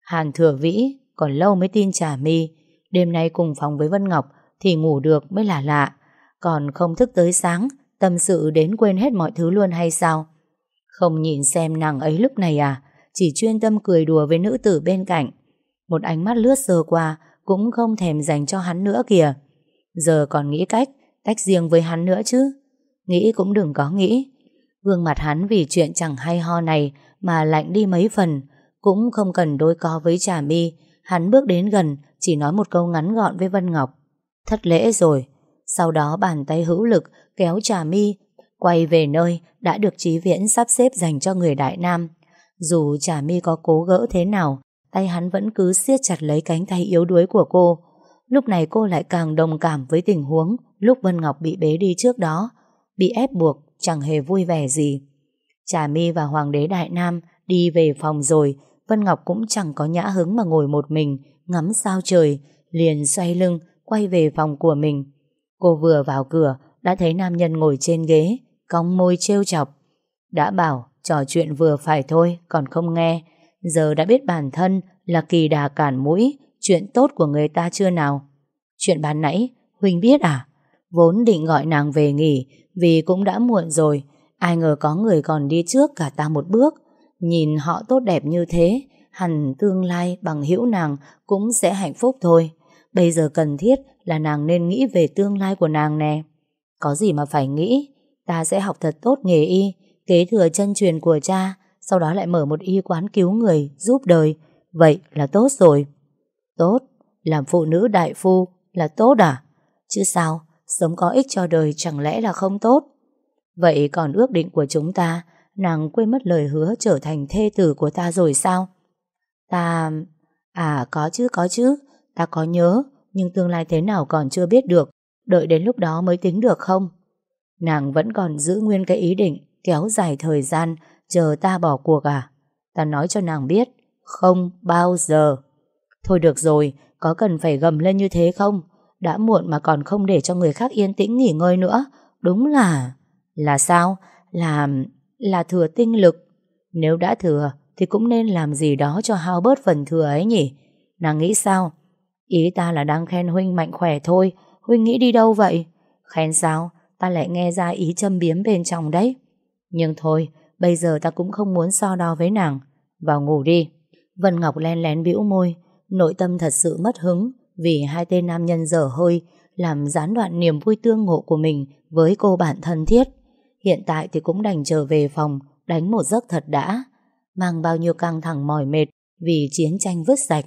Hàn thừa vĩ, còn lâu mới tin trả mi. Đêm nay cùng phòng với Vân Ngọc thì ngủ được mới là lạ. Còn không thức tới sáng, tâm sự đến quên hết mọi thứ luôn hay sao? Không nhìn xem nàng ấy lúc này à, chỉ chuyên tâm cười đùa với nữ tử bên cạnh. Một ánh mắt lướt sơ qua cũng không thèm dành cho hắn nữa kìa. Giờ còn nghĩ cách tách riêng với hắn nữa chứ. Nghĩ cũng đừng có nghĩ. Gương mặt hắn vì chuyện chẳng hay ho này mà lạnh đi mấy phần, cũng không cần đôi co với Trà Mi. Hắn bước đến gần, chỉ nói một câu ngắn gọn với Vân Ngọc. Thất lễ rồi. Sau đó bàn tay hữu lực kéo Trà Mi quay về nơi đã được Chí Viễn sắp xếp dành cho người Đại Nam. Dù Trà Mi có cố gỡ thế nào, tay hắn vẫn cứ siết chặt lấy cánh tay yếu đuối của cô. Lúc này cô lại càng đồng cảm với tình huống lúc Vân Ngọc bị bế đi trước đó. Bị ép buộc, chẳng hề vui vẻ gì. Trà Mi và Hoàng đế Đại Nam đi về phòng rồi, Vân Ngọc cũng chẳng có nhã hứng mà ngồi một mình, ngắm sao trời, liền xoay lưng, quay về phòng của mình. Cô vừa vào cửa, đã thấy nam nhân ngồi trên ghế, cong môi trêu chọc. Đã bảo, trò chuyện vừa phải thôi, còn không nghe. Giờ đã biết bản thân là kỳ đà cản mũi, chuyện tốt của người ta chưa nào. Chuyện ban nãy, Huynh biết à? Vốn định gọi nàng về nghỉ, vì cũng đã muộn rồi. Ai ngờ có người còn đi trước cả ta một bước. Nhìn họ tốt đẹp như thế, hẳn tương lai bằng hữu nàng cũng sẽ hạnh phúc thôi. Bây giờ cần thiết là nàng nên nghĩ về tương lai của nàng nè. Có gì mà phải nghĩ, ta sẽ học thật tốt nghề y, kế thừa chân truyền của cha, sau đó lại mở một y quán cứu người, giúp đời. Vậy là tốt rồi. Tốt, làm phụ nữ đại phu là tốt à? Chứ sao, sống có ích cho đời chẳng lẽ là không tốt? Vậy còn ước định của chúng ta, nàng quên mất lời hứa trở thành thê tử của ta rồi sao? Ta... À có chứ có chứ, ta có nhớ, nhưng tương lai thế nào còn chưa biết được, đợi đến lúc đó mới tính được không? Nàng vẫn còn giữ nguyên cái ý định kéo dài thời gian chờ ta bỏ cuộc à? Ta nói cho nàng biết, không bao giờ. Thôi được rồi, có cần phải gầm lên như thế không? Đã muộn mà còn không để cho người khác yên tĩnh nghỉ ngơi nữa. Đúng là... Là sao? Là... Là thừa tinh lực. Nếu đã thừa, thì cũng nên làm gì đó cho hao bớt phần thừa ấy nhỉ? Nàng nghĩ sao? Ý ta là đang khen Huynh mạnh khỏe thôi. Huynh nghĩ đi đâu vậy? Khen sao? Ta lại nghe ra ý châm biếm bên trong đấy. Nhưng thôi, bây giờ ta cũng không muốn so đo với nàng. Vào ngủ đi. Vân Ngọc len lén bĩu môi, nội tâm thật sự mất hứng vì hai tên nam nhân dở hơi làm gián đoạn niềm vui tương ngộ của mình với cô bạn thân thiết. Hiện tại thì cũng đành trở về phòng đánh một giấc thật đã. Mang bao nhiêu căng thẳng mỏi mệt vì chiến tranh vứt sạch.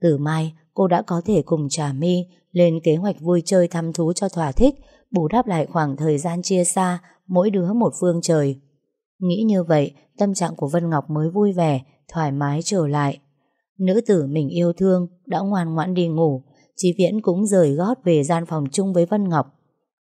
Từ mai cô đã có thể cùng Trà My lên kế hoạch vui chơi thăm thú cho thỏa thích bù đắp lại khoảng thời gian chia xa mỗi đứa một phương trời. Nghĩ như vậy, tâm trạng của Vân Ngọc mới vui vẻ, thoải mái trở lại. Nữ tử mình yêu thương đã ngoan ngoãn đi ngủ, Chí Viễn cũng rời gót về gian phòng chung với Vân Ngọc.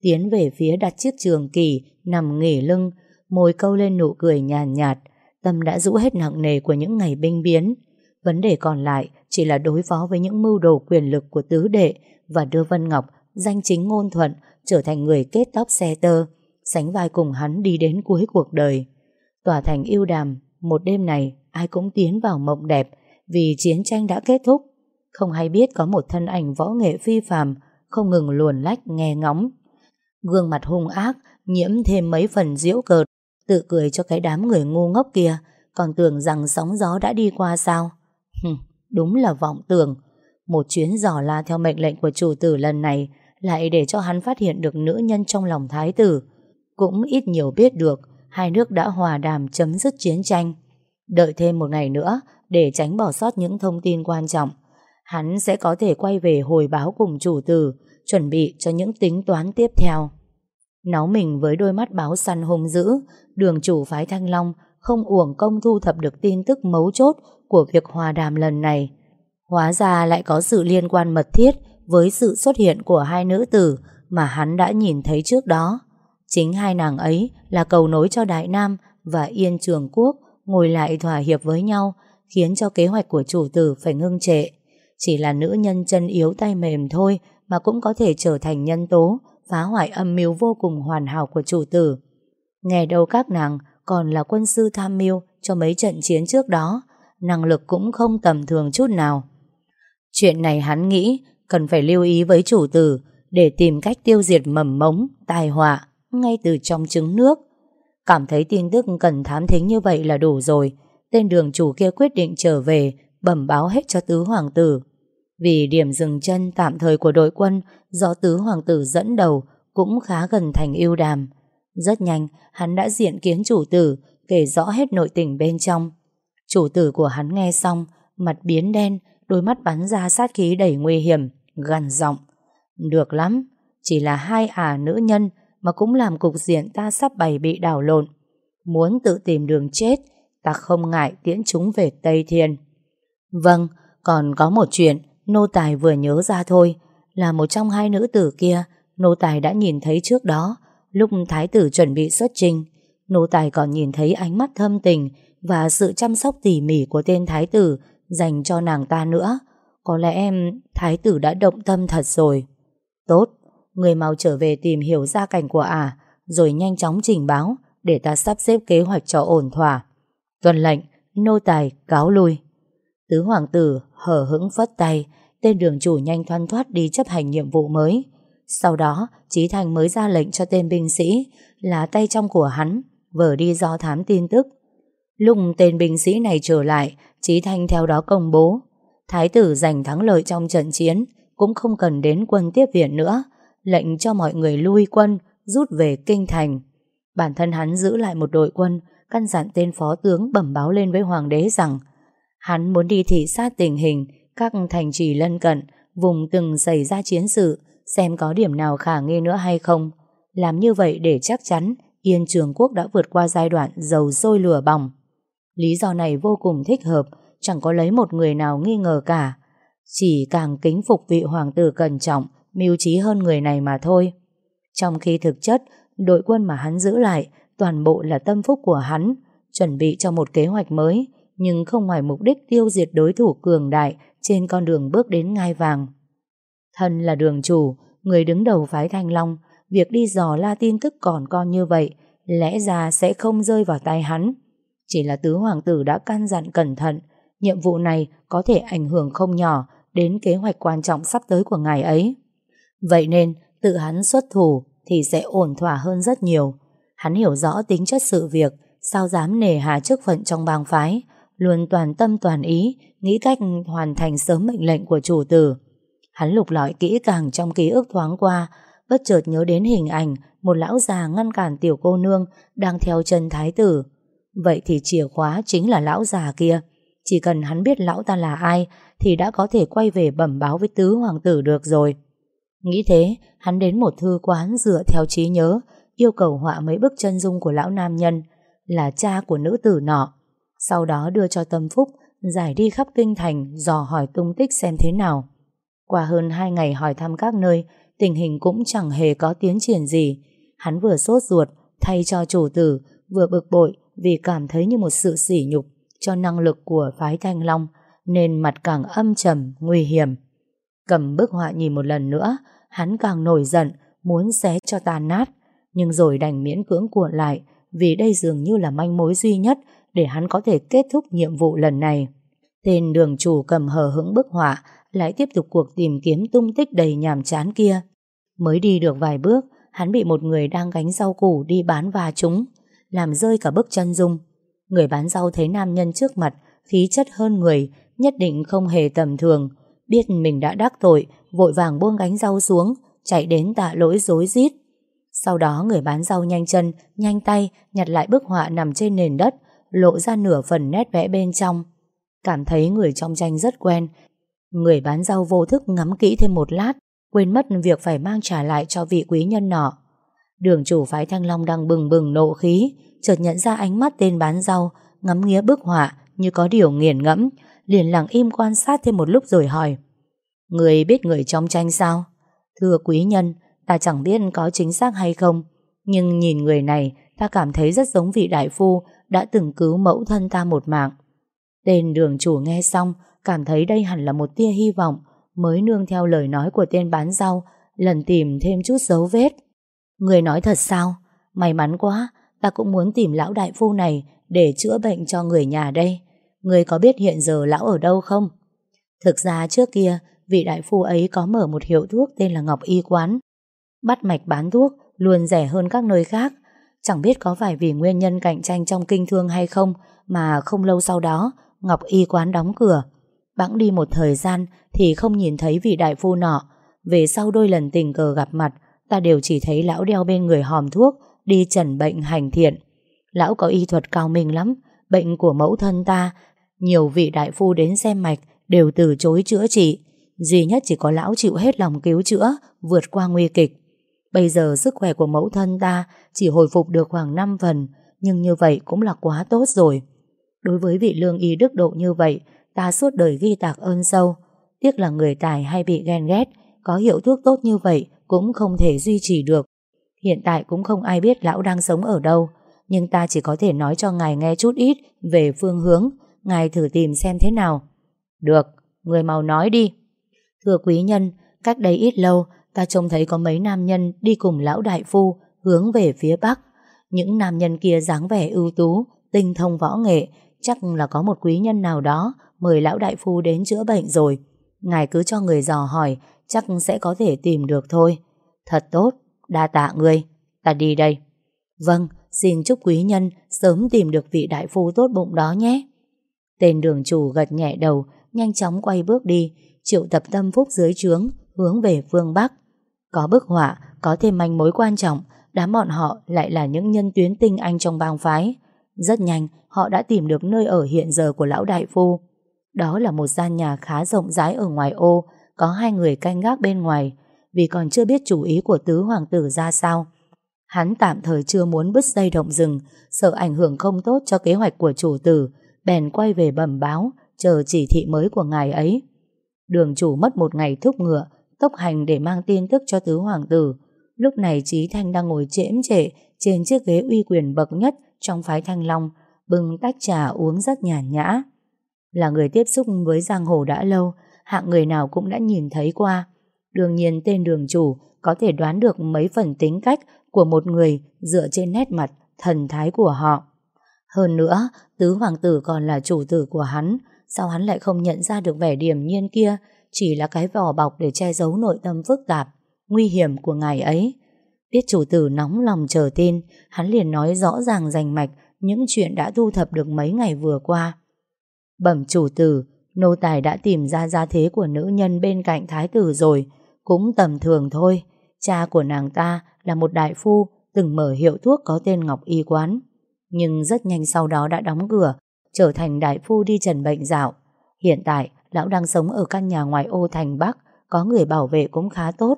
Tiến về phía đặt chiếc trường kỳ, nằm nghỉ lưng, môi câu lên nụ cười nhàn nhạt, nhạt, tâm đã rũ hết nặng nề của những ngày binh biến. Vấn đề còn lại chỉ là đối phó với những mưu đồ quyền lực của tứ đệ và đưa Vân Ngọc, danh chính ngôn thuận, trở thành người kết tóc xe tơ, sánh vai cùng hắn đi đến cuối cuộc đời. Tòa thành yêu đàm, một đêm này ai cũng tiến vào mộng đẹp vì chiến tranh đã kết thúc. Không hay biết có một thân ảnh võ nghệ phi phàm không ngừng luồn lách nghe ngóng. Gương mặt hung ác nhiễm thêm mấy phần diễu cợt, tự cười cho cái đám người ngu ngốc kia, còn tưởng rằng sóng gió đã đi qua sao. Đúng là vọng tưởng. Một chuyến dò la theo mệnh lệnh của chủ tử lần này lại để cho hắn phát hiện được nữ nhân trong lòng thái tử. Cũng ít nhiều biết được hai nước đã hòa đàm chấm dứt chiến tranh. Đợi thêm một ngày nữa để tránh bỏ sót những thông tin quan trọng. Hắn sẽ có thể quay về hồi báo cùng chủ tử, chuẩn bị cho những tính toán tiếp theo. Náu mình với đôi mắt báo săn hung dữ, đường chủ phái Thanh Long không uổng công thu thập được tin tức mấu chốt của việc hòa đàm lần này. Hóa ra lại có sự liên quan mật thiết với sự xuất hiện của hai nữ tử mà hắn đã nhìn thấy trước đó. Chính hai nàng ấy là cầu nối cho Đại Nam và Yên Trường Quốc ngồi lại thỏa hiệp với nhau, khiến cho kế hoạch của chủ tử phải ngưng trệ. Chỉ là nữ nhân chân yếu tay mềm thôi mà cũng có thể trở thành nhân tố phá hoại âm mưu vô cùng hoàn hảo của chủ tử. Nghe đâu các nàng còn là quân sư tham mưu cho mấy trận chiến trước đó, năng lực cũng không tầm thường chút nào. Chuyện này hắn nghĩ cần phải lưu ý với chủ tử để tìm cách tiêu diệt mầm mống, tai họa ngay từ trong trứng nước. Cảm thấy tin tức cần thám thính như vậy là đủ rồi, tên đường chủ kia quyết định trở về bẩm báo hết cho tứ hoàng tử. Vì điểm dừng chân tạm thời của đội quân do tứ hoàng tử dẫn đầu cũng khá gần thành yêu đàm. Rất nhanh, hắn đã diện kiến chủ tử, kể rõ hết nội tình bên trong. Chủ tử của hắn nghe xong, mặt biến đen, đôi mắt bắn ra sát khí đầy nguy hiểm, gằn giọng. Được lắm, chỉ là hai ả nữ nhân mà cũng làm cục diện ta sắp bày bị đảo lộn. Muốn tự tìm đường chết, ta không ngại tiễn chúng về Tây Thiên. Vâng, còn có một chuyện nô tài vừa nhớ ra thôi, là một trong hai nữ tử kia, nô tài đã nhìn thấy trước đó, lúc thái tử chuẩn bị xuất trình. Nô tài còn nhìn thấy ánh mắt thâm tình và sự chăm sóc tỉ mỉ của tên thái tử dành cho nàng ta nữa. Có lẽ em thái tử đã động tâm thật rồi. Tốt, người mau trở về tìm hiểu gia cảnh của ả, rồi nhanh chóng trình báo để ta sắp xếp kế hoạch cho ổn thỏa. Tuần lệnh, nô tài cáo lui. Tứ hoàng tử hở hững phất tay, tên đường chủ nhanh thoăn thoát đi chấp hành nhiệm vụ mới. Sau đó, Trí Thành mới ra lệnh cho tên binh sĩ là tay trong của hắn vờ đi do thám tin tức. Lúc tên binh sĩ này trở lại, Trí Thanh theo đó công bố Thái tử giành thắng lợi trong trận chiến cũng không cần đến quân tiếp viện nữa, lệnh cho mọi người lui quân rút về kinh thành. Bản thân hắn giữ lại một đội quân, căn dặn tên phó tướng bẩm báo lên với hoàng đế rằng hắn muốn đi thị sát tình hình các thành trì lân cận, vùng từng xảy ra chiến sự, xem có điểm nào khả nghi nữa hay không. Làm như vậy để chắc chắn Yên Trường Quốc đã vượt qua giai đoạn dầu sôi lửa bỏng. Lý do này vô cùng thích hợp, chẳng có lấy một người nào nghi ngờ cả. Chỉ càng kính phục vị hoàng tử cẩn trọng, mưu trí hơn người này mà thôi. Trong khi thực chất, đội quân mà hắn giữ lại toàn bộ là tâm phúc của hắn, chuẩn bị cho một kế hoạch mới, nhưng không ngoài mục đích tiêu diệt đối thủ cường đại trên con đường bước đến ngai vàng. Thân là đường chủ, người đứng đầu phái Thanh Long, việc đi dò la tin tức còn con như vậy, lẽ ra sẽ không rơi vào tay hắn. Chỉ là tứ hoàng tử đã căn dặn cẩn thận, nhiệm vụ này có thể ảnh hưởng không nhỏ đến kế hoạch quan trọng sắp tới của ngài ấy. Vậy nên, tự hắn xuất thủ thì sẽ ổn thỏa hơn rất nhiều. Hắn hiểu rõ tính chất sự việc, sao dám nề hà chức phận trong bang phái, luôn toàn tâm toàn ý, nghĩ cách hoàn thành sớm mệnh lệnh của chủ tử. Hắn lục lọi kỹ càng trong ký ức thoáng qua, bất chợt nhớ đến hình ảnh một lão già ngăn cản tiểu cô nương đang theo chân thái tử. Vậy thì chìa khóa chính là lão già kia. Chỉ cần hắn biết lão ta là ai thì đã có thể quay về bẩm báo với tứ hoàng tử được rồi. Nghĩ thế, hắn đến một thư quán dựa theo trí nhớ, yêu cầu họa mấy bức chân dung của lão nam nhân, là cha của nữ tử nọ. Sau đó đưa cho Tâm Phúc giải đi khắp kinh thành dò hỏi tung tích xem thế nào. Qua hơn hai ngày hỏi thăm các nơi, tình hình cũng chẳng hề có tiến triển gì. Hắn vừa sốt ruột thay cho chủ tử, vừa bực bội vì cảm thấy như một sự sỉ nhục cho năng lực của phái Thanh Long, nên mặt càng âm trầm, nguy hiểm. Cầm bức họa nhìn một lần nữa, hắn càng nổi giận, muốn xé cho tan nát, nhưng rồi đành miễn cưỡng cuộn lại, vì đây dường như là manh mối duy nhất để hắn có thể kết thúc nhiệm vụ lần này. Tên đường chủ cầm hờ hững bức họa lại tiếp tục cuộc tìm kiếm tung tích đầy nhàm chán kia. Mới đi được vài bước, hắn bị một người đang gánh rau củ đi bán và chúng, làm rơi cả bức chân dung. Người bán rau thấy nam nhân trước mặt, khí chất hơn người, nhất định không hề tầm thường. Biết mình đã đắc tội, vội vàng buông gánh rau xuống, chạy đến tạ lỗi dối rít Sau đó người bán rau nhanh chân, nhanh tay, nhặt lại bức họa nằm trên nền đất, lộ ra nửa phần nét vẽ bên trong. Cảm thấy người trong tranh rất quen, người bán rau vô thức ngắm kỹ thêm một lát, quên mất việc phải mang trả lại cho vị quý nhân nọ. Đường chủ phái Thanh Long đang bừng bừng nộ khí, chợt nhận ra ánh mắt tên bán rau, ngắm nghía bức họa như có điều nghiền ngẫm, liền lặng im quan sát thêm một lúc rồi hỏi. Người biết người trong tranh sao? Thưa quý nhân, ta chẳng biết có chính xác hay không, nhưng nhìn người này, ta cảm thấy rất giống vị đại phu đã từng cứu mẫu thân ta một mạng. Tên đường chủ nghe xong, cảm thấy đây hẳn là một tia hy vọng, mới nương theo lời nói của tên bán rau, lần tìm thêm chút dấu vết. Người nói thật sao? May mắn quá, ta cũng muốn tìm lão đại phu này để chữa bệnh cho người nhà đây. Người có biết hiện giờ lão ở đâu không? Thực ra trước kia, vị đại phu ấy có mở một hiệu thuốc tên là Ngọc Y Quán. Bắt mạch bán thuốc luôn rẻ hơn các nơi khác. Chẳng biết có phải vì nguyên nhân cạnh tranh trong kinh thương hay không mà không lâu sau đó Ngọc Y Quán đóng cửa. Bẵng đi một thời gian thì không nhìn thấy vị đại phu nọ. Về sau đôi lần tình cờ gặp mặt ta đều chỉ thấy lão đeo bên người hòm thuốc đi trần bệnh hành thiện. Lão có y thuật cao minh lắm, bệnh của mẫu thân ta, nhiều vị đại phu đến xem mạch đều từ chối chữa trị. Duy nhất chỉ có lão chịu hết lòng cứu chữa, vượt qua nguy kịch. Bây giờ sức khỏe của mẫu thân ta chỉ hồi phục được khoảng 5 phần, nhưng như vậy cũng là quá tốt rồi. Đối với vị lương y đức độ như vậy, ta suốt đời ghi tạc ơn sâu. Tiếc là người tài hay bị ghen ghét, có hiệu thuốc tốt như vậy cũng không thể duy trì được. Hiện tại cũng không ai biết lão đang sống ở đâu, nhưng ta chỉ có thể nói cho ngài nghe chút ít về phương hướng, ngài thử tìm xem thế nào. Được, người mau nói đi. Thưa quý nhân, cách đây ít lâu, ta trông thấy có mấy nam nhân đi cùng lão đại phu hướng về phía bắc. Những nam nhân kia dáng vẻ ưu tú, tinh thông võ nghệ, chắc là có một quý nhân nào đó mời lão đại phu đến chữa bệnh rồi. Ngài cứ cho người dò hỏi, chắc sẽ có thể tìm được thôi. Thật tốt, đa tạ người, ta đi đây. Vâng, xin chúc quý nhân sớm tìm được vị đại phu tốt bụng đó nhé. Tên đường chủ gật nhẹ đầu, nhanh chóng quay bước đi, triệu tập tâm phúc dưới trướng, hướng về phương Bắc. Có bức họa, có thêm manh mối quan trọng, đám bọn họ lại là những nhân tuyến tinh anh trong bang phái. Rất nhanh, họ đã tìm được nơi ở hiện giờ của lão đại phu. Đó là một gian nhà khá rộng rãi ở ngoài ô, có hai người canh gác bên ngoài, vì còn chưa biết chủ ý của tứ hoàng tử ra sao. Hắn tạm thời chưa muốn bứt dây động rừng, sợ ảnh hưởng không tốt cho kế hoạch của chủ tử, bèn quay về bẩm báo, chờ chỉ thị mới của ngài ấy. Đường chủ mất một ngày thúc ngựa, tốc hành để mang tin tức cho tứ hoàng tử. Lúc này Trí Thanh đang ngồi chễm trệ trên chiếc ghế uy quyền bậc nhất trong phái Thanh Long, bưng tách trà uống rất nhàn nhã. Là người tiếp xúc với giang hồ đã lâu, hạng người nào cũng đã nhìn thấy qua. Đương nhiên tên đường chủ có thể đoán được mấy phần tính cách của một người dựa trên nét mặt, thần thái của họ. Hơn nữa, tứ hoàng tử còn là chủ tử của hắn, sao hắn lại không nhận ra được vẻ điềm nhiên kia chỉ là cái vỏ bọc để che giấu nội tâm phức tạp, nguy hiểm của ngài ấy. Biết chủ tử nóng lòng chờ tin, hắn liền nói rõ ràng rành mạch những chuyện đã thu thập được mấy ngày vừa qua. Bẩm chủ tử, nô tài đã tìm ra gia thế của nữ nhân bên cạnh thái tử rồi, cũng tầm thường thôi. Cha của nàng ta là một đại phu từng mở hiệu thuốc có tên Ngọc Y Quán. Nhưng rất nhanh sau đó đã đóng cửa, trở thành đại phu đi trần bệnh dạo. Hiện tại, lão đang sống ở căn nhà ngoài ô thành Bắc, có người bảo vệ cũng khá tốt.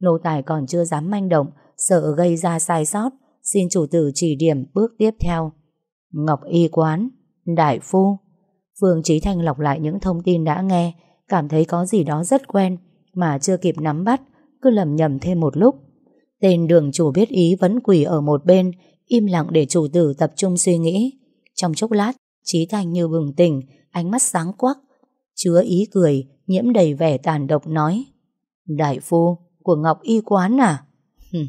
Nô tài còn chưa dám manh động, sợ gây ra sai sót, xin chủ tử chỉ điểm bước tiếp theo. Ngọc Y Quán, Đại Phu. Phương Trí Thanh lọc lại những thông tin đã nghe, cảm thấy có gì đó rất quen, mà chưa kịp nắm bắt, cứ lầm nhầm thêm một lúc. Tên đường chủ biết ý vẫn quỳ ở một bên, im lặng để chủ tử tập trung suy nghĩ. Trong chốc lát, Trí Thanh như bừng tỉnh, ánh mắt sáng quắc, chứa ý cười, nhiễm đầy vẻ tàn độc nói. Đại phu, của Ngọc Y Quán à? Hừm,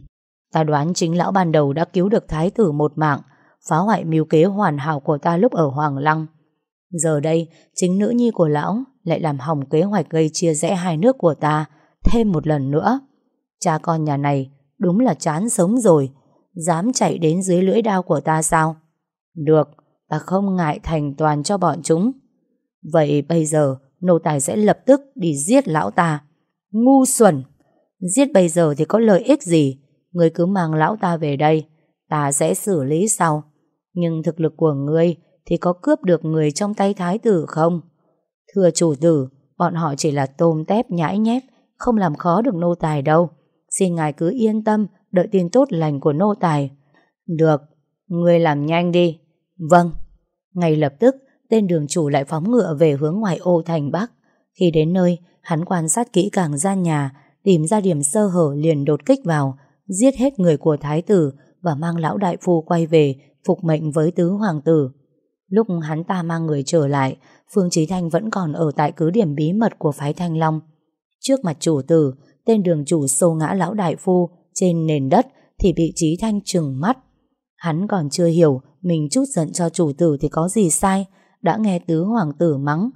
ta đoán chính lão ban đầu đã cứu được thái tử một mạng, phá hoại mưu kế hoàn hảo của ta lúc ở Hoàng Lăng. Giờ đây, chính nữ nhi của lão lại làm hỏng kế hoạch gây chia rẽ hai nước của ta thêm một lần nữa. Cha con nhà này đúng là chán sống rồi, dám chạy đến dưới lưỡi đao của ta sao? Được, ta không ngại thành toàn cho bọn chúng. Vậy bây giờ, nô tài sẽ lập tức đi giết lão ta. Ngu xuẩn! Giết bây giờ thì có lợi ích gì? Ngươi cứ mang lão ta về đây, ta sẽ xử lý sau. Nhưng thực lực của ngươi thì có cướp được người trong tay thái tử không? Thưa chủ tử, bọn họ chỉ là tôm tép nhãi nhép, không làm khó được nô tài đâu. Xin ngài cứ yên tâm, đợi tin tốt lành của nô tài. Được, ngươi làm nhanh đi. Vâng. Ngay lập tức, tên đường chủ lại phóng ngựa về hướng ngoài ô thành Bắc. Khi đến nơi, hắn quan sát kỹ càng gian nhà, tìm ra điểm sơ hở liền đột kích vào, giết hết người của thái tử và mang lão đại phu quay về phục mệnh với tứ hoàng tử. Lúc hắn ta mang người trở lại, Phương Chí Thanh vẫn còn ở tại cứ điểm bí mật của phái Thanh Long. Trước mặt chủ tử, tên đường chủ sâu ngã lão đại phu trên nền đất thì bị Chí Thanh trừng mắt. Hắn còn chưa hiểu mình chút giận cho chủ tử thì có gì sai, đã nghe tứ hoàng tử mắng.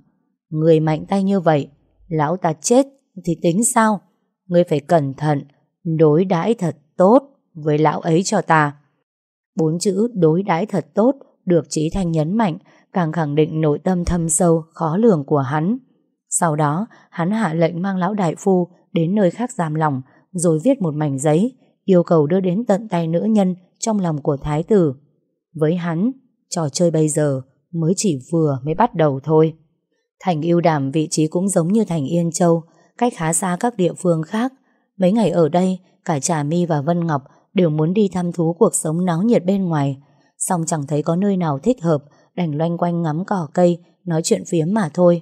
Người mạnh tay như vậy, lão ta chết thì tính sao? Ngươi phải cẩn thận, đối đãi thật tốt với lão ấy cho ta. Bốn chữ đối đãi thật tốt được trí Thanh nhấn mạnh càng khẳng định nội tâm thâm sâu, khó lường của hắn. Sau đó, hắn hạ lệnh mang lão đại phu đến nơi khác giam lòng, rồi viết một mảnh giấy, yêu cầu đưa đến tận tay nữ nhân trong lòng của thái tử. Với hắn, trò chơi bây giờ mới chỉ vừa mới bắt đầu thôi. Thành yêu đàm vị trí cũng giống như thành Yên Châu, cách khá xa các địa phương khác. Mấy ngày ở đây, cả Trà My và Vân Ngọc đều muốn đi thăm thú cuộc sống náo nhiệt bên ngoài, xong chẳng thấy có nơi nào thích hợp, đành loanh quanh ngắm cỏ cây, nói chuyện phiếm mà thôi.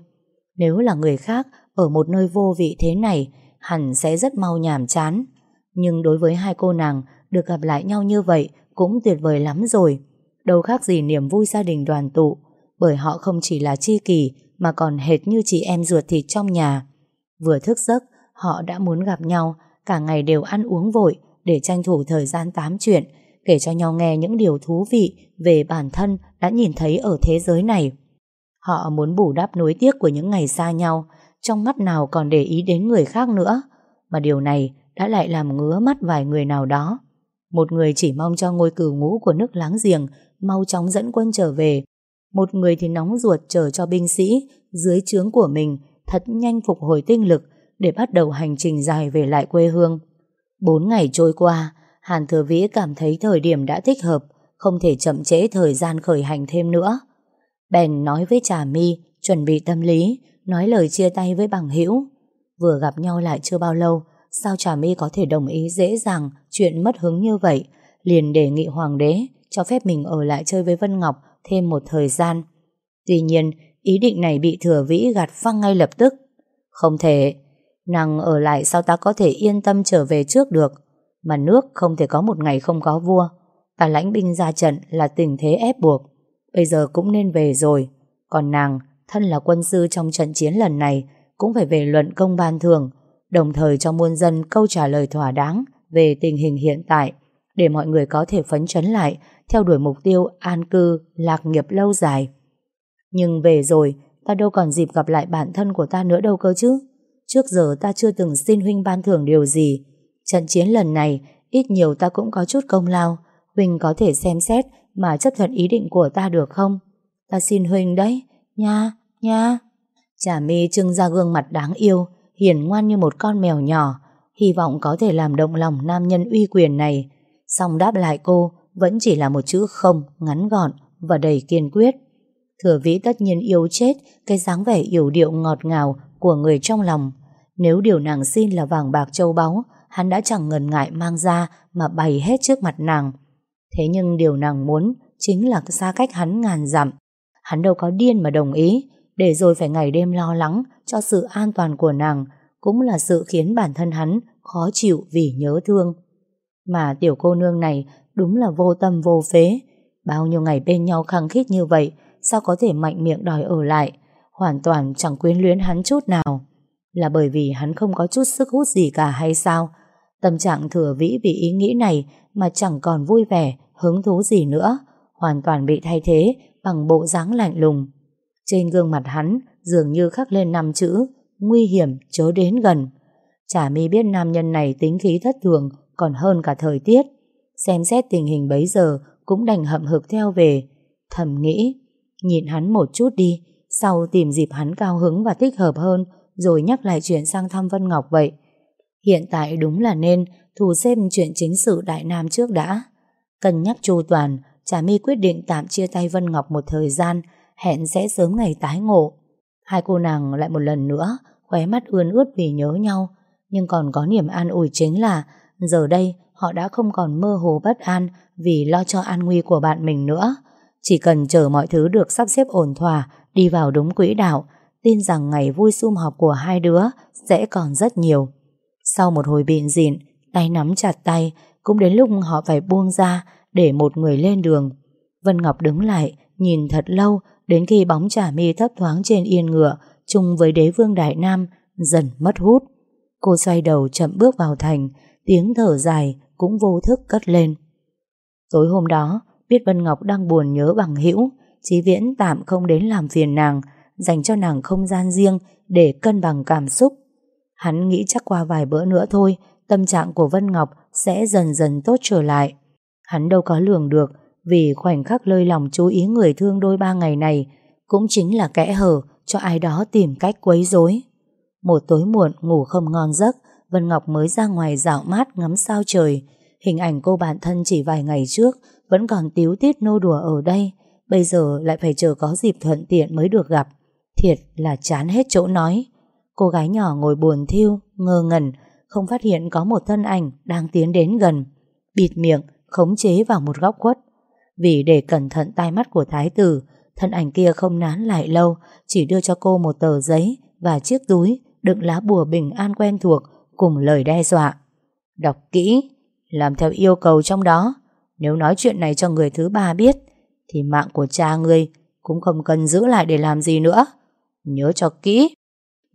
Nếu là người khác, ở một nơi vô vị thế này, hẳn sẽ rất mau nhàm chán. Nhưng đối với hai cô nàng, được gặp lại nhau như vậy cũng tuyệt vời lắm rồi. Đâu khác gì niềm vui gia đình đoàn tụ, bởi họ không chỉ là chi kỷ mà còn hệt như chị em ruột thịt trong nhà. Vừa thức giấc, họ đã muốn gặp nhau, cả ngày đều ăn uống vội để tranh thủ thời gian tám chuyện, kể cho nhau nghe những điều thú vị về bản thân đã nhìn thấy ở thế giới này. Họ muốn bù đắp nối tiếc của những ngày xa nhau, trong mắt nào còn để ý đến người khác nữa, mà điều này đã lại làm ngứa mắt vài người nào đó. Một người chỉ mong cho ngôi cửu ngũ của nước láng giềng mau chóng dẫn quân trở về. Một người thì nóng ruột chờ cho binh sĩ dưới trướng của mình thật nhanh phục hồi tinh lực để bắt đầu hành trình dài về lại quê hương. Bốn ngày trôi qua, Hàn Thừa Vĩ cảm thấy thời điểm đã thích hợp, không thể chậm trễ thời gian khởi hành thêm nữa. Bèn nói với Trà My, chuẩn bị tâm lý, nói lời chia tay với bằng hữu. Vừa gặp nhau lại chưa bao lâu, sao Trà My có thể đồng ý dễ dàng chuyện mất hứng như vậy, liền đề nghị hoàng đế cho phép mình ở lại chơi với Vân Ngọc thêm một thời gian. Tuy nhiên, ý định này bị Thừa Vĩ gạt phăng ngay lập tức. Không thể, nàng ở lại sao ta có thể yên tâm trở về trước được, mà nước không thể có một ngày không có vua. Ta lãnh binh ra trận là tình thế ép buộc, bây giờ cũng nên về rồi. Còn nàng, thân là quân sư trong trận chiến lần này, cũng phải về luận công ban thường, đồng thời cho muôn dân câu trả lời thỏa đáng về tình hình hiện tại, để mọi người có thể phấn chấn lại, theo đuổi mục tiêu an cư, lạc nghiệp lâu dài. Nhưng về rồi, ta đâu còn dịp gặp lại bản thân của ta nữa đâu cơ chứ. Trước giờ ta chưa từng xin huynh ban thưởng điều gì. Trận chiến lần này, ít nhiều ta cũng có chút công lao. Huynh có thể xem xét mà chấp thuận ý định của ta được không? Ta xin huynh đấy, nha, nha. Chả mi trưng ra gương mặt đáng yêu, hiền ngoan như một con mèo nhỏ, hy vọng có thể làm động lòng nam nhân uy quyền này. Xong đáp lại cô vẫn chỉ là một chữ không, ngắn gọn và đầy kiên quyết. Thừa vĩ tất nhiên yêu chết cái dáng vẻ yểu điệu ngọt ngào của người trong lòng. Nếu điều nàng xin là vàng bạc châu báu, hắn đã chẳng ngần ngại mang ra mà bày hết trước mặt nàng. Thế nhưng điều nàng muốn chính là xa cách hắn ngàn dặm. Hắn đâu có điên mà đồng ý, để rồi phải ngày đêm lo lắng cho sự an toàn của nàng, cũng là sự khiến bản thân hắn khó chịu vì nhớ thương. Mà tiểu cô nương này đúng là vô tâm vô phế. Bao nhiêu ngày bên nhau khăng khít như vậy, sao có thể mạnh miệng đòi ở lại, hoàn toàn chẳng quyến luyến hắn chút nào. Là bởi vì hắn không có chút sức hút gì cả hay sao? Tâm trạng thừa vĩ vì ý nghĩ này mà chẳng còn vui vẻ, hứng thú gì nữa, hoàn toàn bị thay thế bằng bộ dáng lạnh lùng. Trên gương mặt hắn dường như khắc lên năm chữ nguy hiểm chớ đến gần. Chả mi biết nam nhân này tính khí thất thường còn hơn cả thời tiết. Xem xét tình hình bấy giờ cũng đành hậm hực theo về. Thầm nghĩ, nhìn hắn một chút đi, sau tìm dịp hắn cao hứng và thích hợp hơn rồi nhắc lại chuyện sang thăm Vân Ngọc vậy. Hiện tại đúng là nên thù xem chuyện chính sự Đại Nam trước đã. Cân nhắc chu toàn, Trà My quyết định tạm chia tay Vân Ngọc một thời gian, hẹn sẽ sớm ngày tái ngộ. Hai cô nàng lại một lần nữa, khóe mắt ươn ướt vì nhớ nhau. Nhưng còn có niềm an ủi chính là giờ đây họ đã không còn mơ hồ bất an vì lo cho an nguy của bạn mình nữa. Chỉ cần chờ mọi thứ được sắp xếp ổn thỏa, đi vào đúng quỹ đạo, tin rằng ngày vui sum họp của hai đứa sẽ còn rất nhiều. Sau một hồi bịn dịn, tay nắm chặt tay, cũng đến lúc họ phải buông ra để một người lên đường. Vân Ngọc đứng lại, nhìn thật lâu đến khi bóng trà mi thấp thoáng trên yên ngựa chung với đế vương Đại Nam dần mất hút. Cô xoay đầu chậm bước vào thành, tiếng thở dài cũng vô thức cất lên. Tối hôm đó, biết Vân Ngọc đang buồn nhớ bằng hữu, Chí Viễn tạm không đến làm phiền nàng, dành cho nàng không gian riêng để cân bằng cảm xúc. Hắn nghĩ chắc qua vài bữa nữa thôi, tâm trạng của Vân Ngọc sẽ dần dần tốt trở lại. Hắn đâu có lường được, vì khoảnh khắc lơi lòng chú ý người thương đôi ba ngày này cũng chính là kẽ hở cho ai đó tìm cách quấy rối. Một tối muộn ngủ không ngon giấc, Vân Ngọc mới ra ngoài dạo mát ngắm sao trời. Hình ảnh cô bạn thân chỉ vài ngày trước vẫn còn tiếu tiết nô đùa ở đây, bây giờ lại phải chờ có dịp thuận tiện mới được gặp. Thiệt là chán hết chỗ nói. Cô gái nhỏ ngồi buồn thiêu, ngơ ngẩn, không phát hiện có một thân ảnh đang tiến đến gần. Bịt miệng, khống chế vào một góc khuất. Vì để cẩn thận tai mắt của thái tử, thân ảnh kia không nán lại lâu, chỉ đưa cho cô một tờ giấy và chiếc túi đựng lá bùa bình an quen thuộc cùng lời đe dọa. Đọc kỹ, làm theo yêu cầu trong đó. Nếu nói chuyện này cho người thứ ba biết, thì mạng của cha ngươi cũng không cần giữ lại để làm gì nữa. Nhớ cho kỹ.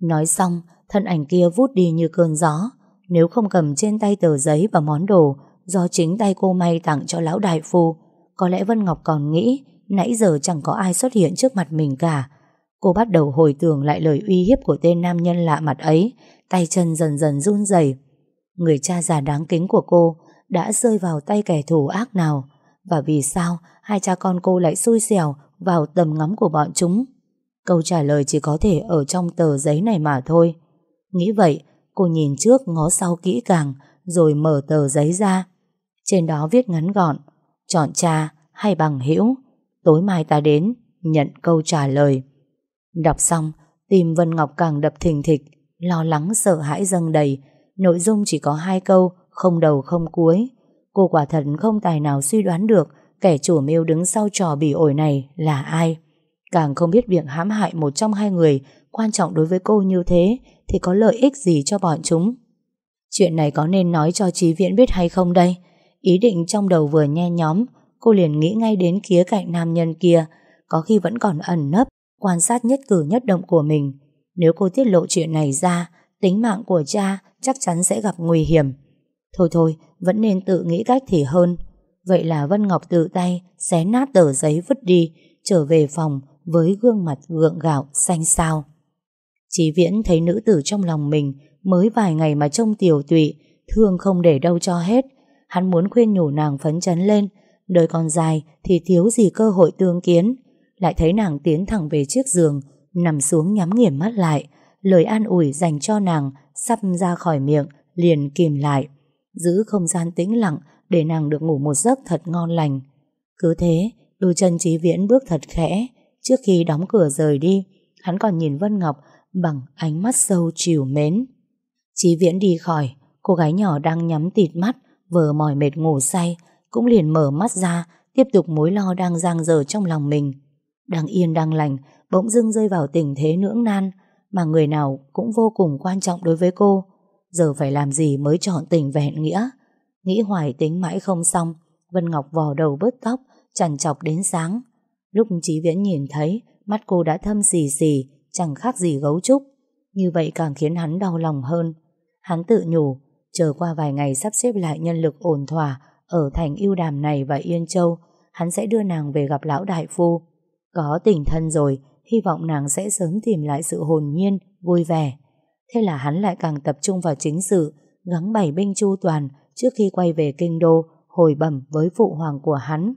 Nói xong, thân ảnh kia vút đi như cơn gió. Nếu không cầm trên tay tờ giấy và món đồ do chính tay cô may tặng cho lão đại phu, có lẽ Vân Ngọc còn nghĩ nãy giờ chẳng có ai xuất hiện trước mặt mình cả. Cô bắt đầu hồi tưởng lại lời uy hiếp của tên nam nhân lạ mặt ấy, tay chân dần dần run rẩy. Người cha già đáng kính của cô đã rơi vào tay kẻ thù ác nào, và vì sao hai cha con cô lại xui xẻo vào tầm ngắm của bọn chúng? Câu trả lời chỉ có thể ở trong tờ giấy này mà thôi. Nghĩ vậy, cô nhìn trước ngó sau kỹ càng, rồi mở tờ giấy ra. Trên đó viết ngắn gọn, chọn cha hay bằng hữu tối mai ta đến, nhận câu trả lời. Đọc xong, tim Vân Ngọc càng đập thình thịch, lo lắng sợ hãi dâng đầy. Nội dung chỉ có hai câu, không đầu không cuối. Cô quả thật không tài nào suy đoán được kẻ chủ mưu đứng sau trò bỉ ổi này là ai. Càng không biết việc hãm hại một trong hai người quan trọng đối với cô như thế thì có lợi ích gì cho bọn chúng. Chuyện này có nên nói cho Trí Viễn biết hay không đây? Ý định trong đầu vừa nhe nhóm, cô liền nghĩ ngay đến khía cạnh nam nhân kia, có khi vẫn còn ẩn nấp, quan sát nhất cử nhất động của mình. Nếu cô tiết lộ chuyện này ra, tính mạng của cha chắc chắn sẽ gặp nguy hiểm. Thôi thôi, vẫn nên tự nghĩ cách thì hơn. Vậy là Vân Ngọc tự tay xé nát tờ giấy vứt đi, trở về phòng với gương mặt gượng gạo xanh xao. Chí Viễn thấy nữ tử trong lòng mình mới vài ngày mà trông tiểu tụy, thương không để đâu cho hết. Hắn muốn khuyên nhủ nàng phấn chấn lên, đời còn dài thì thiếu gì cơ hội tương kiến. Lại thấy nàng tiến thẳng về chiếc giường, nằm xuống nhắm nghiền mắt lại, lời an ủi dành cho nàng sắp ra khỏi miệng, liền kìm lại. Giữ không gian tĩnh lặng để nàng được ngủ một giấc thật ngon lành. Cứ thế, đôi chân trí viễn bước thật khẽ, trước khi đóng cửa rời đi, hắn còn nhìn Vân Ngọc bằng ánh mắt sâu chiều mến. Chí viễn đi khỏi, cô gái nhỏ đang nhắm tịt mắt, vừa mỏi mệt ngủ say, cũng liền mở mắt ra, tiếp tục mối lo đang giang dở trong lòng mình. Đang yên đang lành, bỗng dưng rơi vào tình thế nưỡng nan, mà người nào cũng vô cùng quan trọng đối với cô. Giờ phải làm gì mới chọn tình vẹn nghĩa? Nghĩ hoài tính mãi không xong, Vân Ngọc vò đầu bớt tóc, chằn chọc đến sáng. Lúc Chí Viễn nhìn thấy, mắt cô đã thâm xì xì, chẳng khác gì gấu trúc. Như vậy càng khiến hắn đau lòng hơn. Hắn tự nhủ, chờ qua vài ngày sắp xếp lại nhân lực ổn thỏa ở thành yêu đàm này và Yên Châu, hắn sẽ đưa nàng về gặp lão đại phu. Có tình thân rồi, hy vọng nàng sẽ sớm tìm lại sự hồn nhiên, vui vẻ. Thế là hắn lại càng tập trung vào chính sự, gắng bảy binh chu toàn trước khi quay về kinh đô, hồi bẩm với phụ hoàng của hắn.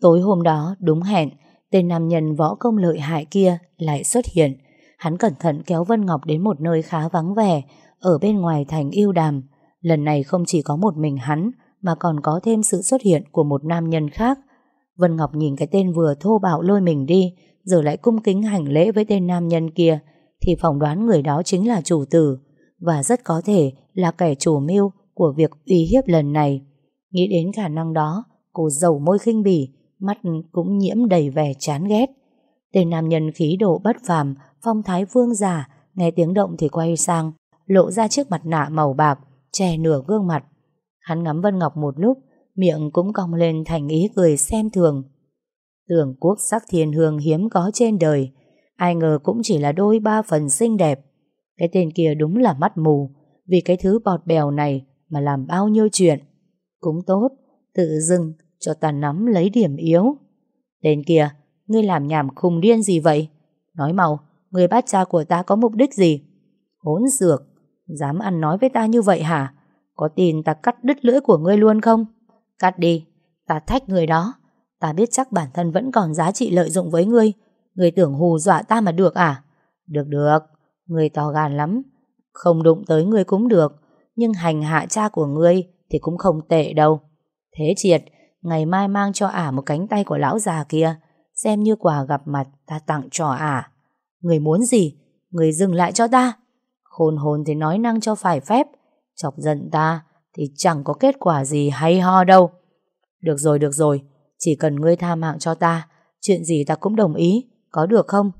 Tối hôm đó, đúng hẹn, tên nam nhân võ công lợi hại kia lại xuất hiện. Hắn cẩn thận kéo Vân Ngọc đến một nơi khá vắng vẻ, ở bên ngoài thành yêu đàm. Lần này không chỉ có một mình hắn, mà còn có thêm sự xuất hiện của một nam nhân khác. Vân Ngọc nhìn cái tên vừa thô bạo lôi mình đi, giờ lại cung kính hành lễ với tên nam nhân kia, thì phỏng đoán người đó chính là chủ tử, và rất có thể là kẻ chủ mưu của việc uy hiếp lần này. Nghĩ đến khả năng đó, cô dầu môi khinh bỉ, mắt cũng nhiễm đầy vẻ chán ghét. Tên nam nhân khí độ bất phàm, phong thái vương giả, nghe tiếng động thì quay sang, lộ ra chiếc mặt nạ màu bạc, che nửa gương mặt. Hắn ngắm Vân Ngọc một lúc, miệng cũng cong lên thành ý cười xem thường. Tưởng quốc sắc thiên hương hiếm có trên đời, ai ngờ cũng chỉ là đôi ba phần xinh đẹp. Cái tên kia đúng là mắt mù, vì cái thứ bọt bèo này mà làm bao nhiêu chuyện. Cũng tốt, tự dưng cho ta nắm lấy điểm yếu. Tên kia, ngươi làm nhảm khùng điên gì vậy? Nói mau, người bắt cha của ta có mục đích gì? Hỗn dược, dám ăn nói với ta như vậy hả? Có tin ta cắt đứt lưỡi của ngươi luôn không? Cắt đi, ta thách người đó. Ta biết chắc bản thân vẫn còn giá trị lợi dụng với ngươi. Ngươi tưởng hù dọa ta mà được à? Được được, ngươi to gan lắm. Không đụng tới ngươi cũng được, nhưng hành hạ cha của ngươi thì cũng không tệ đâu. Thế triệt, ngày mai mang cho ả một cánh tay của lão già kia, xem như quà gặp mặt ta tặng cho ả. Người muốn gì? Người dừng lại cho ta. Khôn hồn thì nói năng cho phải phép, chọc giận ta thì chẳng có kết quả gì hay ho đâu. Được rồi, được rồi, chỉ cần ngươi tha mạng cho ta, chuyện gì ta cũng đồng ý, có được không?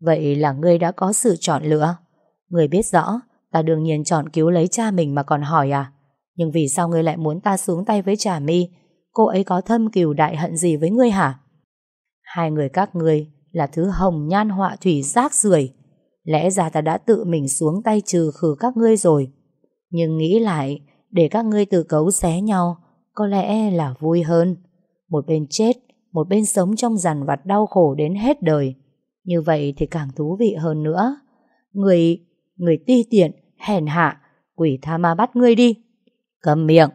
Vậy là ngươi đã có sự chọn lựa. Ngươi biết rõ, ta đương nhiên chọn cứu lấy cha mình mà còn hỏi à? Nhưng vì sao ngươi lại muốn ta xuống tay với Trà Mi? Cô ấy có thâm cừu đại hận gì với ngươi hả? Hai người các ngươi là thứ hồng nhan họa thủy rác rưởi Lẽ ra ta đã tự mình xuống tay trừ khử các ngươi rồi. Nhưng nghĩ lại, để các ngươi tự cấu xé nhau, có lẽ là vui hơn. Một bên chết, một bên sống trong dằn vặt đau khổ đến hết đời. Như vậy thì càng thú vị hơn nữa. Người, người ti tiện, hèn hạ, quỷ tha ma bắt ngươi đi. Cầm miệng,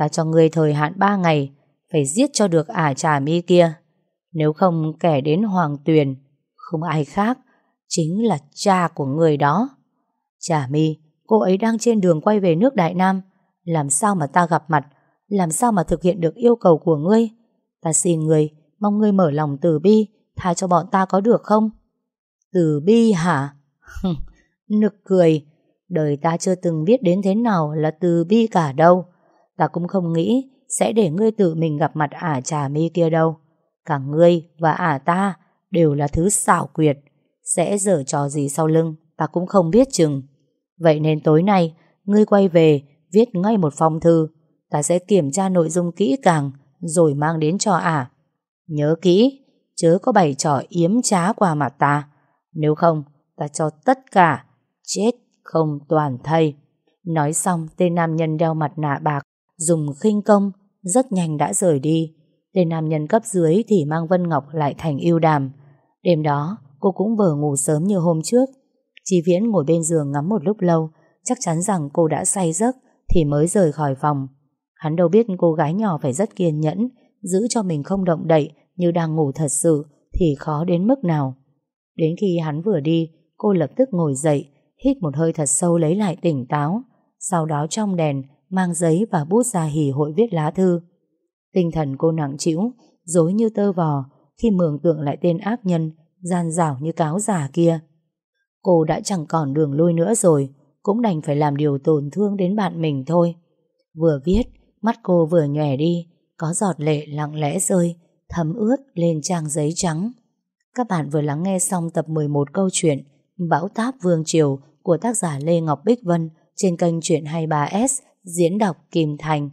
ta cho ngươi thời hạn ba ngày, phải giết cho được ả trà mi kia. Nếu không kẻ đến hoàng tuyền, không ai khác, chính là cha của người đó. Trà mi, cô ấy đang trên đường quay về nước Đại Nam. Làm sao mà ta gặp mặt, làm sao mà thực hiện được yêu cầu của ngươi? Ta xin ngươi, mong ngươi mở lòng từ bi, tha cho bọn ta có được không? Từ bi hả? Nực cười, đời ta chưa từng biết đến thế nào là từ bi cả đâu. Ta cũng không nghĩ sẽ để ngươi tự mình gặp mặt ả trà mi kia đâu. Cả ngươi và ả ta đều là thứ xảo quyệt. Sẽ dở trò gì sau lưng, ta cũng không biết chừng. Vậy nên tối nay, ngươi quay về, viết ngay một phong thư. Ta sẽ kiểm tra nội dung kỹ càng, rồi mang đến cho ả. Nhớ kỹ, chớ có bày trò yếm trá qua mặt ta. Nếu không, ta cho tất cả chết không toàn thây. Nói xong, tên nam nhân đeo mặt nạ bạc, dùng khinh công, rất nhanh đã rời đi. Tên nam nhân cấp dưới thì mang Vân Ngọc lại thành yêu đàm. Đêm đó, cô cũng vừa ngủ sớm như hôm trước. Chi Viễn ngồi bên giường ngắm một lúc lâu, chắc chắn rằng cô đã say giấc thì mới rời khỏi phòng. Hắn đâu biết cô gái nhỏ phải rất kiên nhẫn, giữ cho mình không động đậy như đang ngủ thật sự thì khó đến mức nào. Đến khi hắn vừa đi, cô lập tức ngồi dậy, hít một hơi thật sâu lấy lại tỉnh táo. Sau đó trong đèn, mang giấy và bút ra hỉ hội viết lá thư. Tinh thần cô nặng trĩu, dối như tơ vò khi mường tượng lại tên ác nhân, gian dảo như cáo giả kia. Cô đã chẳng còn đường lui nữa rồi, cũng đành phải làm điều tổn thương đến bạn mình thôi. Vừa viết, mắt cô vừa nhòe đi, có giọt lệ lặng lẽ rơi, thấm ướt lên trang giấy trắng. Các bạn vừa lắng nghe xong tập 11 câu chuyện Bão táp Vương Triều của tác giả Lê Ngọc Bích Vân trên kênh Chuyện 23S diễn đọc Kim Thành.